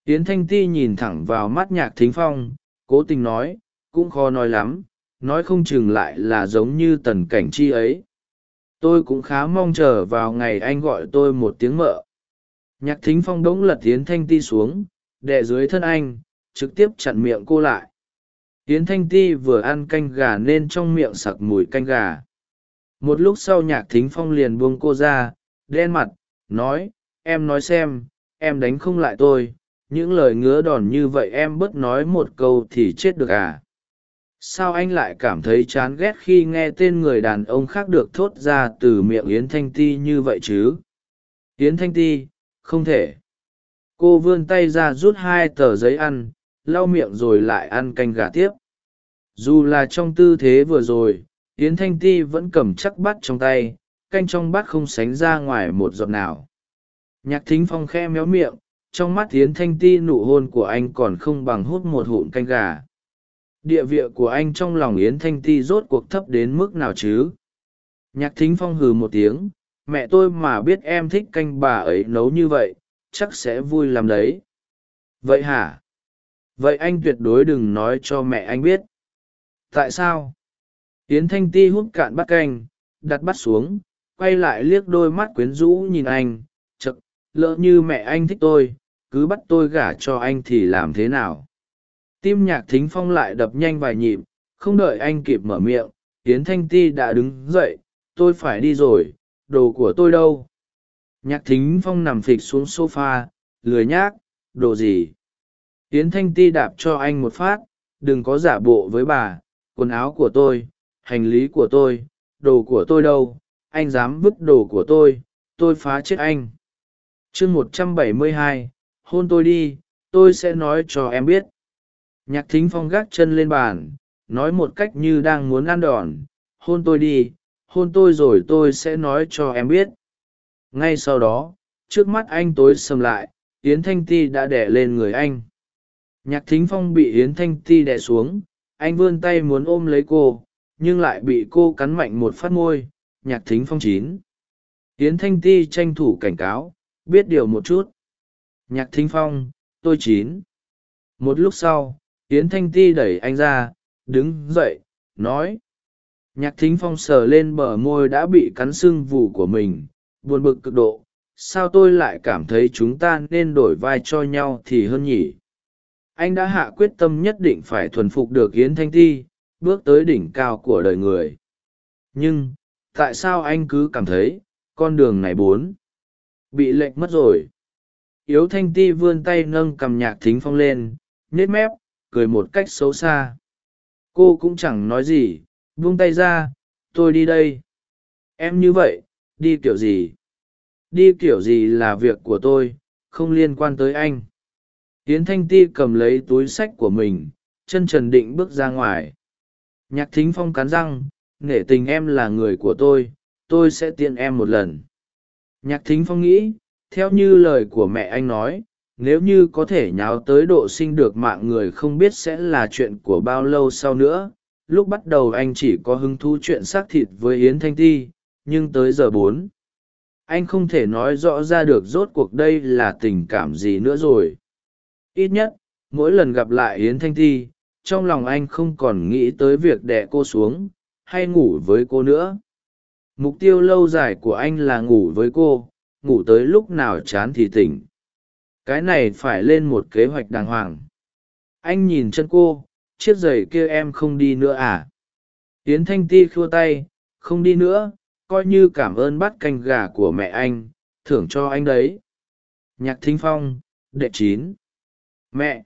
Yến thanh ti nhìn thẳng vào mắt nhạc thính phong, cố tình nói, cũng khó nói lắm, nói không chừng lại là giống như tần cảnh chi ấy. Tôi cũng khá mong chờ vào ngày anh gọi tôi một tiếng mợ. Nhạc thính phong đống lật yến thanh ti xuống, đè dưới thân anh, trực tiếp chặn miệng cô lại. Yến thanh ti vừa ăn canh gà nên trong miệng sặc mùi canh gà. Một lúc sau nhạc thính phong liền buông cô ra đen mặt, nói, em nói xem, em đánh không lại tôi, những lời ngứa đòn như vậy em bớt nói một câu thì chết được à? Sao anh lại cảm thấy chán ghét khi nghe tên người đàn ông khác được thốt ra từ miệng yến thanh ti như vậy chứ? Yến thanh ti, không thể. Cô vươn tay ra rút hai tờ giấy ăn, lau miệng rồi lại ăn canh gà tiếp. Dù là trong tư thế vừa rồi, yến thanh ti vẫn cầm chắc bắt trong tay canh trong bát không sánh ra ngoài một giọt nào. Nhạc thính phong khe méo miệng, trong mắt yến thanh ti nụ hôn của anh còn không bằng hút một hụn canh gà. Địa vị của anh trong lòng yến thanh ti rốt cuộc thấp đến mức nào chứ? Nhạc thính phong hừ một tiếng, mẹ tôi mà biết em thích canh bà ấy nấu như vậy, chắc sẽ vui làm đấy. Vậy hả? Vậy anh tuyệt đối đừng nói cho mẹ anh biết. Tại sao? Yến thanh ti hút cạn bát canh, đặt bát xuống quay lại liếc đôi mắt quyến rũ nhìn anh, chật, lỡ như mẹ anh thích tôi, cứ bắt tôi gả cho anh thì làm thế nào? Tim nhạc thính phong lại đập nhanh vài nhịp, không đợi anh kịp mở miệng, yến thanh ti đã đứng dậy, tôi phải đi rồi, đồ của tôi đâu? Nhạc thính phong nằm phịch xuống s o f a lười nhác, đồ gì? Tiến thanh ti đạp cho anh một phát, đừng có giả bộ với bà, quần áo của tôi, hành lý của tôi, đồ của tôi đâu? Anh dám vứt đồ của tôi tôi phá chết anh. Chương một trăm bảy mươi hai, hôn tôi đi, tôi sẽ nói cho em biết. Nhạc thính phong gác chân lên bàn, nói một cách như đang muốn ăn đòn. Hôn tôi đi, hôn tôi rồi tôi sẽ nói cho em biết. Ngay sau đó, trước mắt anh tối sầm lại, yến thanh ti đã đẻ lên người anh. Nhạc thính phong bị yến thanh ti đẻ xuống, anh vươn tay muốn ôm lấy cô, nhưng lại bị cô cắn mạnh một phát môi nhạc thính phong chín. Yến thanh ti tranh thủ cảnh cáo, biết điều một chút. Nhạc thính phong, tôi chín. Một lúc sau, yến thanh ti đẩy anh ra, đứng dậy, nói. Nhạc thính phong sờ lên bờ môi đã bị cắn sưng vù của mình, buồn bực cực độ. Sao tôi lại cảm thấy chúng ta nên đổi vai cho nhau thì hơn nhỉ? Anh đã hạ quyết tâm nhất định phải thuần phục được yến thanh ti, bước tới đỉnh cao của đời người. Nhưng tại sao anh cứ cảm thấy con đường này bốn bị lệch mất rồi? Yếu thanh ti vươn tay nâng cầm nhạc thính phong lên, nhếch mép, cười một cách xấu xa. Cô cũng chẳng nói gì, buông tay ra, tôi đi đây. Em như vậy, đi kiểu gì? Đi kiểu gì là việc của tôi, không liên quan tới anh. Tiến thanh ti cầm lấy túi sách của mình, chân trần định bước ra ngoài. Nhạc thính phong cắn răng nể tình em là người của tôi tôi sẽ tiện em một lần. Nhạc thính phong nghĩ, theo như lời của mẹ anh nói, nếu như có thể nháo tới độ sinh được mạng người không biết sẽ là chuyện của bao lâu sau nữa. Lúc bắt đầu anh chỉ có hứng thú chuyện xác thịt với yến thanh ti, nhưng tới giờ bốn, anh không thể nói rõ ra được rốt cuộc đây là tình cảm gì nữa rồi. Ít nhất, mỗi lần gặp lại yến thanh ti, trong lòng anh không còn nghĩ tới việc đẻ cô xuống hay ngủ với cô nữa? Mục tiêu lâu dài của anh là ngủ với cô, ngủ tới lúc nào chán thì tỉnh. Cái này phải lên một kế hoạch đàng hoàng. Anh nhìn chân cô, chiếc giày kia em không đi nữa à? Tiến thanh ti khua tay, không đi nữa, coi như cảm ơn bát canh gà của mẹ anh, thưởng cho anh đấy. Nhạc thính phong, đệ chín. Mẹ!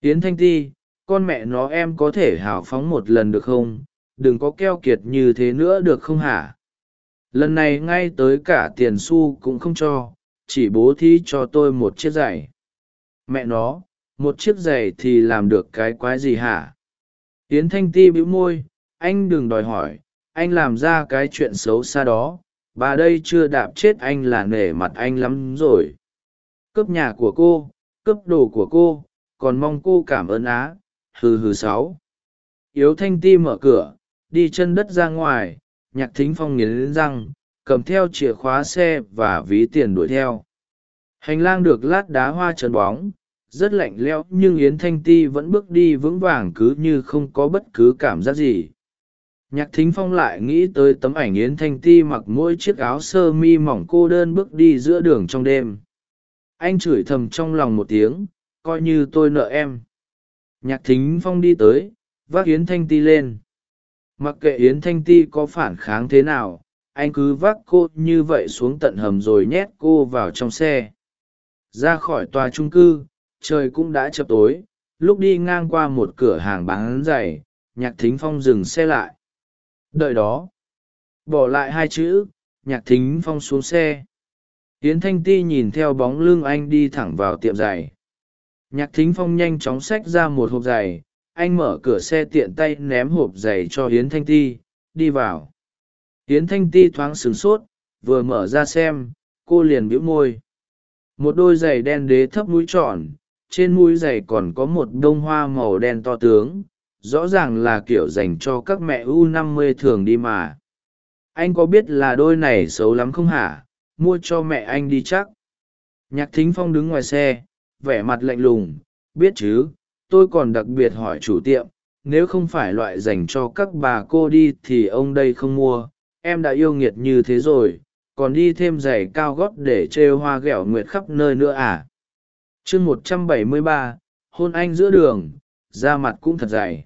Tiến thanh ti, con mẹ nó em có thể hào phóng một lần được không? Đừng có keo kiệt như thế nữa được không hả? Lần này ngay tới cả tiền xu cũng không cho, chỉ bố thí cho tôi một chiếc giày. Mẹ nó, một chiếc giày thì làm được cái quái gì hả? Yến thanh ti bĩu môi, anh đừng đòi hỏi, anh làm ra cái chuyện xấu xa đó. Bà đây chưa đạp chết anh là nể mặt anh lắm rồi. Cướp nhà của cô, cướp đồ của cô, còn mong cô cảm ơn á. Hừ hừ sáu. Yếu thanh ti mở cửa đi chân đất ra ngoài, nhạc thính phong nghiến răng, cầm theo chìa khóa xe và ví tiền đuổi theo. Hành lang được lát đá hoa trần bóng, rất lạnh lẽo nhưng yến thanh ti vẫn bước đi vững vàng cứ như không có bất cứ cảm giác gì. Nhạc thính phong lại nghĩ tới tấm ảnh yến thanh ti mặc mỗi chiếc áo sơ mi mỏng cô đơn bước đi giữa đường trong đêm. Anh chửi thầm trong lòng một tiếng, coi như tôi nợ em. Nhạc thính phong đi tới, vác yến thanh ti lên mặc kệ yến thanh ti có phản kháng thế nào, anh cứ vác cô như vậy xuống tận hầm rồi nhét cô vào trong xe. Ra khỏi tòa trung cư, trời cũng đã chập tối, lúc đi ngang qua một cửa hàng bán giày, nhạc thính phong dừng xe lại. Đợi đó, bỏ lại hai chữ, nhạc thính phong xuống xe. Yến thanh ti nhìn theo bóng lưng anh đi thẳng vào tiệm giày. Nhạc thính phong nhanh chóng xách ra một hộp giày anh mở cửa xe tiện tay ném hộp giày cho hiến thanh ti, đi vào. Hiến thanh ti thoáng sửng sốt, vừa mở ra xem, cô liền bĩu môi. Một đôi giày đen đế thấp mũi tròn, trên mũi giày còn có một đ ô n g hoa màu đen to tướng, rõ ràng là kiểu dành cho các mẹ u năm mươi thường đi mà. Anh có biết là đôi này xấu lắm không hả? Mua cho mẹ anh đi chắc. Nhạc thính phong đứng ngoài xe, vẻ mặt lạnh lùng, biết chứ tôi còn đặc biệt hỏi chủ tiệm, nếu không phải loại dành cho các bà cô đi thì ông đây không mua, em đã yêu nghiệt như thế rồi, còn đi thêm giày cao gót để trêu hoa ghẹo nguyệt khắp nơi nữa à? Chương một trăm bảy mươi ba, hôn anh giữa đường, da mặt cũng thật dày.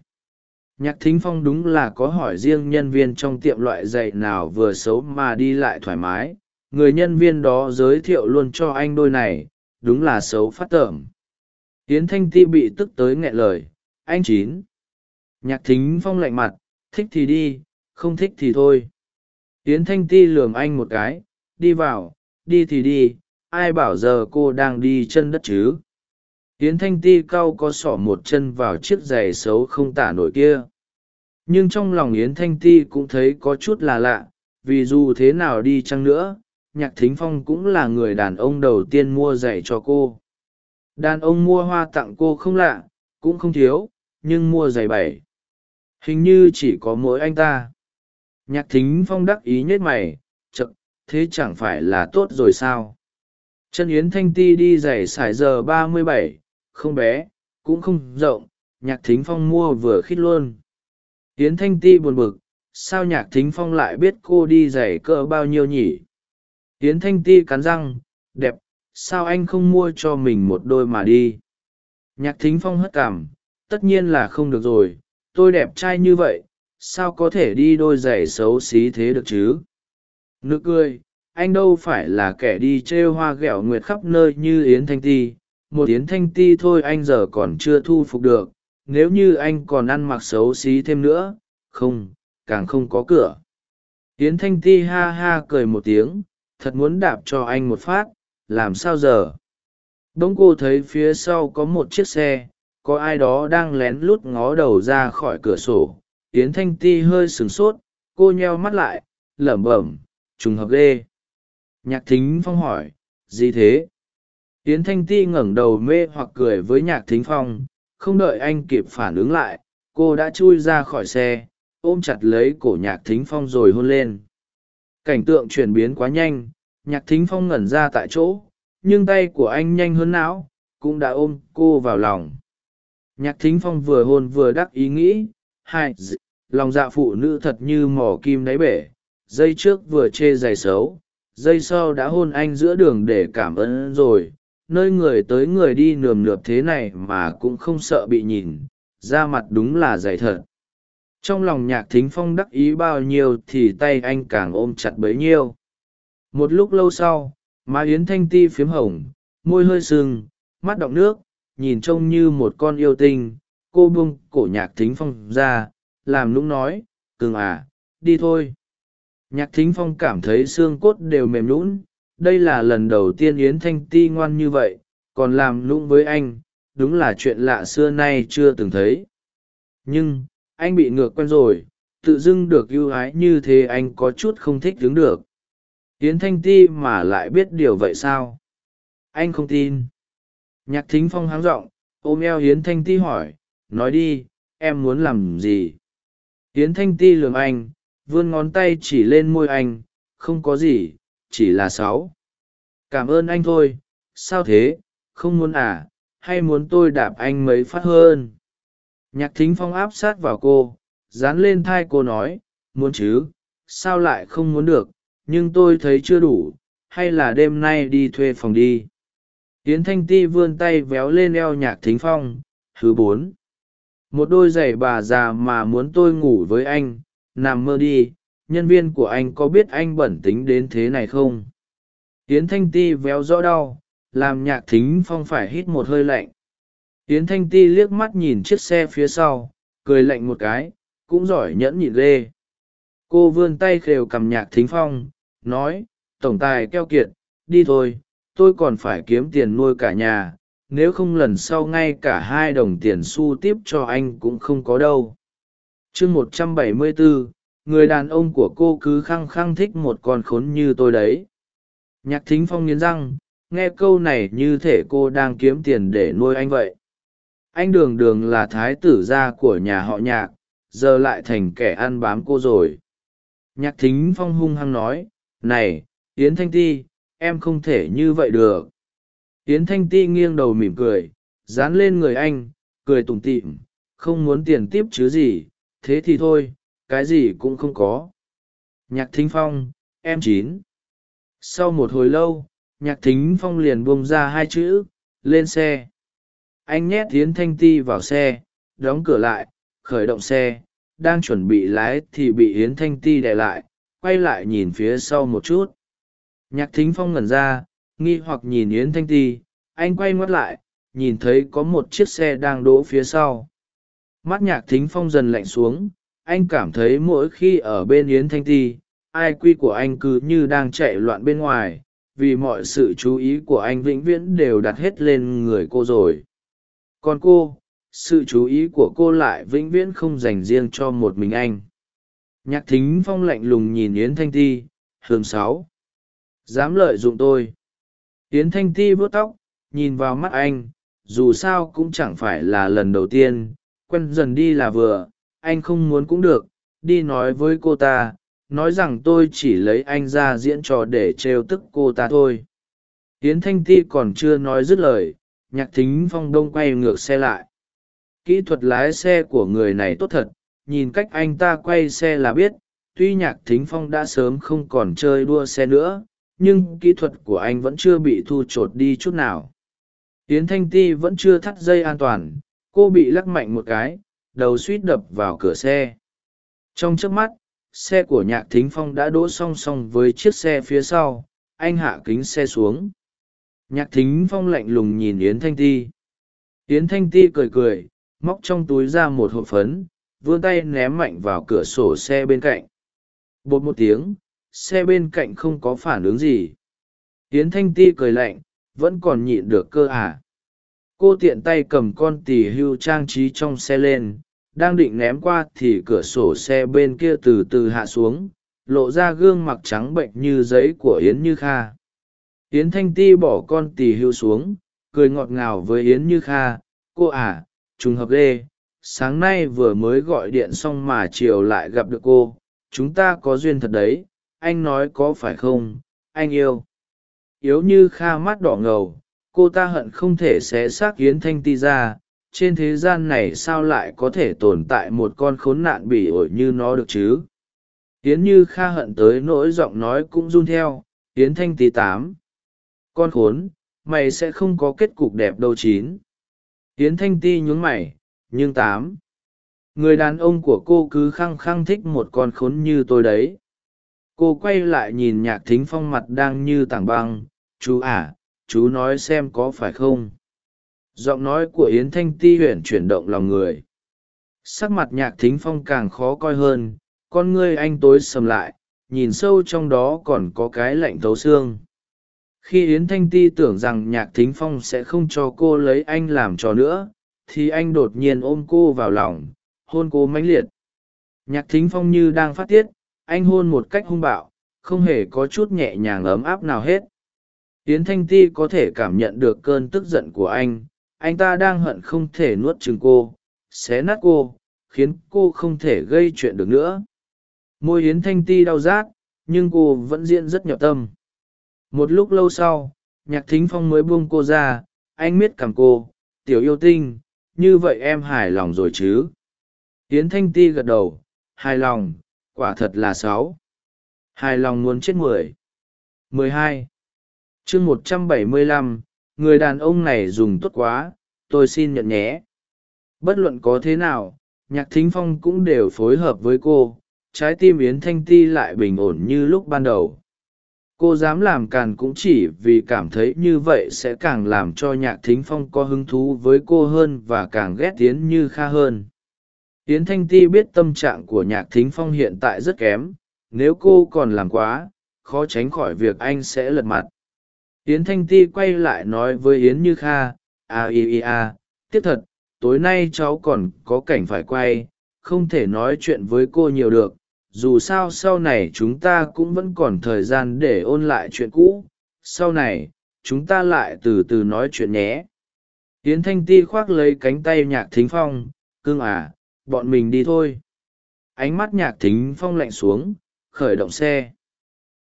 Nhạc thính phong đúng là có hỏi riêng nhân viên trong tiệm loại giày nào vừa xấu mà đi lại thoải mái. Người nhân viên đó giới thiệu luôn cho anh đôi này, đúng là xấu phát tởm. Yến thanh ti bị tức tới nghẹn lời. Anh chín. Nhạc thính phong lạnh mặt. Thích thì đi, không thích thì thôi. Yến thanh ti lườm anh một cái. Đi vào, đi thì đi. Ai bảo giờ cô đang đi chân đất chứ? Yến thanh ti cau có sỏ một chân vào chiếc giày xấu không tả nổi kia. Nhưng trong lòng yến thanh ti cũng thấy có chút là lạ. Vì dù thế nào đi chăng nữa, nhạc thính phong cũng là người đàn ông đầu tiên mua giày cho cô đàn ông mua hoa tặng cô không lạ, cũng không thiếu, nhưng mua giày bảy. Hình như chỉ có mỗi anh ta. Nhạc thính phong đắc ý nhết mày chậm thế chẳng phải là tốt rồi sao? Chân yến thanh ti đi giày sải giờ ba mươi bảy, không bé, cũng không rộng, nhạc thính phong mua vừa khít luôn. Yến thanh ti buồn bực, sao nhạc thính phong lại biết cô đi giày cỡ bao nhiêu nhỉ? Yến thanh ti cắn răng, đẹp sao anh không mua cho mình một đôi mà đi? Nhạc thính phong hất cảm, tất nhiên là không được rồi, tôi đẹp trai như vậy, sao có thể đi đôi giày xấu xí thế được chứ? Nực cười, anh đâu phải là kẻ đi trêu hoa ghẹo nguyệt khắp nơi như yến thanh ti. Một yến thanh ti thôi anh giờ còn chưa thu phục được, nếu như anh còn ăn mặc xấu xí thêm nữa, không, càng không có cửa. Yến thanh ti ha ha cười một tiếng, thật muốn đạp cho anh một phát làm sao giờ? Bỗng cô thấy phía sau có một chiếc xe, có ai đó đang lén lút ngó đầu ra khỏi cửa sổ. Yến thanh ti hơi sửng sốt, cô nheo mắt lại, lẩm bẩm, trùng hợp ghê. Nhạc thính phong hỏi, gì thế? Yến thanh ti ngẩng đầu mê hoặc cười với nhạc thính phong, không đợi anh kịp phản ứng lại, cô đã chui ra khỏi xe, ôm chặt lấy cổ nhạc thính phong rồi hôn lên. Cảnh tượng chuyển biến quá nhanh nhạc thính phong ngẩn ra tại chỗ, nhưng tay của anh nhanh hơn não, cũng đã ôm cô vào lòng. Nhạc thính phong vừa hôn vừa đắc ý nghĩ, hai lòng dạ phụ nữ thật như mỏ kim đáy bể, dây trước vừa chê giày xấu, dây sau đã hôn anh giữa đường để cảm ơn rồi, nơi người tới người đi nườm nượp thế này mà cũng không sợ bị nhìn, da mặt đúng là dày thật. Trong lòng nhạc thính phong đắc ý bao nhiêu thì tay anh càng ôm chặt bấy nhiêu một lúc lâu sau, má yến thanh ti phiếm hồng, môi hơi sưng, mắt đọng nước, nhìn trông như một con yêu tinh. Cô buông cổ nhạc thính phong ra, làm nũng nói "Cường à đi thôi. Nhạc thính phong cảm thấy xương cốt đều mềm lún đây là lần đầu tiên yến thanh ti ngoan như vậy, còn làm nũng với anh, đúng là chuyện lạ xưa nay chưa từng thấy. Nhưng, anh bị ngược quen rồi, tự dưng được ưu ái như thế anh có chút không thích đứng được yến thanh ti mà lại biết điều vậy sao? Anh không tin. Nhạc thính phong háng r ộ n g ôm eo Yến thanh ti hỏi, nói đi, em muốn làm gì? Yến thanh ti lường anh, vươn ngón tay chỉ lên môi anh, không có gì, chỉ là sáu. Cảm ơn anh thôi, sao thế, không muốn à hay muốn tôi đạp anh mấy phát hơn? Nhạc thính phong áp sát vào cô, dán lên thai cô nói, muốn chứ, sao lại không muốn được? Nhưng tôi thấy chưa đủ, hay là đêm nay đi thuê phòng đi. Yến thanh ti vươn tay véo lên eo nhạc thính phong, thứ bốn, một đôi giày bà già mà muốn tôi ngủ với anh, nằm mơ đi, nhân viên của anh có biết anh bẩn tính đến thế này không? Yến thanh ti véo rõ đau, làm nhạc thính phong phải hít một hơi lạnh. Yến thanh ti liếc mắt nhìn chiếc xe phía sau, cười lạnh một cái, cũng giỏi nhẫn nhịn ghê. Cô vươn tay khều cầm nhạc thính phong nói, tổng tài keo kiệt, đi thôi, tôi còn phải kiếm tiền nuôi cả nhà, nếu không lần sau ngay cả hai đồng tiền xu tiếp cho anh cũng không có đâu. Chương một trăm bảy mươi bốn, người đàn ông của cô cứ khăng khăng thích một con khốn như tôi đấy. Nhạc thính phong nghiến răng, nghe câu này như thể cô đang kiếm tiền để nuôi anh vậy. Anh đường đường là thái tử gia của nhà họ nhạc, giờ lại thành kẻ ăn bám cô rồi. Nhạc thính phong hung hăng nói này, yến thanh ti, em không thể như vậy được. Yến thanh ti nghiêng đầu mỉm cười, dán lên người anh, cười tủm tịm không muốn tiền tiếp chứ gì, thế thì thôi, cái gì cũng không có. Nhạc thính phong, em chín. Sau một hồi lâu, nhạc thính phong liền buông ra hai chữ, lên xe. Anh nhét yến thanh ti vào xe, đóng cửa lại, khởi động xe, đang chuẩn bị lái thì bị yến thanh ti đè lại quay lại nhìn phía sau một chút. Nhạc thính phong ngẩn ra, nghi hoặc nhìn yến thanh ti, anh quay ngoắt lại, nhìn thấy có một chiếc xe đang đỗ phía sau. Mắt nhạc thính phong dần lạnh xuống, anh cảm thấy mỗi khi ở bên yến thanh ti, ai quy của anh cứ như đang chạy loạn bên ngoài, vì mọi sự chú ý của anh vĩnh viễn đều đặt hết lên người cô rồi. Còn cô, sự chú ý của cô lại vĩnh viễn không dành riêng cho một mình anh nhạc thính phong lạnh lùng nhìn yến thanh ti hương sáu. Dám lợi dụng tôi. Yến thanh ti vuốt tóc, nhìn vào mắt anh, dù sao cũng chẳng phải là lần đầu tiên. Quen dần đi là vừa, anh không muốn cũng được. Đi nói với cô ta, nói rằng tôi chỉ lấy anh ra diễn trò để trêu tức cô ta thôi. Yến thanh ti còn chưa nói dứt lời, nhạc thính phong đông quay ngược xe lại. Kỹ thuật lái xe của người này tốt thật nhìn cách anh ta quay xe là biết, tuy nhạc thính phong đã sớm không còn chơi đua xe nữa, nhưng kỹ thuật của anh vẫn chưa bị thu chột đi chút nào. Yến thanh ti vẫn chưa thắt dây an toàn, cô bị lắc mạnh một cái, đầu suýt đập vào cửa xe. Trong trước mắt, xe của nhạc thính phong đã đỗ song song với chiếc xe phía sau, anh hạ kính xe xuống. Nhạc thính phong lạnh lùng nhìn yến thanh ti. Yến thanh ti cười cười, móc trong túi ra một hộp phấn vươn tay ném mạnh vào cửa sổ xe bên cạnh. Bột một tiếng, xe bên cạnh không có phản ứng gì. Yến thanh ti cười lạnh, vẫn còn nhịn được cơ à. cô tiện tay cầm con tỉ hưu trang trí trong xe lên, đang định ném qua thì cửa sổ xe bên kia từ từ hạ xuống, lộ ra gương mặt trắng bệnh như giấy của yến như kha. Yến thanh ti bỏ con tỉ hưu xuống, cười ngọt ngào với yến như kha, cô à trùng hợp ghê sáng nay vừa mới gọi điện xong mà chiều lại gặp được cô, chúng ta có duyên thật đấy, anh nói có phải không, anh yêu. Yếu như kha mắt đỏ ngầu, cô ta hận không thể xé xác yến thanh ti ra, trên thế gian này sao lại có thể tồn tại một con khốn nạn bỉ ổi như nó được chứ? Yến như kha hận tới nỗi giọng nói cũng run theo, yến thanh ti tám. Con khốn, mày sẽ không có kết cục đẹp đâu chín. Yến thanh ti nhún mày nhưng tám. Người đàn ông của cô cứ khăng khăng thích một con khốn như tôi đấy. Cô quay lại nhìn nhạc thính phong mặt đang như tảng băng. Chú à chú nói xem có phải không? Giọng nói của yến thanh ti huyền chuyển động lòng người. Sắc mặt nhạc thính phong càng khó coi hơn. Con ngươi anh tối sầm lại, nhìn sâu trong đó còn có cái lạnh thấu xương. Khi yến thanh ti tưởng rằng nhạc thính phong sẽ không cho cô lấy anh làm trò nữa thì anh đột nhiên ôm cô vào lòng, hôn cô mãnh liệt. Nhạc thính phong như đang phát tiết, anh hôn một cách hung bạo, không hề có chút nhẹ nhàng ấm áp nào hết. Yến thanh ti có thể cảm nhận được cơn tức giận của anh anh ta đang hận không thể nuốt chừng cô, xé nát cô, khiến cô không thể gây chuyện được nữa. Môi yến thanh ti đau rát, nhưng cô vẫn diễn rất nhập tâm. Một lúc lâu sau, nhạc thính phong mới buông cô ra, anh miết cảm cô, tiểu yêu tinh như vậy em hài lòng rồi chứ? Yến thanh ti gật đầu, hài lòng, quả thật là sáu. Hài lòng muốn chết mười. Mười hai. Chương một trăm bảy mươi lăm, người đàn ông này dùng tốt quá, tôi xin nhận nhé. Bất luận có thế nào, nhạc thính phong cũng đều phối hợp với cô, trái tim yến thanh ti lại bình ổn như lúc ban đầu cô dám làm càn cũng chỉ vì cảm thấy như vậy sẽ càng làm cho nhạc thính phong có hứng thú với cô hơn và càng ghét tiến như kha hơn. Yến thanh ti biết tâm trạng của nhạc thính phong hiện tại rất kém. Nếu cô còn làm quá, khó tránh khỏi việc anh sẽ lật mặt. Yến thanh ti quay lại nói với yến như kha, a, i i, a, tiếc thật, tối nay cháu còn có cảnh phải quay, không thể nói chuyện với cô nhiều được dù sao sau này chúng ta cũng vẫn còn thời gian để ôn lại chuyện cũ. Sau này, chúng ta lại từ từ nói chuyện nhé. Yến thanh ti khoác lấy cánh tay nhạc thính phong, cưng à bọn mình đi thôi. Ánh mắt nhạc thính phong lạnh xuống, khởi động xe.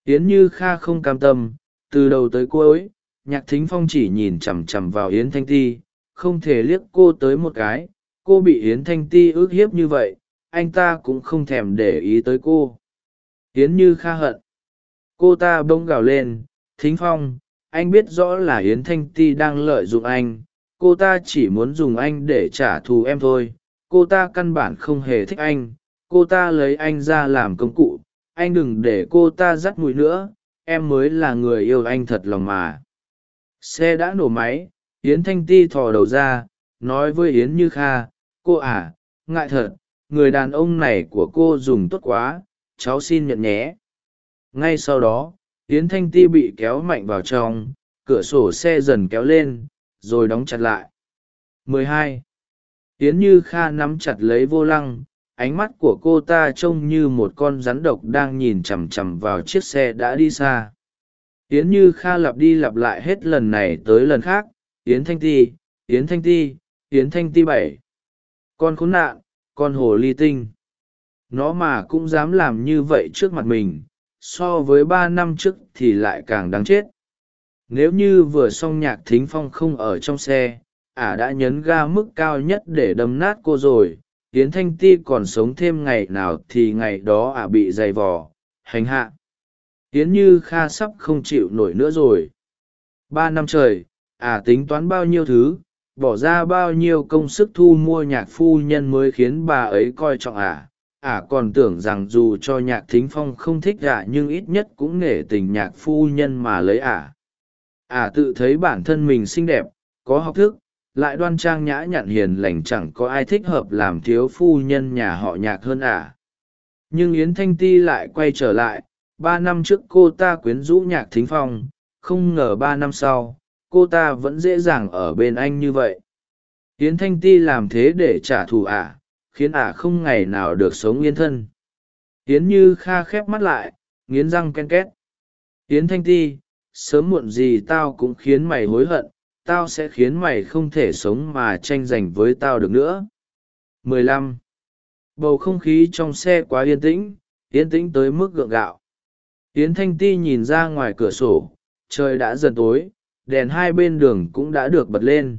Yến như kha không cam tâm, từ đầu tới cuối, nhạc thính phong chỉ nhìn chằm chằm vào yến thanh ti, không thể liếc cô tới một cái. Cô bị yến thanh ti ước hiếp như vậy anh ta cũng không thèm để ý tới cô. Yến như kha hận. Cô ta bỗng gào lên, thính phong, anh biết rõ là yến thanh ti đang lợi dụng anh. Cô ta chỉ muốn dùng anh để trả thù em thôi. Cô ta căn bản không hề thích anh. Cô ta lấy anh ra làm công cụ. Anh đừng để cô ta dắt mũi nữa. Em mới là người yêu anh thật lòng mà. Xe đã nổ máy. Yến thanh ti thò đầu ra, nói với yến như kha, cô à ngại thật người đàn ông này của cô dùng tốt quá, cháu xin nhận nhé. Ngay sau đó, yến thanh ti bị kéo mạnh vào trong, cửa sổ xe dần kéo lên, rồi đóng chặt lại. 12. yến như kha nắm chặt lấy vô lăng, ánh mắt của cô ta trông như một con rắn độc đang nhìn chằm chằm vào chiếc xe đã đi xa. Yến như kha lặp đi lặp lại hết lần này tới lần khác. Yến thanh ti, yến thanh ti, yến thanh ti bảy. Con khốn nạn con hồ ly tinh. Nó mà cũng dám làm như vậy trước mặt mình, so với ba năm trước thì lại càng đáng chết. Nếu như vừa xong nhạc thính phong không ở trong xe, ả đã nhấn ga mức cao nhất để đâm nát cô rồi. Tiến thanh ti còn sống thêm ngày nào thì ngày đó ả bị dày vò. Hành hạ. Tiến như kha sắp không chịu nổi nữa rồi. Ba năm trời, ả tính toán bao nhiêu thứ? Bỏ ra bao nhiêu công sức thu mua nhạc phu nhân mới khiến bà ấy coi trọng ả ả còn tưởng rằng dù cho nhạc thính phong không thích ả nhưng ít nhất cũng nể tình nhạc phu nhân mà lấy ả ả tự thấy bản thân mình xinh đẹp, có học thức, lại đoan trang nhã nhặn hiền lành, chẳng có ai thích hợp làm thiếu phu nhân nhà họ nhạc hơn ả nhưng yến thanh ti lại quay trở lại, ba năm trước cô ta quyến rũ nhạc thính phong, không ngờ ba năm sau cô ta vẫn dễ dàng ở bên anh như vậy. Yến thanh ti làm thế để trả thù ả, khiến ả không ngày nào được sống yên thân. Yến như kha khép mắt lại, nghiến răng ken két. Yến thanh ti, sớm muộn gì tao cũng khiến mày hối hận, tao sẽ khiến mày không thể sống mà tranh giành với tao được nữa. 15. bầu không khí trong xe quá yên tĩnh yên tĩnh tới mức gượng gạo. Yến thanh ti nhìn ra ngoài cửa sổ, trời đã dần tối đèn hai bên đường cũng đã được bật lên.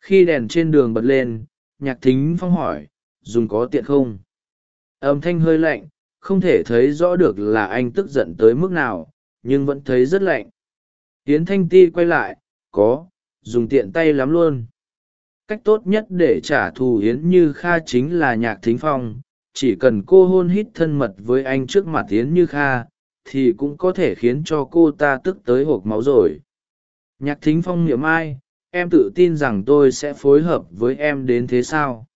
Khi đèn trên đường bật lên, nhạc thính phong hỏi, dùng có tiện không? Âm thanh hơi lạnh, không thể thấy rõ được là anh tức giận tới mức nào, nhưng vẫn thấy rất lạnh. Yến thanh ti quay lại, có, dùng tiện tay lắm luôn. Cách tốt nhất để trả thù yến như kha chính là nhạc thính phong. Chỉ cần cô hôn hít thân mật với anh trước mặt yến như kha, thì cũng có thể khiến cho cô ta tức tới hộp máu rồi nhạc thính phong niệm ai, em tự tin rằng tôi sẽ phối hợp với em đến thế sao?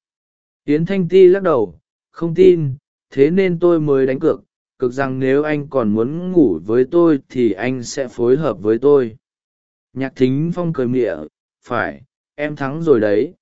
Yến thanh ti lắc đầu, không tin, thế nên tôi mới đánh cược, cực rằng nếu anh còn muốn ngủ với tôi thì anh sẽ phối hợp với tôi. Nhạc thính phong cười mịa phải, em thắng rồi đấy.